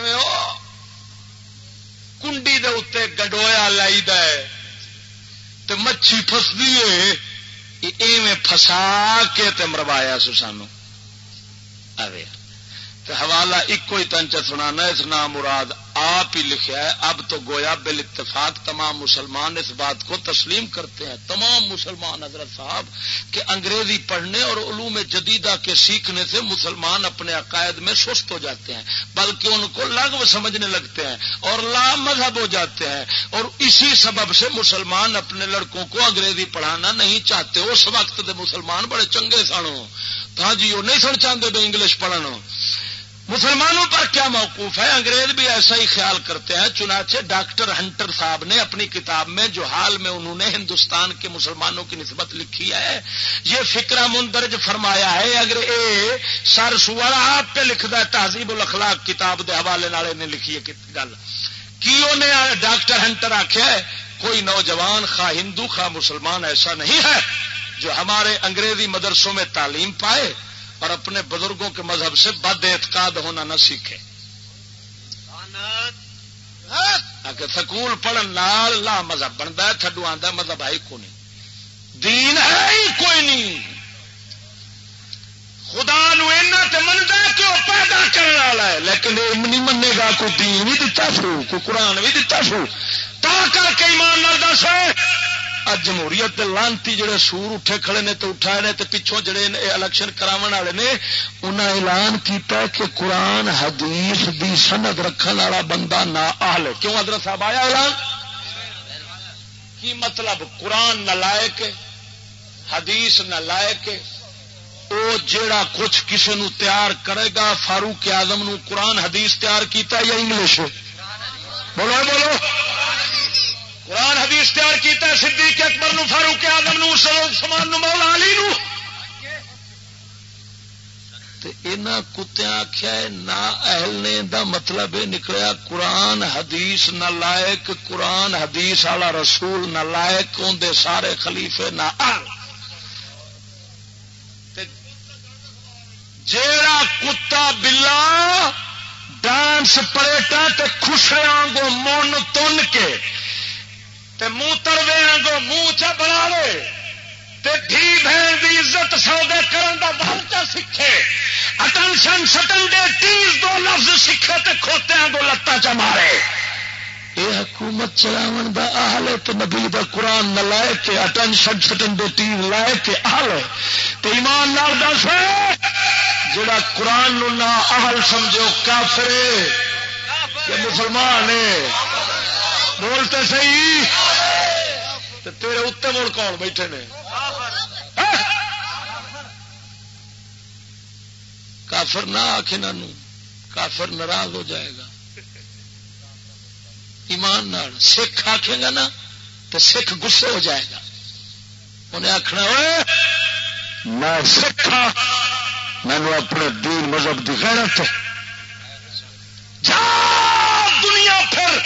کنڈی دے اتنے گڈویا لائی د مچھی فسدی ہے۔ ایویں فسا کے تے مروایا سو سانو۔ حوالہ ایک ہی تنچ سنانا اس نام مراد آپ ہی لکھا ہے۔ اب تو گویا بل اتفاق تمام مسلمان اس بات کو تسلیم کرتے ہیں۔ تمام مسلمان حضرت صاحب کہ انگریزی پڑھنے اور علوم جدیدہ کے سیکھنے سے مسلمان اپنے عقائد میں سست ہو جاتے ہیں، بلکہ ان کو لغو سمجھنے لگتے ہیں اور لا مذہب ہو جاتے ہیں۔ اور اسی سبب سے مسلمان اپنے لڑکوں کو انگریزی پڑھانا نہیں چاہتے۔ اس وقت دے مسلمان بڑے چنگے سن ہاں جی وہ نہیں سن چاہتے بے انگلش پڑھنا مسلمانوں پر کیا موقوف ہے؟ انگریز بھی ایسا ہی خیال کرتے ہیں، چنانچہ ڈاکٹر ہنٹر صاحب نے اپنی کتاب میں جو حال میں انہوں نے ہندوستان کے مسلمانوں کی نسبت لکھی ہے، یہ فکرہ مندرج فرمایا ہے، اگر اے سر سوار آپ پہ لکھتا ہے، تہذیب الاخلاق کتاب دے حوالے نالے نے لکھی ہے گل۔ کی انہیں ڈاکٹر ہنٹر آخیا ہے؟ کوئی نوجوان، خواہ ہندو، خواہ مسلمان، ایسا نہیں ہے جو ہمارے انگریزی مدرسوں میں تعلیم پائے اور اپنے بزرگوں کے مذہب سے بد اعتقاد ہونا نہ سیکھے۔ سکول پڑھن لا مذہب بنتا ہے، تھڈو آتا مذہب ہے کو نہیں دین ہے ہی کوئی نہیں۔ خدا نو منتا کہ وہ پیدا کرنے والا ہے، لیکن یہ نہیں منے گا، کوئی دین بھی دتا سو کوئی قرآن بھی دتا سو تا کر کے ایمان نال دس۔ جمہوریت لانتی جڑے سور اٹھے کھڑے نے تو اٹھائے نے تو پچھوں جڑے الیکشن کرا والے نے انہیں اعلان کیتا ہے کہ قرآن حدیث دی سند رکھن والا بندہ نہ آل کیوں حضرت صاحب آیا اعلان؟ کی مطلب؟ قرآن نہ لائق حدیث نہ لائق وہ جیڑا کچھ کسی نو تیار کرے گا، فاروق آزم نو قرآن حدیث تیار کیتا یا انگلش بولو بولو۔ قرآن حدیث تیار کیتا ہے، صدیق اکبر نو، فاروق آدم نو سمان نو، مولا علی نو۔ کتیا آخیا نہ اہل نے دا مطلب یہ نکلیا، قرآن حدیث نہ لائق، قرآن حدیث والا رسول نہ لائق اندر سارے خلیفے نہ جیڑا کتا بلا، ڈانس پلیٹا خسریا گو من تن کے تے منہ تروے گو منہ چ بنا لے دھی بہن کی عزت سودے کرن دا بل چا سیکھے۔ اٹنشن سٹن دے تیز دو لفظ سیکھے تے کھوتے گو لتا چ مارے۔ یہ حکومت چلاو دا آل ہے نبی دا قرآن نہ لائے کہ اٹنشن سٹن دے تیز لائے کہ آل ہے تو ایمان نال دس جڑا قرآن نو نہ اہل سمجھو کافرے کہ مسلمان ہے۔ بولتے سی تیرے اتنے مڑ کون بیٹھے نے؟ کافر نہ آخ ان کافر ناراض ہو جائے گا۔ ایمان نال سکھ آخے گا نا تو سکھ گسے ہو جائے گا۔ انہیں آخنا میں سکھ ہاں مینو اپنے دین مذہب کی غیرت جا دنیا پھر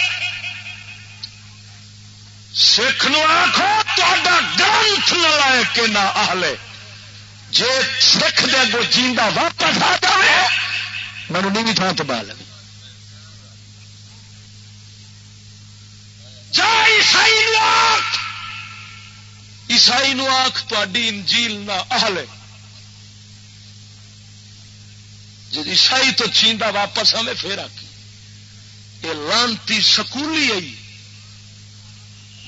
سکھ نو آخو تا گرنتھ نہ لائے کہ نہ آلے جی سکھ دے گو جیندہ واپس آ جائے مینو نیوی تھان تو بال جا عیسائی نو آخ عیسائی نو آخ انجیل نہ آلے جی عیسائی تو چیندہ واپس ہمیں پھر آکی یہ لانتی سکولی آئی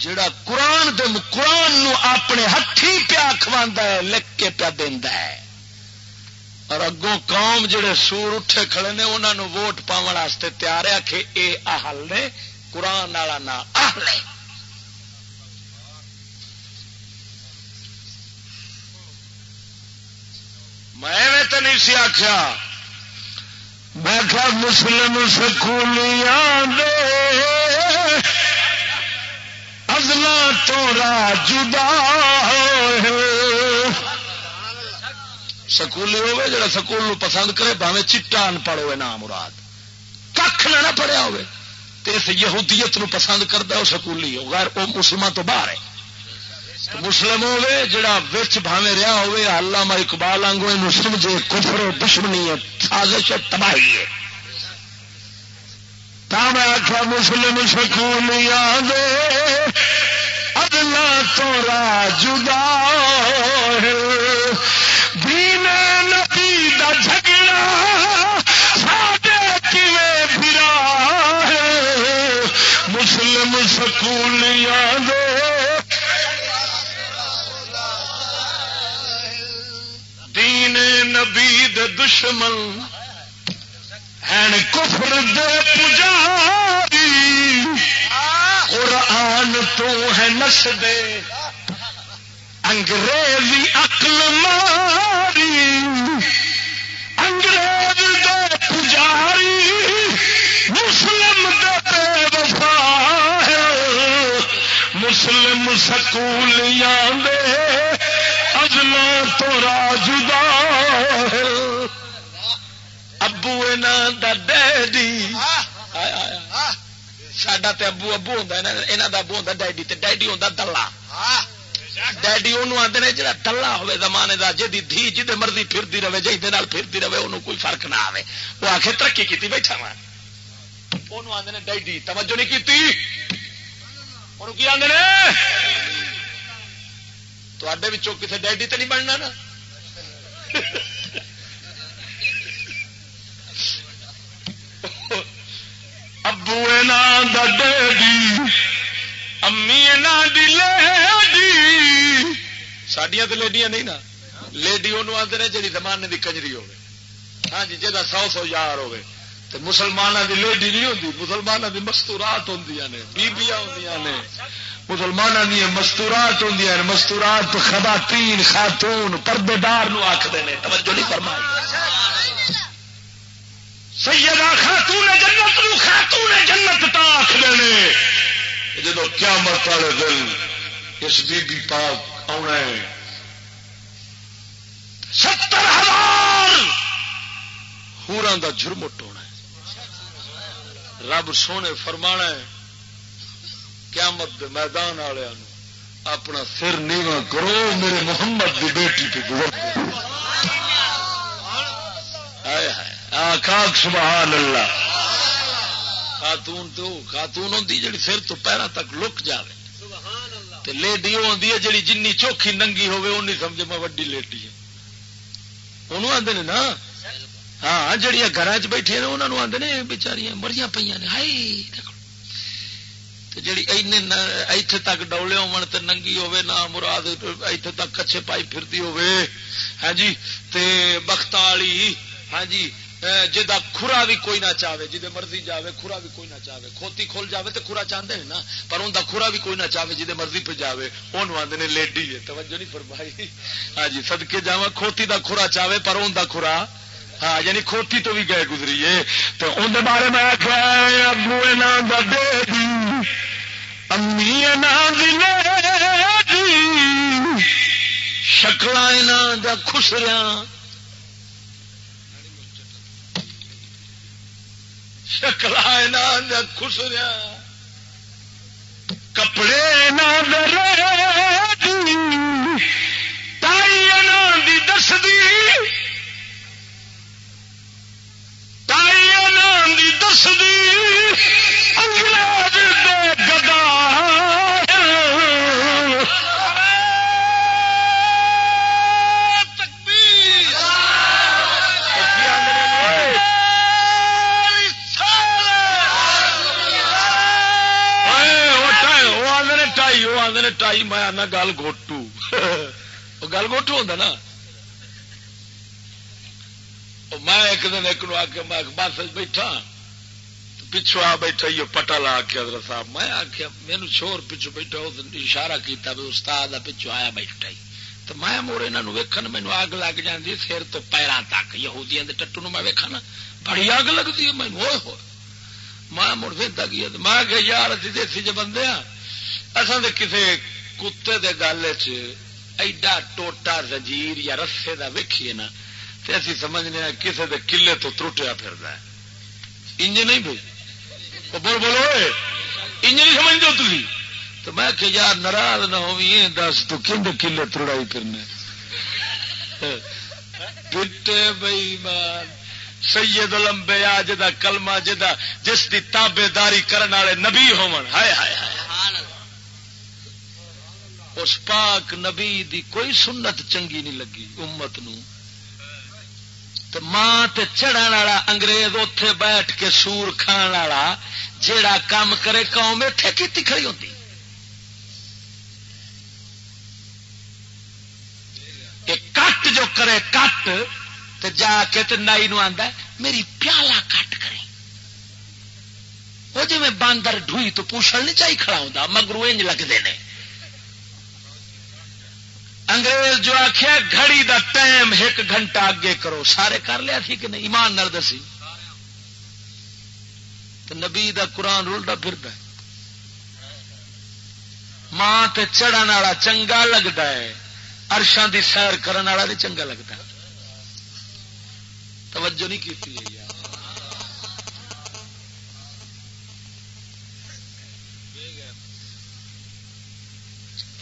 جڑا قرآن دے قرآن نو اپنے ہاتھی پیا کھوا ہے، لکھ کے پیا دینا ہے۔ اور اگوں قوم جڑے سور اٹھے کھڑے نے انہوں نے ووٹ پاؤن واسطے تیار ہے کہ اے اہل نے قرآن والا نا اہل ہے۔ میں تو نہیں سی آخیا میں کیا مسلم سکولیاں دے۔ ازلا تو جدا سکولی ہوے جڑا سکول پسند کرے باوے چٹا ان پڑھ ہوئے نام مراد۔ کھ نہ پڑھیا ہوے تے اس یہودیت نو پسند کرتا وہ سکولی ہو۔ غیر وہ مسلمان تو باہر ہے۔ مسلم ہوے جڑا وچ بھاوے رہا ہوے علامہ اقبال آنگو مسلم جو کفر دشمنی ہے، سازش تباہی ہے۔ تا میں آخیا مسلم سکون یاد ادلا تو را جدا دین نبی دا جھگڑا ساڈے کیویں مسلم سکون یاد دین نبی دشمن ہیں کفر دے پجاری قرآن تو ہے نس دے انگریزی عقل ماری انگریز دے پجاری مسلم دے وفا مسلم سکولیاں دے اجلا تو راجدا ابو دا ڈیڈی ساڈا تے ابو ابو ہوتا یہاں کا ابو ہوتا ڈیڈی تے ڈیڈی ہوتا دلہ ڈیڈی وہ آدھے جا ٹلا ہوے زمانے کا جی دھی جی مرضی پھرتی رہے جی پھرتی رہے انہوں کوئی فرق نہ آئے وہ آ کے ترقی کی بیٹھا وا وہ آدھے ڈیڈی توجہ نہیں کی کی آدھے تے کسی ڈیڈی تو نہیں بننا نا ابو ڈیڈی امی دی لیڈی سڈیا تو لیڈیاں نہیں نا لیڈی وہ آتے ہیں جی زمانے کی کجری ہو ہاں جی جا سو سو یار ہوے تو مسلمانوں کی لیڈی نہیں ہوتی مسلمانوں کی مستورات ہوں نے بیبیاں ہوں نے مسلمانوں دیا مستورات ہوں نے مستورات خواتین خاتون پردے دار آخر نے توجہ نہیں فرمائی سیدہ خاتون جنت نو خاتون جنت تا آخر نے جب کیا مت والے دن اس بی بی پاک آنا ہے، ستر ہزار ہورا کا جرمٹ ہونا ہے۔ رب سونے فرما ہے، قیامت دے میدان والوں اپنا سر نیوا کرو، میرے محمد کی بیٹی پہ گزر۔ آئے ہائے آخ سبحان اللہ. خاتون تو خاتون ہوں جی سر تو پیروں تک لک جائے لیڈی وہ آدھی ہے جی جن چوکھی ننگی ہوگی سمجھے میں وڈی لیڈی ہوں ہاں. انہوں آدھے نا؟ ہاں جہیا گھر چ بیٹھے انہوں آدھے نے بچاریاں مریا پہ ہائی جی ایتھے تک ڈولے ہون تے ننگی ہوے نہ مراد ایتھے تک کچھے پائی پھرتی ہوے ہاں جی تے بخت والی ہاں جی جا خورا بھی کوئی نہ چاہے جی مرضی جاوے خورا بھی کوئی نہ چاہے۔ کھوتی کھول جاوے تو خورا چاہتے ہیں نا، پر ان کا خورا بھی کوئی نہ چاہے جی مرضی پہ جاوے۔ وہ آدھے نے لیڈی ہے، توجہ نہیں فرمائی۔ ہاں جی سدکے جا کھوتی کا خورا چاہے، پر ان کا خورا ہاں یعنی کھوتی تو بھی گئے گزری ہے۔ تو ان بارے میں ابو امی شکل خسریا شکل خسریا کپڑے تائی دس دی تائی دس دی انگریز دے گدا ٹائی میں آنا گل گوٹو گل گوٹو ہوتا نا۔ میں ایک دن ایک نو آ کے میں بس بیٹھا۔ پچھو آ بیٹھا، یہ پٹا لا کے حضرت صاحب۔ میں آخیا مینو شور پچھو بیٹھا اشارہ کیتا بھی استاد پچھو آیا بیٹھا ہی تو میں مڑ یہاں ویکن مینو اگ لگ جاتی سر تو پیروں تک۔ یہودیاں دے ٹٹو میں ویکھا نا، بڑی اگ لگتی ہے مینو میں مڑ پھر گیا، میں کہ یار، اسی دیسی چ بندے ہاں اصل کسی کتے دے گل ایڈا ٹوٹا زنجیر یا رسے دا ویکھیے نا تو اسی سمجھنے کسی دے کلے تو ترٹیا پھر انج نہیں بھائی بول بولو انج نہیں سمجھ دو تھی تو میں کہ یار ناراض نہ ہو دس تو کھنڈ کلے ترڑائی پھرنے؟ پٹے بئی مان سید لمبے آ جا کلمہ جدا جس کی تابے داری کرنے والے نبی ہون ہائے ہائے ہائے۔ اس پاک نبی دی کوئی سنت چنگی نہیں لگی امت نو۔ ماں تے چڑھن والا انگریز اتے بیٹھ کے سور کھان والا جیڑا کام کرے قوم اٹھے کی کھڑی ہوتی کٹ جو کرے کٹ تو جا کے تو نائی نو آدھا میری پیالہ کٹ کریں۔ وہ جی میں باندر ڈوئی تو پوچھل نہیں چاہیے کھڑا ہوتا مگرو انج لگتے ہیں انگریز جو آخیا گھڑی دا ٹائم ایک گھنٹہ اگے کرو۔ سارے کر لیا تھی کہ نہیں؟ ایمان نر دسی۔ تو نبی دا قرآن رولڈا پھر ماں تے چڑھن والا چنگا لگتا ہے۔ ارشان دی سیر کرنے والا نہیں چنگا لگتا توجہ نہیں کی سچ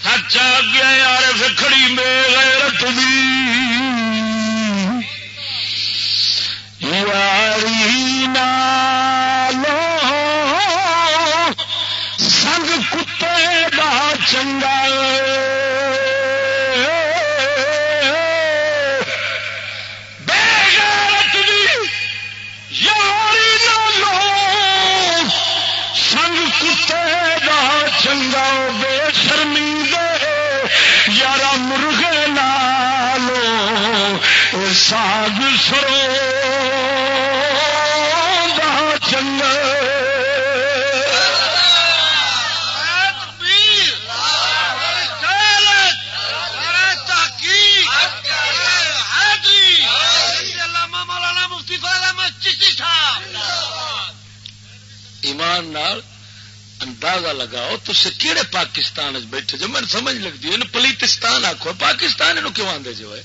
آ گیا یار فکڑی میں غیرت دی یاری نالو سنگ کتے دا چنگا چنگا بے شرمی دے یارا لالو ساگ سرو۔ لگاؤ تو کہڑے پاکستان بیٹھے جو؟ میں سمجھ لگتی ہے پلیتستان آخو پاکستان کیوں آدھے جو ہے؟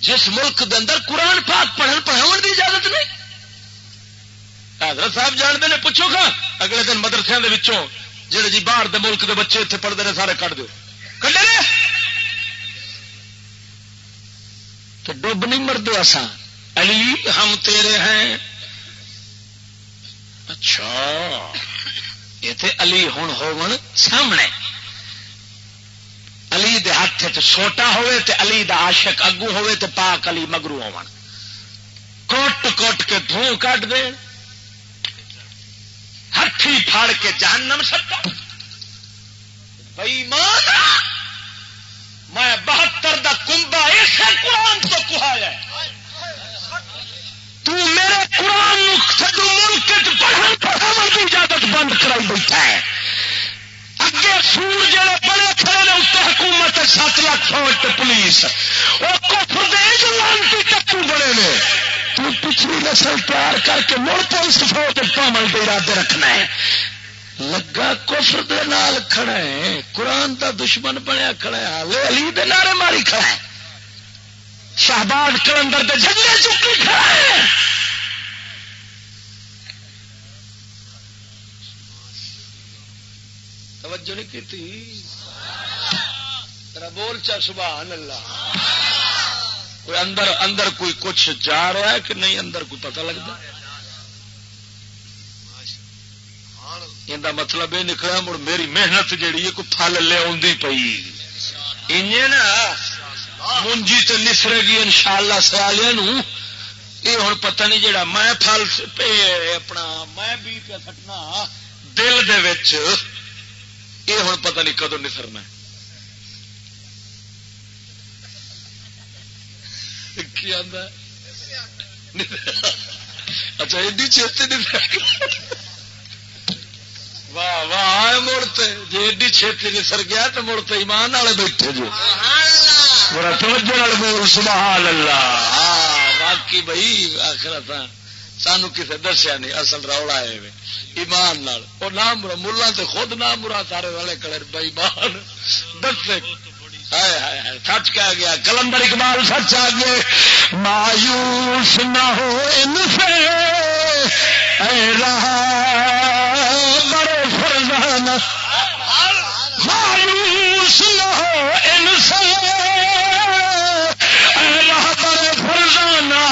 جس ملک دے اندر قرآن پاک پڑھن پڑھاؤ کی اجازت نہیں۔ حضرت صاحب جانتے ہیں پوچھو گا، اگلے دن مدرسے کے جہے جی باہر دے ملک دے بچے اتنے پڑھتے ہیں سارے کٹ دو کٹے تو ڈب نہیں مرد آسان علی، ہم تیرے ہیں۔ اچھا۔ یہ تھے علی ہوں ہو سامنے۔ علی دے ہاتھ چھوٹا ہوئے تے علی دا عاشق اگو ہوئے تے پاک علی مگرو ہو کوٹ کوٹ کے دھو کٹ دے۔ ہاتھی پھاڑ کے جہنم سکتا بئی مان میں بہتر دا کمبا اسے قرآن تو کہایا تو میرے قرآن ملک پڑھن پڑھاو کی اجازت بند کرائی بیٹھا ہے۔ اگے سور جڑے بڑے کھڑے نے اس حکومت سات لاکھ فوج پولیس۔ وہ کفر دے لانتی ٹکو بڑے نے۔ تو پچھلی نسل تیار کر کے مڑ پولیس فوج پامل کے ارادے رکھنا ہے۔ لگا کفر دے نال کھڑا ہے، قرآن دا دشمن بنیا کھڑا ہے ہالے علی دے نعرے ماری کھڑا ہے۔ شہباد کلندر دے جھنڈے چکی کھڑا ہے توجہ نہیں کی بول چا، سبحان اللہ۔ کوئی اندر اندر کوئی کچھ جا رہا ہے کہ نہیں؟ اندر کوئی پتہ لگتا؟ یہ مطلب یہ نکلا، مڑ میری محنت جیڑی ہے، کوئی پھل لیا پی نا منجی تو نسرے گی ان شاء اللہ سیالیا یہ ہوں پتہ نہیں جڑا میں پھل اپنا میں بھی پہ سٹنا دل دے یہ ہوں پتہ نہیں کدو نسرنا اچھا ایڈی چیتی نہیں واہ واہ مڑتے جی ایڈی چھتی نسر گیا تو مڑتے ایمان والے بیٹھے جو۔ میرا توجہ بول، سبحان اللہ. ہاں باقی بھائی آخر ہاں، سانو کسی دسیا نہیں، اصل رولا ہے ایمان نال وہ نام ملا تو خود نام مرا سارے والے کلر بھائی مان دسے سچ کہہ گیا، کلندر اقبال سچ آ گئے۔ مایوس نہ ہو ان سے، اے رہا، بڑے فرزان مایوس نہ ہو فرزانہ،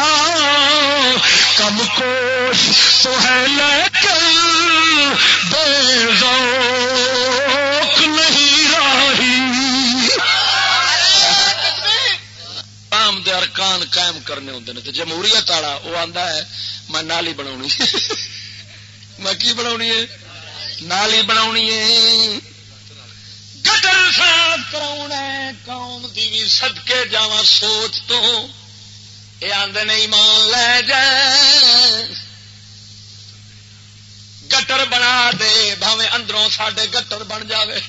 کم کوش تو ہے لیکن بے ذوق نہیں راہی۔ عام دے ارکان قائم کرنے ہوں تو جمہوریت والا وہ آتا ہے، میں نالی بنا میں کی بنا ہے؟ نالی بنا ہے۔ گٹر صاف کرا قوم دی بھی سدکے جا سوچ تو۔ یہ آدھے نہیں مان لے جائے گٹر بنا دے بھاوے اندروں ساڈے گٹر بن جاوے۔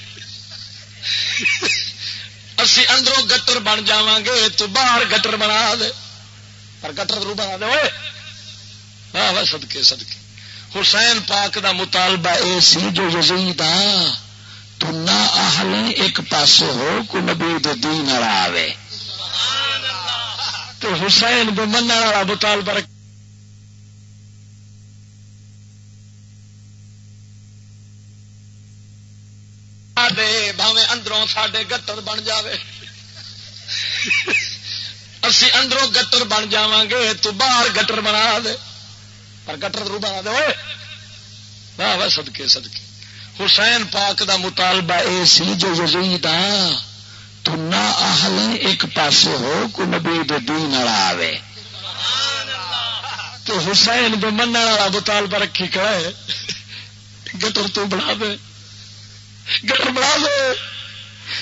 اسی اندروں گٹر بن جا گے تو باہر گٹر بنا دے۔ پر گٹر ضرور بنا دے واہ واہ سدکے سدکے حسین پاک دا مطالبہ اے سی، جو یزید تو نہ اہل ایک پاسے ہو کو نبی دین والا آوے۔ تو حسین دے من والا مطالبہ دے بھاوے اندروں ساڈے گٹر بن جاوے۔ اسی اندروں گٹر بن جا گے تو باہر گٹر بنا دے۔ پر گٹر رو بنا دے واہ واہ سدکے سدکے حسین پاک دا مطالبہ اے سی جو یزید تو نہ اہل ایک پاسے ہو کو نبی دین والا آوے۔ تو حسین دے من والا مطالبہ رکھی کرے گٹر تو بنا دے۔ گٹر بنا دے۔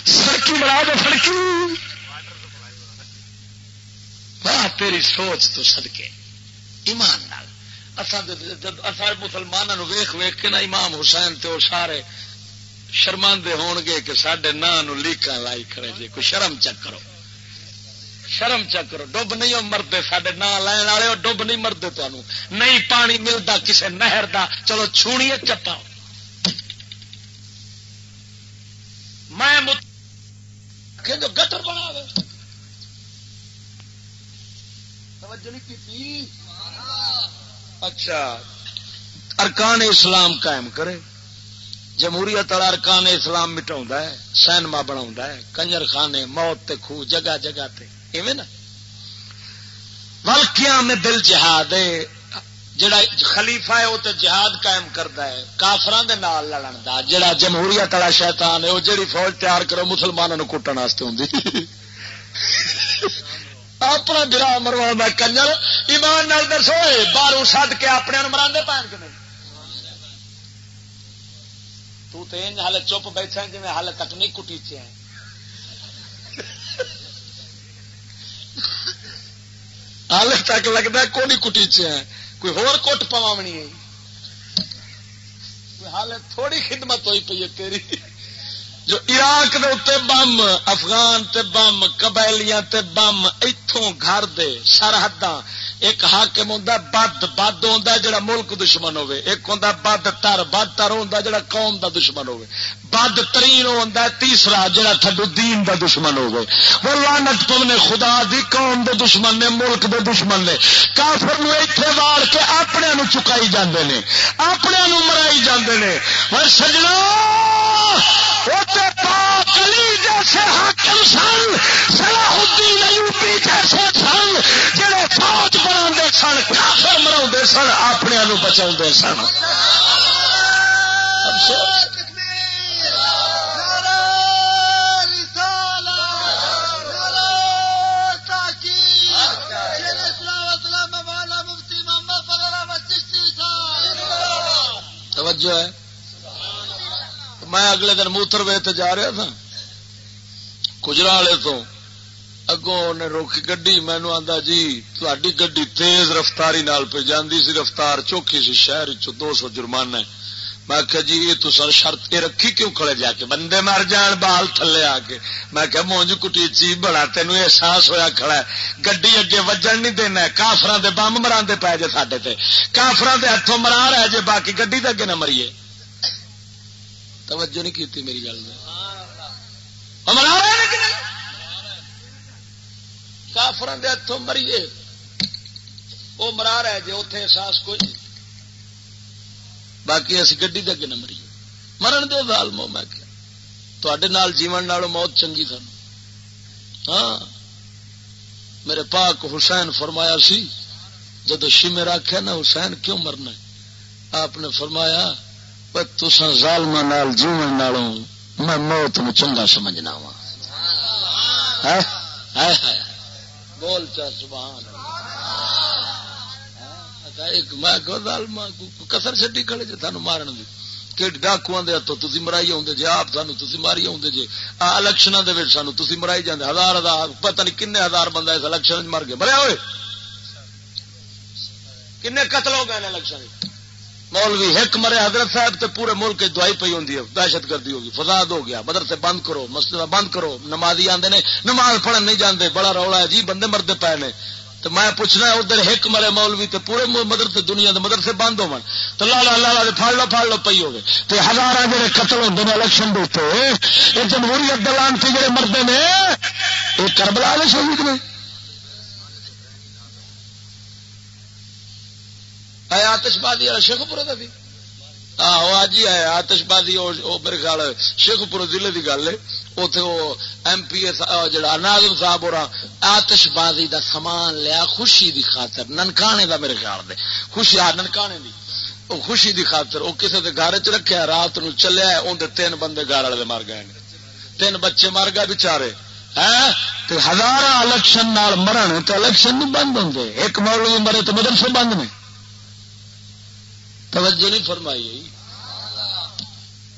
سڑکی بنا دے، سڑکی۔ واہ، تیری سوچ تو سدکے ایمان نال۔ مسلمانوں ویخ ویخ کے نا امام حسین تو سارے شرماندے ہون گے کہ سڈے نام لیکا لائی کھڑے جی کوئی شرم چک کرو۔ شرم چک کرو۔ ڈب نہیں وہ مرد سڈے نام لین والے ڈب نہیں مرد تمہوں نہیں پانی ملتا کسی نہر دا۔ چلو چھونی چپا میں جو گٹر بنا توجہ نہیں کی اچھا ارکان اسلام قائم کرے۔ جمہوریت والا ارکان اسلام مٹا ہے، سینما بنا ہے، کنجر خانے، موت تے خو جگہ جگہ تے۔ ایویں نا۔ ولکیاں میں دل جہاد ہے، جڑا خلیفہ ہے وہ تو جہاد قائم کرتا ہے۔ کافران دے نال لڑن دا۔ جڑا جمہوریت والا شیطان ہے وہ جڑی فوج تیار کرو مسلمانوں کٹن واسطے ہوں اپنا برا مروا کنجر ایمان نال دسو باہر سد کے اپنے مرا پہن کے نہیں ہال چپ بیٹھا جی ہال کٹنی کٹیچے ہیں ہال تک لگتا کو نہیں کٹیچے کوئی ہور کٹ پوامنی ہے ہال تھوڑی خدمت ہوئی پی ہے تیری جو عراق دے اتنے بم، افغان تے بم، قبائلیاں تے بم اتوں گھر دے سرحداں ایک حاکم ہوں بد بد ہوں جڑا ملک دشمن ہوے ایک ہوں بد تر بد تر ہوں جڑا قوم دا دشمن ہوے بد ترین ہوں تیسرا جڑا تھڈو دین دا دشمن ہوے وہ لانت پونے خدا دی، قوم دے دشمن نے، ملک دے دشمن نے. کافر نو ایتھے وار کے اپنے نو چکائی جاندے نے. اپنے نو مرائی جاندے نے. اور سجنا پاک علی جیسے حاکم سن صلاح الدین ایوبی جیسے سن جڑے فوج بنا سن، کافر مرا سن، اپنے بچا سن۔ توجہ ہے۔ میں اگلے دن موتر وے جا رہا تھا۔ کجرا والے تو اگوں نے روکی گڈی مینو آتا جی تھی گڈی تیز رفتاری نال پہ جاندی سی، رفتار چوکھی سی، شہر چ دو سو جرمانہ میں کہ جی یہ تو سر شرط کے رکھی، کیوں کھڑے جا کے؟ بندے مر جان، بال تھلے آ کے۔ میں کہ مونج کٹی چی بڑا، تینوں احساس ہویا کھڑا ہے۔ گڈی اگے وجن نہیں دینا کافران دے بمب مرا پے جے ساڈے تے۔ کافران دے ہاتھوں مرا رہے جے، باقی گڈی دے اگے نہ مریے۔ توجہ نہیں کی میری گل نے۔ مرا رہے ہیں کہ نہیں؟ کافر دے ہاتھوں مریے۔ وہ مرا رہے جی اتے احساس کوئی نہیں۔ باقی اسی گی دے نہ مریے۔ مرن دو ظالمو میں کیا؟ تے جیون نالوں موت چنگی سن۔ ہاں۔ میرے پاک حسین فرمایا سی، جدو شیمے آخیا نا، حسین کیوں مرنا آپ نے فرمایا تسا ظالم جیون نالوں میں موت نو چنگا سمجھنا وا۔ بول چا سبحان اچھا، میں کسر چڈی کھڑے جی تھانوں مارن دی۔ کہ ڈاکو تو تھی مرائی آؤ جی آپ سانو تھی ماری آؤ جی الیکشن سانو تھی مرائی جانے ہزار ہزار، پتہ نہیں کن ہزار بندہ اس الیکشن مر گئے مریا ہوئے؟ کن قتل ہو گئے الیکشن مولوی ایک مرے حضرت صاحب تے پورے ملک دوائی پی ہوں دہشت گردی ہوگی، فساد ہو گیا، مدرسے بند کرو مسجد بند کرو، نمازی آتے نے، نماز پڑھن نہیں جانتے بڑا رولا ہے جی بندے مرد پے نے۔ تو میں پوچھنا ادھر ایک مرے مولوی تو پورے مدرسے دنیا کے مدرسے بند ہو تو لالا لالا پھڑ لو پھڑ لو پی ہوگی تو ہزار جڑے قتل ہوتے ہیں الیکشن دیتے یہ جمہوریت دلان سے جڑے مرد نے یہ کربلا والے شہید نے۔ آیا آتش بازی والا شیخ پورے کا بھی؟ آہو اج ہی ہے آتش بازی میرے خیال شیخ پور ضلع کی گل ہے۔ اتے وہ ایم پی جڑا ناظم صاحب اور آتش بازی دا سامان لیا، خوشی دی خاطر، ننکانے دا میرے خیال دے۔ خوشی آ ننکانے دی۔ وہ خوشی دی خاطر، وہ کسی کے گھر چ رکھا رات نو چلیا اندر تین بندے گھر والے مر گئے تین بچے مر گئے بچارے ہزار الیکشن مرن تو الیکشن نہیں بند ہوں ایک مولوی مرے تو مدرسے بند نے۔ توجہ نہیں فرمائی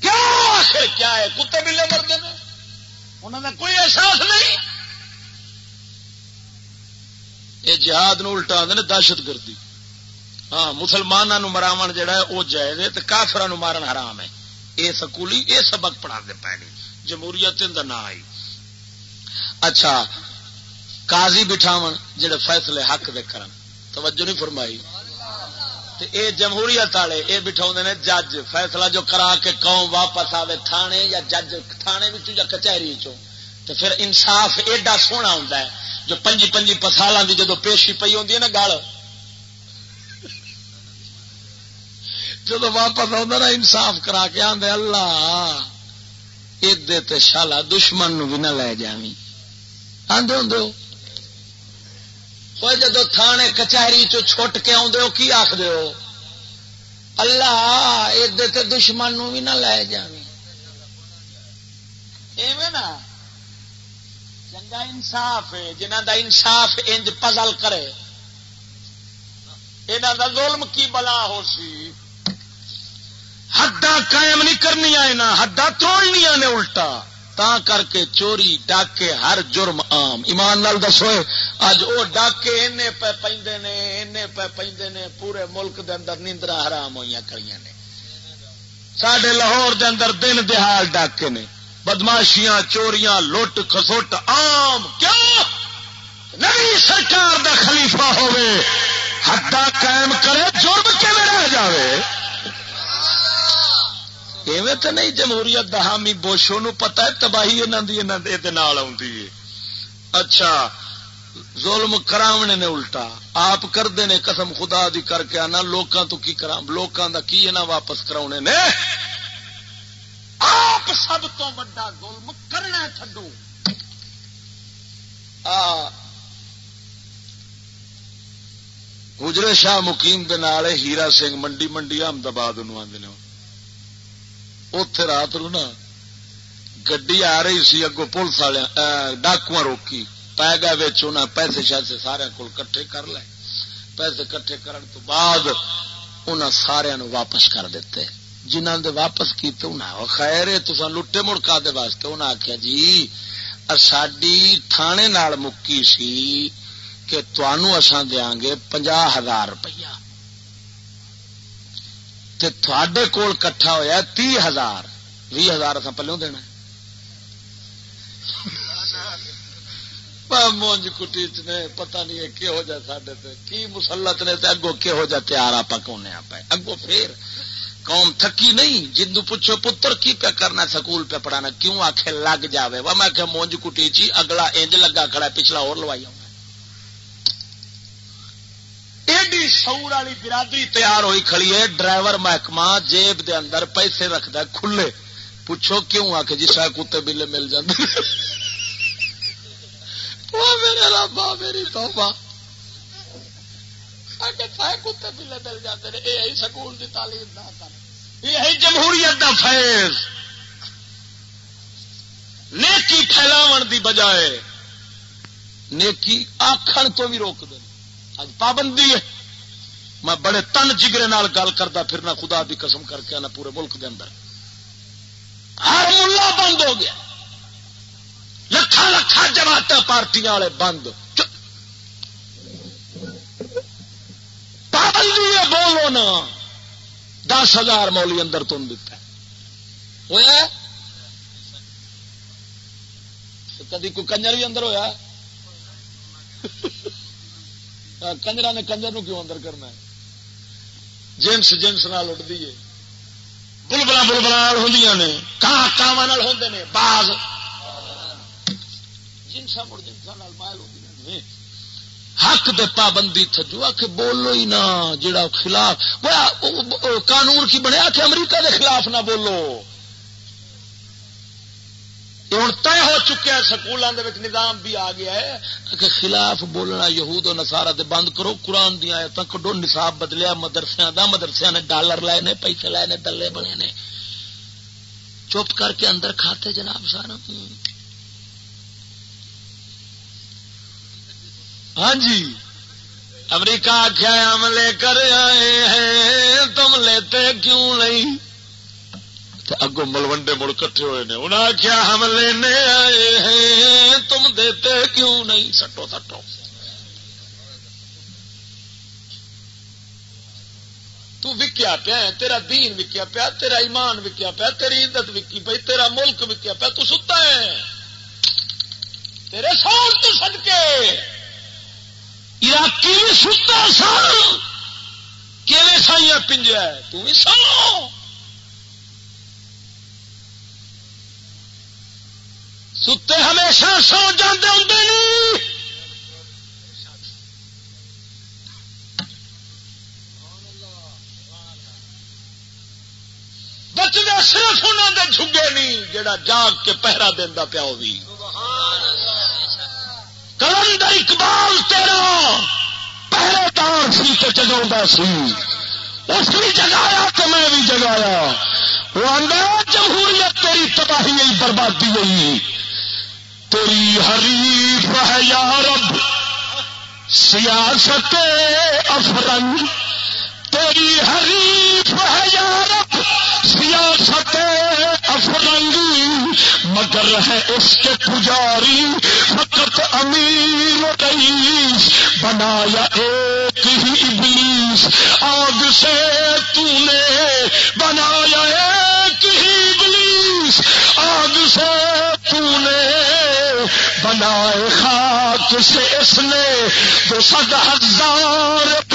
کیا آخر کیا ہے؟ کتے بلے مرد میں انہوں نے کوئی احساس نہیں۔ یہ جہاد نو الٹا آدھے دہشت گردی۔ ہاں مسلمانوں مراو جہا ہے، وہ جائز تو کافر مارن حرام ہے۔ یہ سکولی یہ سبق پڑھا دے پے جمہوریت نہ آئی۔ اچھا قاضی بٹھاو جڑے فیصلے حق دے کرن۔ توجہ نہیں فرمائی۔ اے جمہوریت والے یہ بٹھا نے جج، فیصلہ جو کرا کے قوم واپس آئے تھانے یا جج تھانے یا کچہری چو تو پھر انصاف ایڈا سونا ہوں جو پنجی پنجی پسال کی جدو پیشی پی ہوں نا گل جب واپس آ انصاف کرا کے آدھے اللہ ادے شالا دشمن نو بھی نہ لے جی آدھے ہوں جدو تھانے کچہری چھٹ کے آدھے کی آخ اللہ ادھر دشمن بھی نہ لے جا نا چنگا انصاف جنہ دا انصاف انج پزل کرے یہاں دا ظلم کی بلا ہو سی حداں قائم نہیں کرنی حداں توڑنیا نے الٹا تا کر کے چوری ڈاکے ہر جرم آم ایمان نال دسو اج وہ ڈاکے اینے پہ پہ نے، اینے پہ پہ نے، پورے ملک دے اندر نیندرا حرام ہوئی کری نے۔ سڈے لاہور دے اندر دن دہاڑ ڈاکے نے۔ بدماشیاں، چوریاں، لٹ خسوٹ آم کیوں نئی سرکار دا خلیفہ ہوئے حداں قائم کرے، جرم کیون رہ جاوے؟ ایویں تو نہیں جمہوریت دہامی بوشو نو پتا ہے تباہی آئی اچھا ظلم کراونے نے الٹا۔ آپ کرتے نے قسم خدا دی کر کے آنا، لوکاں تو کی کرا لوکاں دا کی نہ واپس کرا نے؟ آپ سب تو بڑا ظلم کرنا تھڈو۔ گجرے شاہ مقیم دے ہیرا سنگھ منڈی منڈی احمد آباد آدھے اتے رات نو نا گڈی آ رہی سی اگو پولیس والے ڈاکو روکی۔ پی گئے پیسے شیسے سارے کول کٹھے کر لے۔ پیسے کٹھے کرن تو بعد انہاں سارے نو واپس کر دیتے۔ جنہوں نے واپس کیتے انہیں خیر تو لٹے مڑکا دے واسطے۔ انہیں آخیا جی ساڈی تھانے نال مکی سی کہ تنوع اساں دیاں گے پنجا ہزار روپیہ۔ تھوڑے کول کٹھا ہوا تی ہزار بھی ہزار اصا پلو دینا مونج کٹی نے پتا نہیں کہہو جا سڈے کی مسلط نے اگو کہہو جا تیار آپ کونے آپ اگو پھر قوم تھکی نہیں جدو پوچھو پتر کی پہ کرنا سکول پہ پڑھانا کیوں آخ لگ جاوے؟ وہ میں کہ مونج کٹی چی، اگلا انج لگا کھڑا پچھلا اور لوائی آؤں۔ ایڈی شعور والی برادری تیار ہوئی کھڑی ہے، ڈرائیور محکمہ جیب دے اندر پیسے رکھد کھلے۔ پوچھو کیوں آ کے جی شاید کتے بلے مل جاتے میرے رابا میری توبہ۔ کتے بلے مل جاتے ہیں یہ سکول کی تعلیم نہ کر۔ یہ جمہوریت کا فیض۔ نیکی پھیلاو دی بجائے نیکی آخر تو بھی روک دیں اج پابندی ہے۔ میں بڑے تن جگرے نال گل کرتا پھرنا خدا دی قسم کر کے آنا پورے ملک دے اندر۔ ہر ملا بند ہو گیا۔ لکھا لکھا جماعت پارٹیاں والے بند۔ پابندی ہے بولو نا۔ دس ہزار مولی اندر تم دیتا ہوا کدی کوئی کنجر بھی اندر ہوا کنجرا نے کنجر کیوں اندر کرنا ہے جنس جنس نال اٹھتی ہے بلبلا بلبلا ہوں نے کہاں کاواں ہوں نے باز جنسا مڑ جنسا مائل ہوں حق دے پابندی تھجو آ کے بولو ہی نہ جڑا خلاف قانون کی بنیا کہ امریکہ دے خلاف نہ بولو ہوں طے ہو چکا ہے سکولوں کے نظام بھی آ گیا ہے کہ خلاف بولنا یہود و نسارا دے بند کرو، قرآن دیا کڈو، نصاب بدلیا مدرسے دا مدرسے نے ڈالر لائے نے، پیسے لائے نے، دلے بنے نے۔ چپ کر کے اندر کھاتے جناب سارا۔ ہاں جی امریکہ آخیا ہم لے کر آئے ہیں، تم لیتے کیوں نہیں؟ اگوں ملوڈے مڑ کٹھے ہوئے نے۔ انہیں آخیا ہم لینے آئے ہیں، تم دیتے کیوں نہیں؟ سٹو سٹو۔ تو وکیا پیا تیرا دین وکیا پیا، تیرا ایمان وکیا پیا، تیری عزت وکی پی تیرا ملک وکیا پیا۔ تو ستا ہے۔ تیرے سال تو سد کے عراقی بھی ستا سال، کیویں سائیاں پنجا تھی سو ستے ہمیشہ سو جاندے ہوں نہیں بچتے صرف انہوں دے جھگے نہیں جڑا جاگ کے پہرا دینا پیا وہ بھی کلندر اقبال تیرا پہرے دار سی تو جگا سی اس بھی جگایا تو میں بھی جگایا وہ آدھا جمہوریت تیری تباہی بربادی ہوئی تیری حریف ہے یا رب، سیاست افرنگ تیری حریف ہے یا رب، سیاست افرنگی مگر ہے اس کے پجاری، فقط امیر رئیس۔ بنایا ایک ہی ابلیس۔ آگ سے تو نے بنایا ایک ہی ابلیس۔ آگ سے تو نے بنائے خاک سے اس نے دو سد ہزار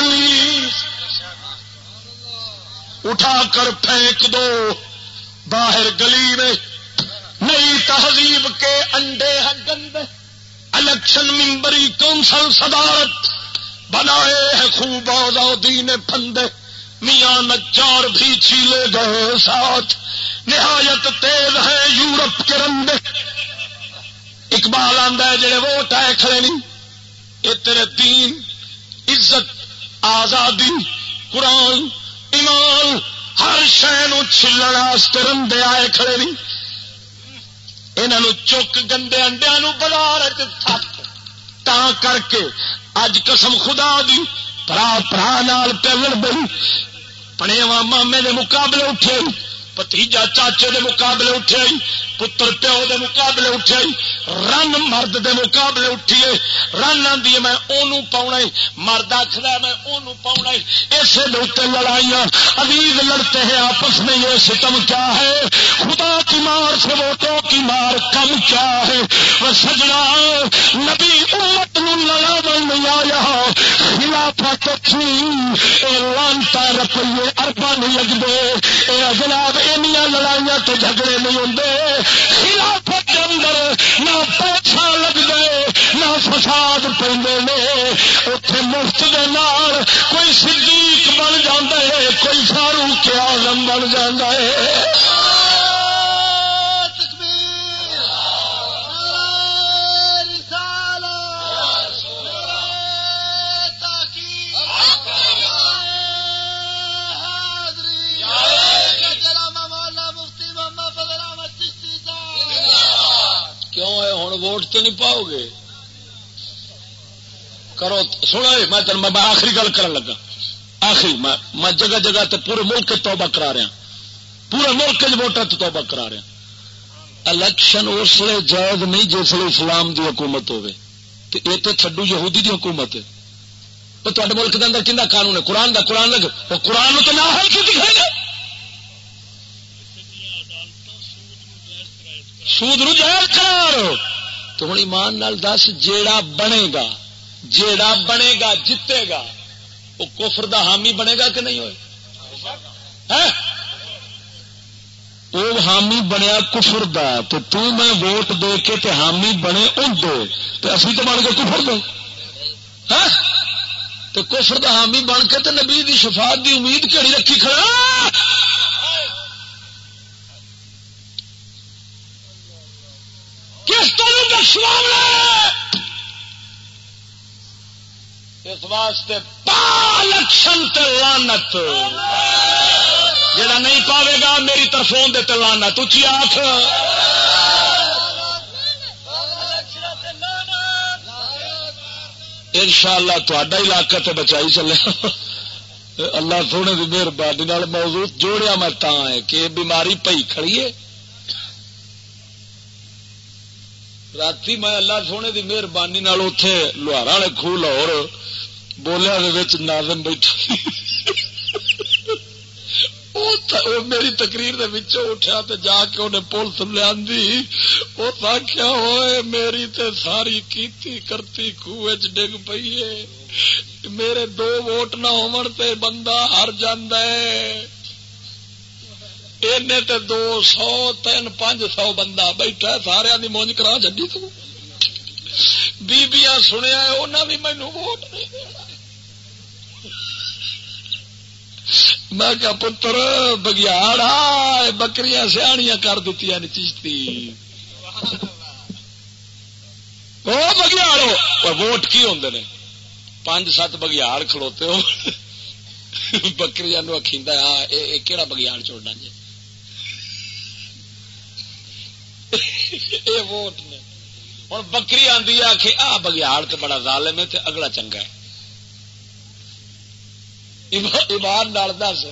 اٹھا کر پھینک دو باہر گلی میں۔ نئی تہذیب کے انڈے ہیں گندے۔ الیکشن ممبری کونسل صدارت بنائے ہیں خوب آزادی نے پندے میاں نچار بھی چیلے گئے ساتھ۔ نہایت تیز ہے یورپ کے رندے۔ اقبال آدھا جڑے ووٹ آئے کھڑے نہیں یہ تیرے دین، عزت، آزادی، قرآن، ایمان، ہر شہ چلن واسطے رندے آئے کھڑے نہیں۔ یہ چک گندے انڈیا بازار تا کر کے اج قسم خدا دی پرا پرا پلڑ بئی پڑےوا مامے دے مقابلے اٹھے۔ پتیجا چاچے دے مقابلے اٹھے پتر پیو دے مقابلے اٹھے رن مرد دے مقابلے اٹھیے رن آدھی میں اونوں پاؤنا مرد آخر میں اونوں پاؤنا اسے دے لڑائیاں عزیز لڑتے ہیں آپس میں یہ ستم کیا ہے خدا کی مار سے ووٹوں کی مار کم کیا ہے وہ سجنا نبی امت نو لڑا آیا خلافت لانتا رپیے اربا نہیں لگتے جناب، اینیاں لڑائیاں تو جھگڑے نہیں ہوں خلافت کے اندر نہ پیسہ لگ نہ فساد پہ اتے مفت دے نال کوئی صدیق بن جائے کوئی فاروق آزم بن جائے کیوں ہے؟ ہوں ووٹ تو نہیں پاؤ گے۔ کرو، سنو میں تین میں آخری گل کر لگا۔ آخری، میں جگہ جگہ تے پورے ملک توبہ کرا رہا۔ پورے ملک ووٹر توبہ کرا رہا۔ الیکشن اس لیے جائز نہیں جس لیے اسلام دی حکومت ہوے یہ تو چڈو یہودی دی حکومت ہے۔ تو تے ملک کے اندر کھا قانون ہے؟ قرآن دا قرآن لگ قرآن تو نہ حل کی دکھائے گا؟ سود نو جائز قرار۔ تو ہوں ایمان نال دس، جیڑا بنے گا، جیڑا بنے گا، جیتے گا، وہ کفر دا حامی بنے گا کہ نہیں ہوئے؟ ہاں؟ وہ حامی بنیا کفر دا، تو تو میں ووٹ دے کے تے حامی بنے ان دے تو اسی تو بن کے کفر دے ہاں؟ تو کفر دا حامی بن کے تے نبی دی شفاعت دی امید کہڑی رکھی کھڑا۔ کس اس واسطے پالکشن لانت جڑا نہیں پاوے گا، میری طرفوں دے لانت اچھی آخ ان شاء اللہ تا علاقہ تو بچائی چلے۔ اللہ سونے کی مہربانی موضوع جوڑیا میں تا ہے کہ بیماری پئی کھڑیے رات میں اللہ سونے کی مہربانی اتے لوہارا والے خوہ لاہور بولیا نازم بیٹھا میری تقریر اٹھا تے جا کے انہیں پولیس لیا آخیا ہوئے میری تے ساری کیتی کرتی خوہ ڈگ پی ہے میرے دو ووٹ نہ ہون تے بندہ ہر تے دو سو، تین، پانچ سو بندہ بیٹھا سارا دی مونج کرا چی تو۔ بیبیاں سنیا انہیں بھی مینو ووٹ میں کیا پتر بگیاڑ بکریاں سیاح کر دیتی چیشتی وہ بگیاڑ ووٹ کی ہوں نے؟ پانچ، سات بگیاڑ کھڑوتے ہو۔ بکری اکھیندا یہ کہڑا بگیاڑ چھوڑنا جی؟ یہ ووٹ نے۔ ہوں بکری آدھی آ کے آ بگیاڑ تو بڑا ظالم ہے اگلا چنگا ہے۔ ایمان دس۔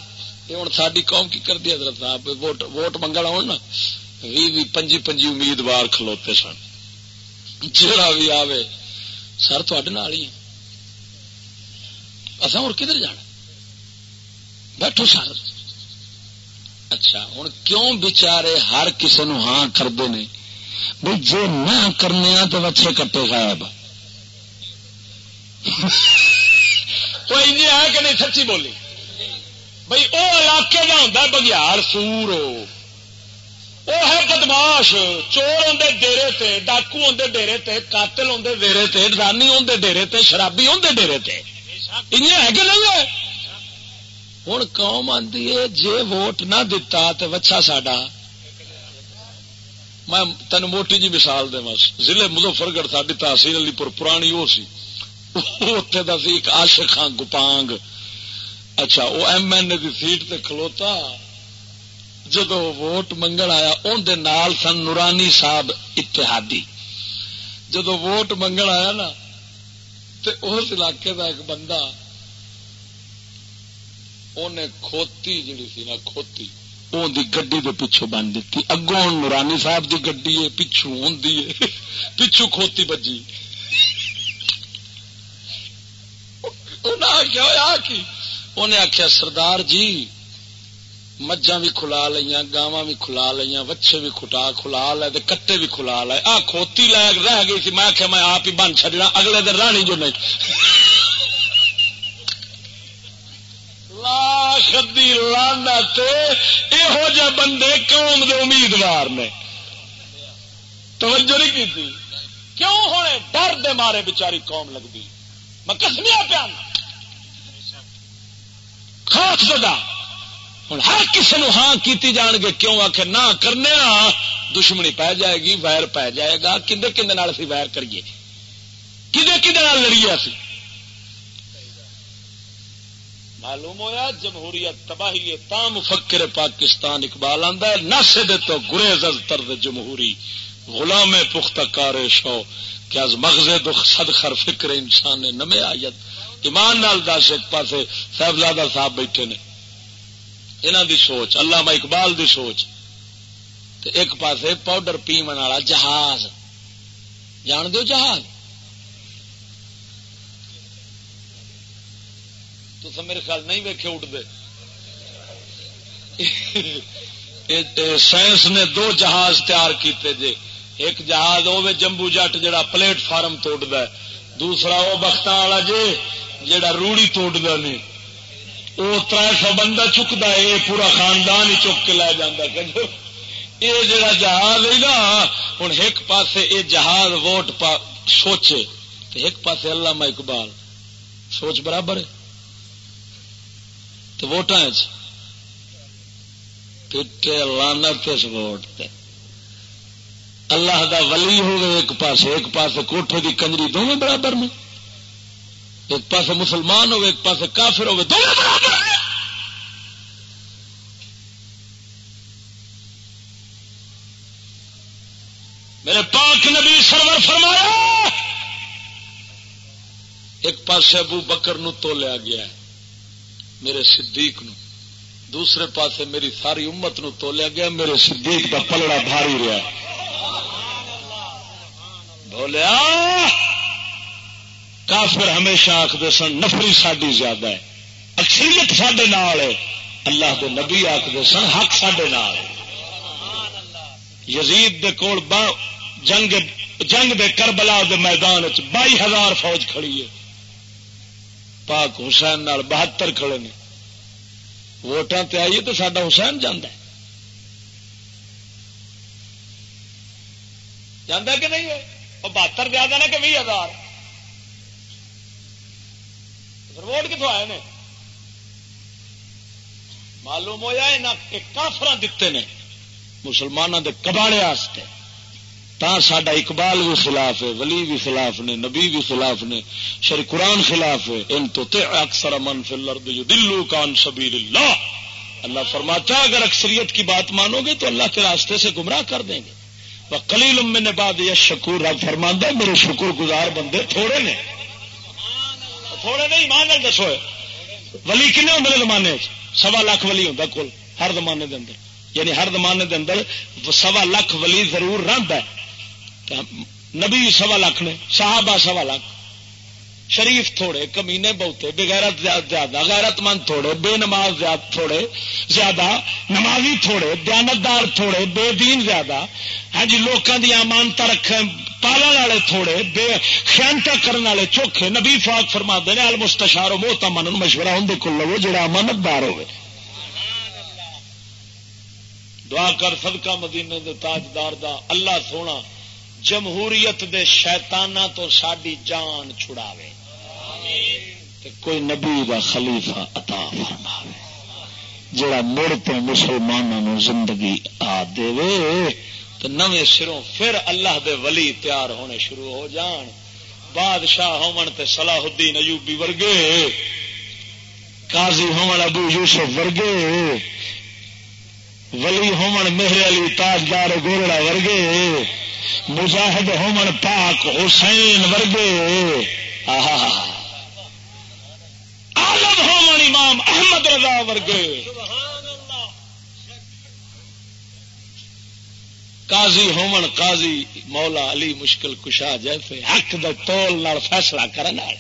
یہ ہوں ساری قوم کی کر دیا حضرت صاحب؟ ووٹ ووٹ منگل آن نا۔ بھی بھی پنجی پنجی امیدوار کھلوتے سن۔ جڑا بھی آوے، سر تھی اصا ہوں کدھر جانا؟ بیٹھو سر۔ اچھا ہوں کیوں بچارے ہر کسی نو ہاں کرتے ہیں بھائی جو نہ کرنے تو بچے کٹے غائب۔ کوئی نہیں ہے کہ نہیں سچی بولی؟ بھائی وہ علاقے کا ہوں بگیار سور۔ وہ ہے بدماش۔ چور آدھے ڈیری تے، ڈاکو آدھے ڈیری تے، قاتل آدھے ڈیری تے ڈرانی آدھے ڈیری تے، شرابی آدھے ڈیری تے۔ ہے کہ نہیں ہے؟ ہوں قوم آدھی ہے جی ووٹ نہ دتا تو وچھا ساڈا۔ میں تین موٹی جی مثال دے ضلع مظفر گڑھ ساری تحصیل علی پور، پرانی وہ سی۔ اتنے کا سی ایک آشق ہاں گپانگ۔ اچھا وہ ایم این اے کی سیٹ تے کھلوتا۔ جدو ووٹ منگل آیا اندر نال سن نورانی صاحب اتحادی۔ جدو ووٹ منگل آیا نا، تے اس علاقے کا ایک بندہ انہیں کھوتی جڑی سی نا، کھوتی۔ ان کی گڈی بن دیتی۔ اگوں نورانی صاحب کی گڈی ہے پچھو ہوں پچھو کھوتی بجی۔ انہیں آخیا سردار جی مجھا بھی کھلا لیا گاواں بھی کھلا لیا وچھے بھی کھٹا، کھلا لے کٹے بھی کھلا لے۔ آ کھوتی لے، رہ گئی تھی میں آخیا میں آپ ہی بن چڈنا اگلے دن رانی جو نہیں۔ لاخی لانا یہو جہ بندے قوم دے امیدوار نے۔ توجہ نہیں کی کیوں ہونے ڈر دے مارے بچاری قوم لگتی میں کسمیا پیا خاص جگہ ہوں ہر کسی نو ہاں کیتی جان گے، کیوں آخ نہ کرنے دشمنی پی جائے گی، ویر پی جائے گا۔ کدے کدے ویر کریے۔ کدے کدے لڑیے اسی۔ معلوم ہوا جمہوریت تباہی تام فکر پاکستان اقبال آدھا ہے، نہ سے تو گریز از طرز جمہوری، غلام پختہ کار شو، کہ از مغزے دو صد خر فکر انسان نے نمے آیت۔ ایمان نال دس ایک پاس صاحبزادہ صاحب بیٹھے نے۔ یہاں دی سوچ اللہ اقبال دی سوچ۔ ایک پاس پاؤڈر پیمن والا جہاز۔ جان دو جہاز؟ تو میرے خیال نہیں ویکے اٹھتے سائنس نے دو جہاز تیار کیتے جے۔ ایک جہاز وہ جمبو جٹ جڑا پلیٹ فارم توڑ دوسرا وہ بخت والا جے جڑا روڑی توڑ نہیں وہ تر سو بندہ چکتا ہے یہ پورا خاندان ہی چک کے لے جا یہ جڑا جہاز ہے نا ہوں ایک پاس یہ جہاز ووٹ پا سوچے۔ ایک پاس اللہ اقبال۔ سوچ برابر ہے۔ تو ووٹان پیٹے لانت اس ووٹ تے۔ اللہ دا ولی ہوگا ایک پاس ایک پاس کوٹھے کی کنجری، دونوں برابر میں ایک پاس مسلمان ہوگا ایک پاس کافر ہوگا دونوں برابر میرے پاک نبی سرور فرمایا، ایک پاس ابو بکر نو تو لیا گیا۔ ہے میرے صدیق نو۔ دوسرے پاسے میری ساری امت نو تولیا گیا، میرے صدیق کا پلڑا بھاری رہا بولیا، کافر ہمیشہ آخر سن، نفری ساری زیادہ ہے۔ اکثریت سڈے نال ہے۔ اللہ کے نبی آخر سن، حق سڈے نال یزید دے کول با جنگ جنگ دے کربلا دے میدان چ بائی ہزار فوج کھڑی ہے۔ پاک حسین نال بہتر کھڑے نے۔ ووٹان تے آئیے تو سڈا حسین جانا جانا کہ نہیں وہ بہتر زیادہ نا کہ بھی ہزار؟ ووٹ کتوں آئے نے؟ معلوم ہوا یہاں کافر دیتے نے مسلمانوں کے کباڑے تا سڈا اقبال بھی خلاف ہے، ولی بھی خلاف نے، نبی بھی خلاف نے، شری قرآن خلاف ہے، ان تو اکثر من فلرد دلو کان سبیر اللہ۔ اللہ فرماتا اگر اکثریت کی بات مانو گے تو اللہ کے راستے سے گمراہ کر دیں گے۔ وہ کلیل امن نے بعد یہ شکور رب فرماندہ میرے شکر گزار بندے تھوڑے نے۔ تھوڑے نہیں مان دسو۔ ولی کنے ہوں زمانے سوا لاکھ ولی ہوں کل ہر زمانے دے اندر۔ یعنی ہر زمانے دے اندر سوا لاکھ ولی ضرور رہتا ہے۔ نبی سوا لاکھ نے، صحابہ سوا لاکھ۔ شریف تھوڑے، کمینے بہتے، بغیرت زیادہ غیرت مند تھوڑے، بے نماز تھوڑے، زیادہ، نمازی تھوڑے، دیانتدار تھوڑے، بے دین زیادہ۔ ہاں جی لوگوں کی امانتا رکھ پالن والے تھوڑے، بے خیانتا کرنے والے چوکھے۔ نبی فاق فرما دے المستشار موتا من مشورہ اندر کو لو جا امانتدار ہوئے۔ دعا کر، صدقہ مدینے دے تاجدار دا اللہ سونا۔ جمہوریت دے شیطانہ تو ساری جان چھڑاوے۔ کوئی نبی دا خلیفہ عطا فرماوے۔ جڑا مڑ تو مسلمانوں زندگی آ دے تو نویں سروں پھر اللہ دے ولی تیار ہونے شروع ہو جان۔ بادشاہ ہومن تے صلاح الدین ایوبی ورگے، قاضی ہومن ابو یوسف ورگے، ولی ہومن مہر علی تاجدار گولڑا ورگے مجاہد ہومن پاک حسین ورگے. عالم ہومن امام احمد رضا ورگے. قاضی ہومن قاضی مولا علی مشکل کشا جیسے حق دے تول نال فیصلہ کرنے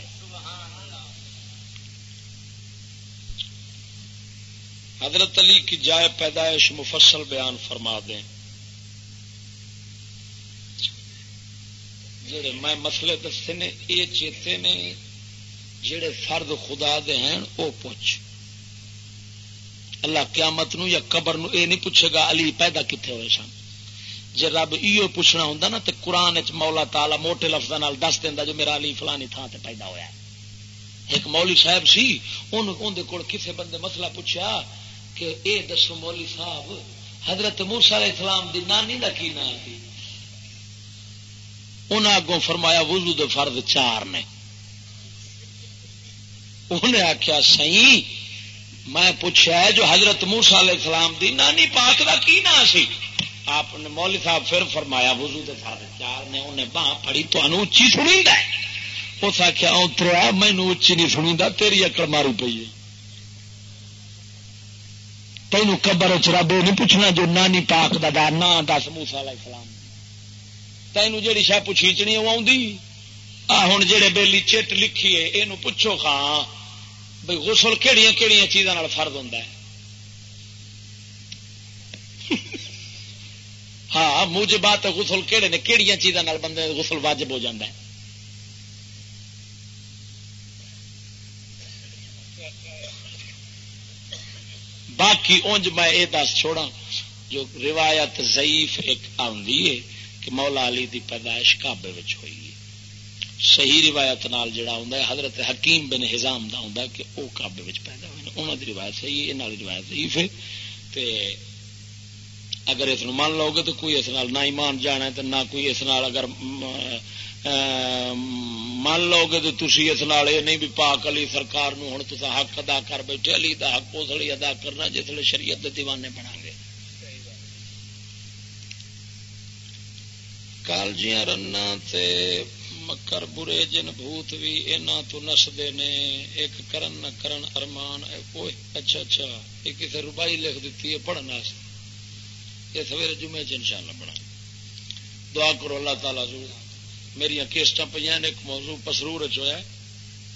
حضرت علی کی جائے پیدائش مفصل بیان فرما دیں. جڑے میں مسئلے دسے نے یہ چیتے نے، جڑے فرد خدا دے ہیں وہ پوچھ۔ اللہ قیامت نو یا قبر نو اے نہیں پوچھے گا علی پیدا کتنے ہوئے سن۔ جی رب ایو پوچھنا ہوں نا تو قرآن چ مولا تالا موٹے لفظ دس دینا جو میرا علی فلانی تھان تے پیدا ہوا ہے۔ ایک مولی صاحب سی ان کو کسے بندے مسئلہ پوچھا کہ اے دسو مولی صاحب، حضرت مورسا علیہ السلام دی نانی کا کی نام تھی؟ انہیں اگوں فرمایا وضو دے فرد چار نے۔ انہیں آخیا سی میں پوچھا جو حضرت موسا علیہ السلام دی نانی پاک دا کی نا سی؟ آپ نے مولوی صاحب پھر فرمایا وضو دے فرد چار نے۔ انہیں باہ پڑی تو اچھی سنی اس آخیا اتریا مینو اچھی نہیں سنی تیری اکڑ ماری پی تین قبر چراب نہیں پوچھنا جو نانی پاک دا نا دس موسا علیہ السلام تینوں جیڑی شاہ پوچھیچنی وہ ہوں جہے بےلی چٹ لکھی ہے یہ پوچھو خاں بھائی غسل کہڑی کہڑی چیزوں فرد ہوں ہاں مجھے بات غسل کہڑے نے کہڑی چیزوں بندے غسل واجب ہو جاتا ہے۔ باقی اونج میں یہ دس چھوڑا جو روایت ضعیف ایک آدھی ہے کہ مولا علی دی پیدائش کابے ہوئی ہے۔ صحیح روایت نال جڑا ہوں حضرت حکیم بن ہزام دا ہوں کہ وہ کابے پیدا ہوئے انہوں دی روایت صحیح ہے روایت ضعیف ہے۔ تے اگر اس مان لو گے تو کوئی اس نال نہ ایمان جانا ہے تو نہ کوئی اس نال اگر مان لو گے تو تھی اس نال نہیں بھی پاک علی سرکار ہوں تو حق ادا کر بیٹھے، علی دا حق اس لیے ادا کرنا جس لیے شریعت دے دیوانے بنا گے۔ کالجیاں رنا تے مکر برے جن بھوت بھی اینا تو نسدے نے ایک کرن نہ کرن ارمان اچھا اچھا یہ کسی روبائی لکھ دیتی ہے پڑھنا یہ سویرے جمعے چ انشاءاللہ بنا دعا کرو اللہ تعالیٰ میری کیسٹ پہ ایک موضوع پسرور چیا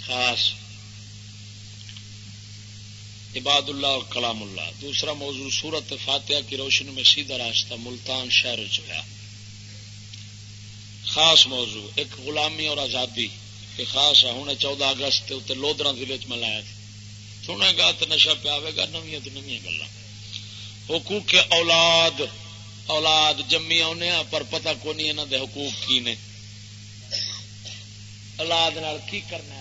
خاص عباد اللہ اور کلام اللہ دوسرا موضوع سورت فاتحہ کی روشنی میں سیدھا راستہ ملتان شہر چیا خاص موضوع، ایک غلامی اور آزادی یہ خاص ہے۔ ہوں چودہ اگست لودرا ضلع میں لایا سنے گا تو نشا پیا گا، نویاں تو نویاں گلا حقوق اولاد اولاد جمی آنے ہاں، پر پتہ کو نہیں یہاں دے حقوق کی نے۔ اولاد کی کرنا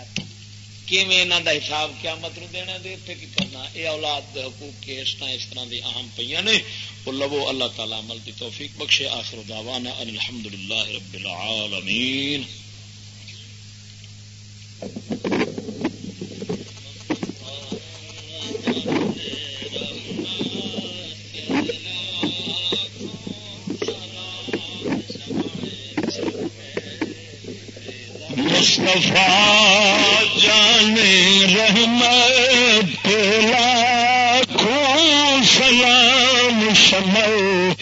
ہے کیون دا حساب قیامت نو دینا دے؟ اتنے کی کرنا؟ اے اولاد دے حقوق کے اس طرح اس طرح دی اہم پہ نے۔ وہ لو اللہ تعالی عمل دی توفیق بخشے، آخر دعوانا ان الحمدللہ رب العالمین۔ وفا جانے رحمت لاکھوں سلام شمل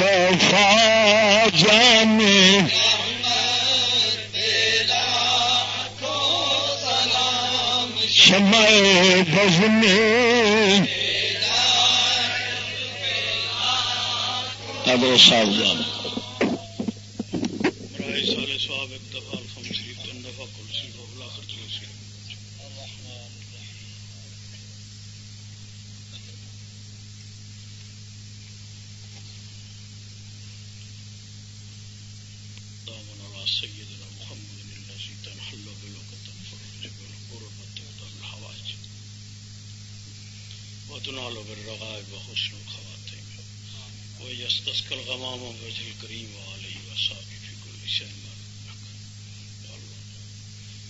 مصطفیٰ جانے۔ شمع بزنے ادو صاحب جانے۔ ويستسقى الغمام بوجه الكريم وعليه وصحبه في كل شيء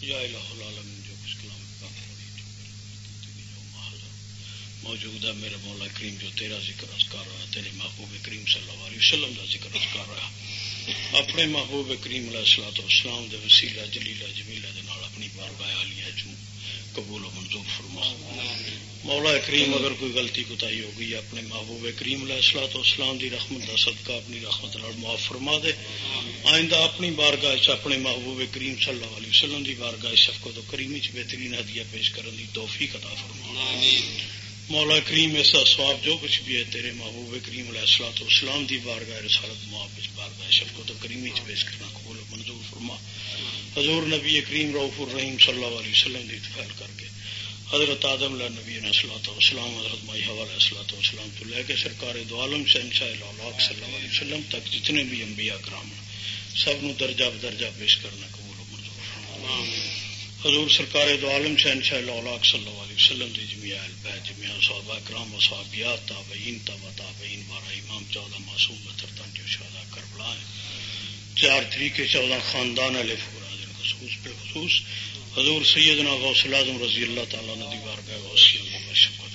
یا الہ العالمین جو کچھ کلام پاک موجود ہے میرا مولا کریم جو تیرا ذکر اذکار رہا تیرے محبوب کریم صلی اللہ علیہ وسلم کا ذکر اذکار رہا اپنے محبوب کریم علیہ السلام والسلام دے وسیلہ جلیلہ جمیلہ دے نال اپنی بارگاہ عالیہ چوں قبول و منظور فرما۔ مولا کریم، اگر کوئی غلطی کوتاہی ہو گئی، اپنے محبوب کریم علیہ السلاۃ اسلام دی رحمت کا صدقہ اپنی رحمت معاف فرما دے۔ آئندہ اپنی بارگاہ اپنے محبوب کریم صلی اللہ علیہ وسلم دی بارگاہ شفقت و کریمی چ بہترین ہدیہ پیش کرنے کی توفیق عطا فرما۔ مولا کریم، ایسا سواب جو کچھ بھی ہے، تیرے محبوب کریم علیہ السلاۃ اسلام دی بارگاہ رسالت معاف بارگاہ شفقت و کریمی چ پیش کرنا قبول منظور فرما۔ حضور نبی کریم روف الرحیم صلی اللہ علیہ وسلم دی اتفاق کر کے حضرت آدم اللہ نبی اسلط وسلام حضرت مائی حوالہ اسلط وسلام تو لے کے سرکار دو عالم شہنشاہ اللہ صلی اللہ علیہ وسلم تک جتنے بھی انبیاء کرام سب نو درجہ بدرجہ پیش کرنا قبول و منظور حضور سرکار دو عالم شہنشاہ اللہ صلی اللہ علیہ وسلم دی جمعہ البہ جمعہ صحابہ کرام و صحابیات تابعین تابع تابعین بارہ امام چودہ معصوم بہتر تنجو شہدہ کربلا چار طریقے چودہ خاندان علیہ فراد خصوص پہ خصوص حضور سیدنا غوث العظم رضی اللہ تعالیٰ نے دیوار گئے غوثی اللہ شکر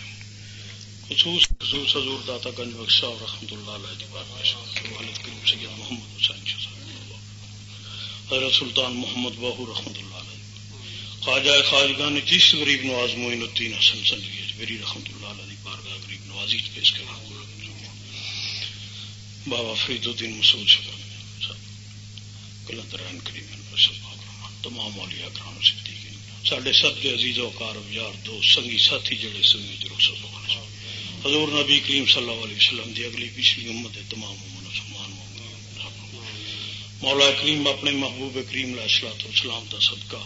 خصوص خصوص حضور داتا گنج بخشا اور رحمت اللہ علیہ دیوار گئے والد کریم سید محمد حسین شاہ حضرت سلطان محمد بہو رحمت اللہ علیہ۔ خواجہ خواجگان جس غریب نواز معین الدین حسن سنگی میری رحمت اللہ علیہ بارگاہ غریب نوازی پیش کرنا بابا فرید الدین مسعود شکر کلندران کریم تمام اولیاء کرام سے سڈے سب کے عزیز وکار یار دو سنگی ساتھی جڑے سنگی درخت حضور نبی کریم صلی اللہ علیہ وسلم دی اگلی پچھلی امت تمام مسلمان مولا کریم اپنے محبوب کریم علیہ السلاط اسلام کا صدقہ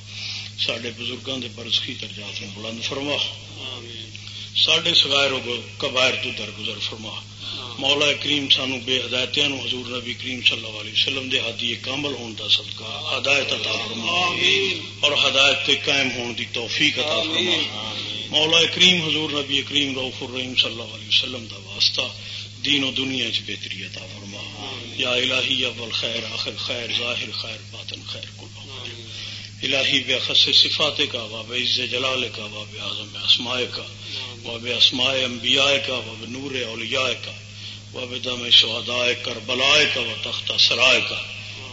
سڈے بزرگوں کے برسخی درجات میں بلند فرما۔ سڈے سگائر کبائر تو درگزر فرما۔ مولا کریم سانو بے ہدایتوں حضور نبی کریم صلی اللہ علیہ وسلم دے ہادی کامل ہون دا صدقہ ہدایت عطا فرما اور ہدایت تے قائم ہون دی توفیق عطا فرما مولا کریم حضور نبی کریم روف الرحیم صلی اللہ علیہ وسلم دا واسطہ دین و دنیا چ بہتری عطا فرما یا الہی اول خیر آخر خیر ظاہر خیر باطن خیر کل الہی بے خص صفات کا واب عز جلال کا واب اعظم اسماء کا واب اسماء انبیاء کا واب نور اولیاء کا۔ شہدائے کر بلائے کا و تختہ سرائے کا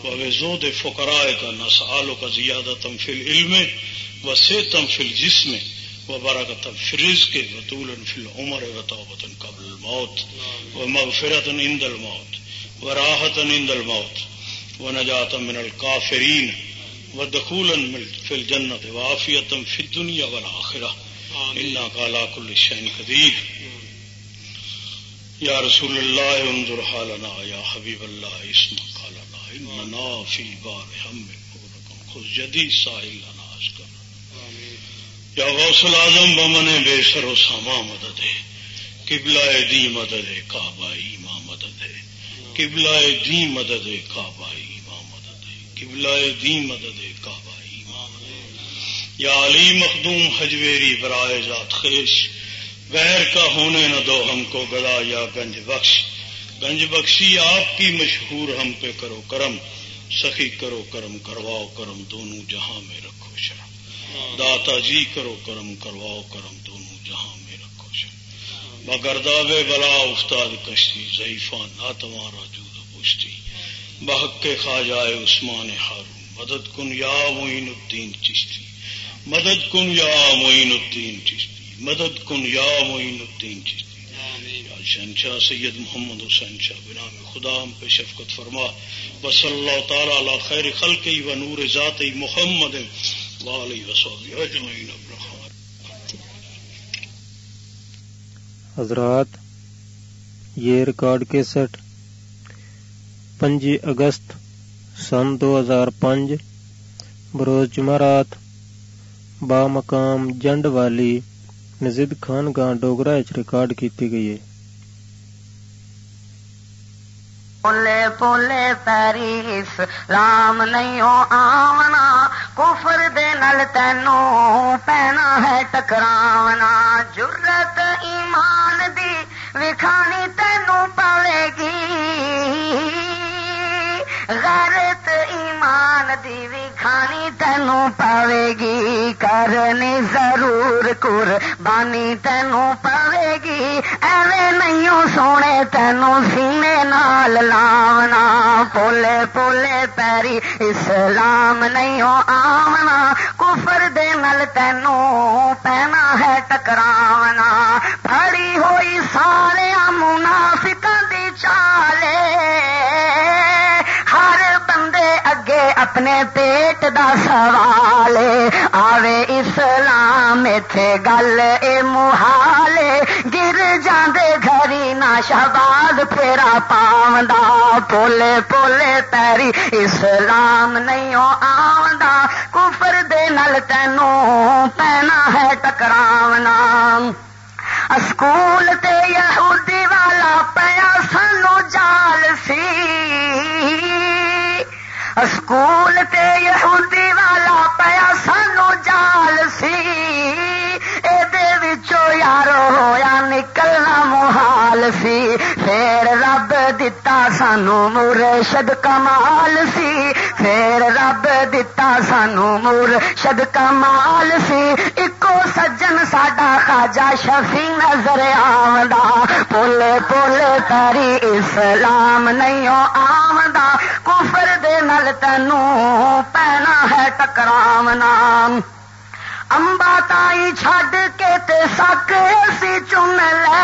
و زود فقرائے کا نسالوں کا زیادہ تم فل علم و سے تم فل جسم و برا کا تم فریز کے وطول فل عمر و وطن قبل الموت و مغفرت اند الموت و راحت اند الموت و نجات من الکافرین و دخول فل جنت وافیتم فی دنیا والآخرہ اللہ کالا کل شین قدیر۔ یا رسول اللہ انظر حالنا یا حبیب اللہ اسم قالنا اننا فی بار ہم خود جدی ساحل اناش کر یا غوث العظم بمن بے سر و ساما مدد ہے. قبلہ دی مدد ہے کعبہ ایما مدد ہے. قبلہ دی مدد ہے کعبہ ایما مدد ہے. قبلہ دی مدد ہے کعبہ ایما مدد ہے. یا علی مخدوم حجویری برائے ذات خیش. غیر کا ہونے نہ دو ہم کو گدا یا گنج بخش۔ گنج بخشی آپ کی مشہور ہم پہ کرو کرم۔ سخی کرو کرم، کرواؤ کرم دونوں جہاں میں رکھو شرم۔ داتا جی کرو کرم، کرواؤ کرم دونوں جہاں میں رکھو شرم۔ بگرداب بلا استاد کشتی ضعیفہ نہ تمہارا جود بحق کے کھا جائے عثمان ہارون۔ مدد کن یا معین الدین چشتی۔ مدد کن یا معین الدین چشتی۔ مدد کن یا معین الدین شہنشاہ سید محمد حسین شاہ بنا میں خدا ہم پہ شفقت فرما۔ بس اللہ تعالی علی خیر خلق و نور ذات محمد حضرات یہ ریکارڈ کے سٹ پنجی اگست سن دو ہزار پانچ بروز جمعرات با مقام جنڈ والی نزد خان گاہ ڈوگرا ریکارڈ کیتی گئی ہے۔ پولے پولے پیریس رام نہیں آونا، کفر دے نل تینو پینا ہے ٹکراونا۔ جرت ایمان دی وکھانی تینو پڑے گی۔ غیرت ایمان دی وکھانی تینو تینوں پاوے گی کرنی ضرور قربانی تینوں پاوے گی ایویں نہیں سونے تینوں سینے نال لاونا پولے پولے پیری اسلام نہیں آمنا کفر دے نل تینوں پینا ہے ٹکراونا۔ پھڑی ہوئی سارے اپنے پیٹ دا سوال آوے اسلام اتے گل، اے محالے گر جاندے گھری نہ شہباد پھیرا پاوندا پولے پولے پیری اسلام نہیں آوندا، کفر دے نل تینوں پینا ہے ٹکراونا۔ اسکول تے یہودی والا پیا سانو جال سی۔ اسکول تے یہودی والا پیا سانو جال سی۔ یارو ہویا نکلنا محال سی۔ پھر رب دتا سانو مرشد کمال سی۔ پھر رب دتا سانو مرشد کمال سی۔ سجن ساڈا خاجا شفی نظر آمدا پولی پولی تاری اسلام نہیں آمدا کفر دے نل تینوں پینا ہے ٹکرام نام امبا تائی چھڈ کے تے سک اسی چن لے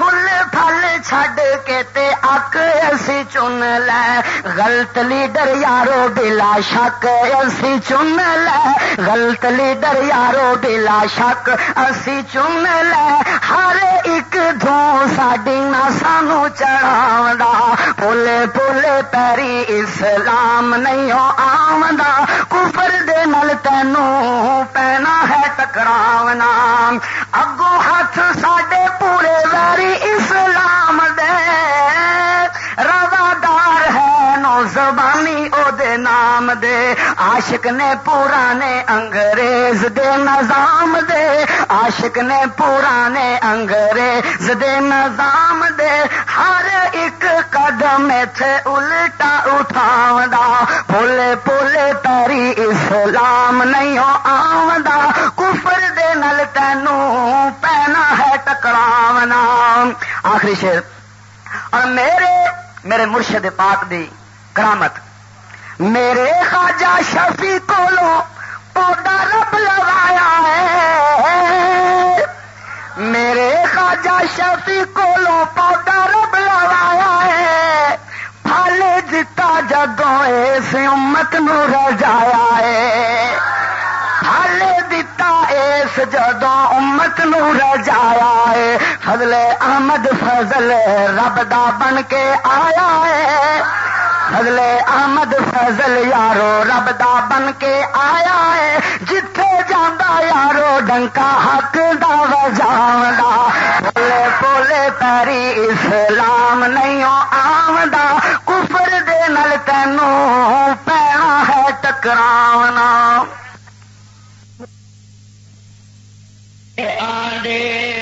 فل پھل چھڈ کے تے اک اسی چن لے غلط لیڈر یارو بلا شک اسی چن لے غلط لیڈر یارو بلا شک اسی چن لے ہر ایک دھو ساڈی نہ سانو چڑھا پولے پولے پیری اسلام نہیں آمدہ کفر دے نل تینوں پینا ہے ٹکراونا اگو ہاتھ ساڈے پورے ویری اسلام دے روادار ہے نو زبانی او دے نام دے عاشق نے پورانے انگریز دے نظام دے عاشق نے پورانے انگریز دے نظام دے ہر ایک قدم تھے الٹا اٹھاوندا پولے پولے پیری اسلام نہیں آوندا کفر نل تینوں پینا ہے ٹکراونا۔ آخری شیر اور میرے میرے مرشد پاک دی کرامت۔ میرے خواجہ شفی کو پودا رب لگایا ہے۔ میرے خواجہ شفی کو پودا رب لگایا ہے۔ پھل دتا جدوں اس امت نو رجایا ہے۔ اس جدوں امت نو رجایا ہے، فضل احمد فضل رب دا بن کے آیا ہے۔ فضل احمد فضل یارو رب دا بن کے آیا ہے۔ جتھے جانا یارو ڈنکا حق دا وجاوندا بولے بولے پیری اسلام نہیں آمدا کفر دے نل تینوں پینا ہے ٹکراونا۔ آڈے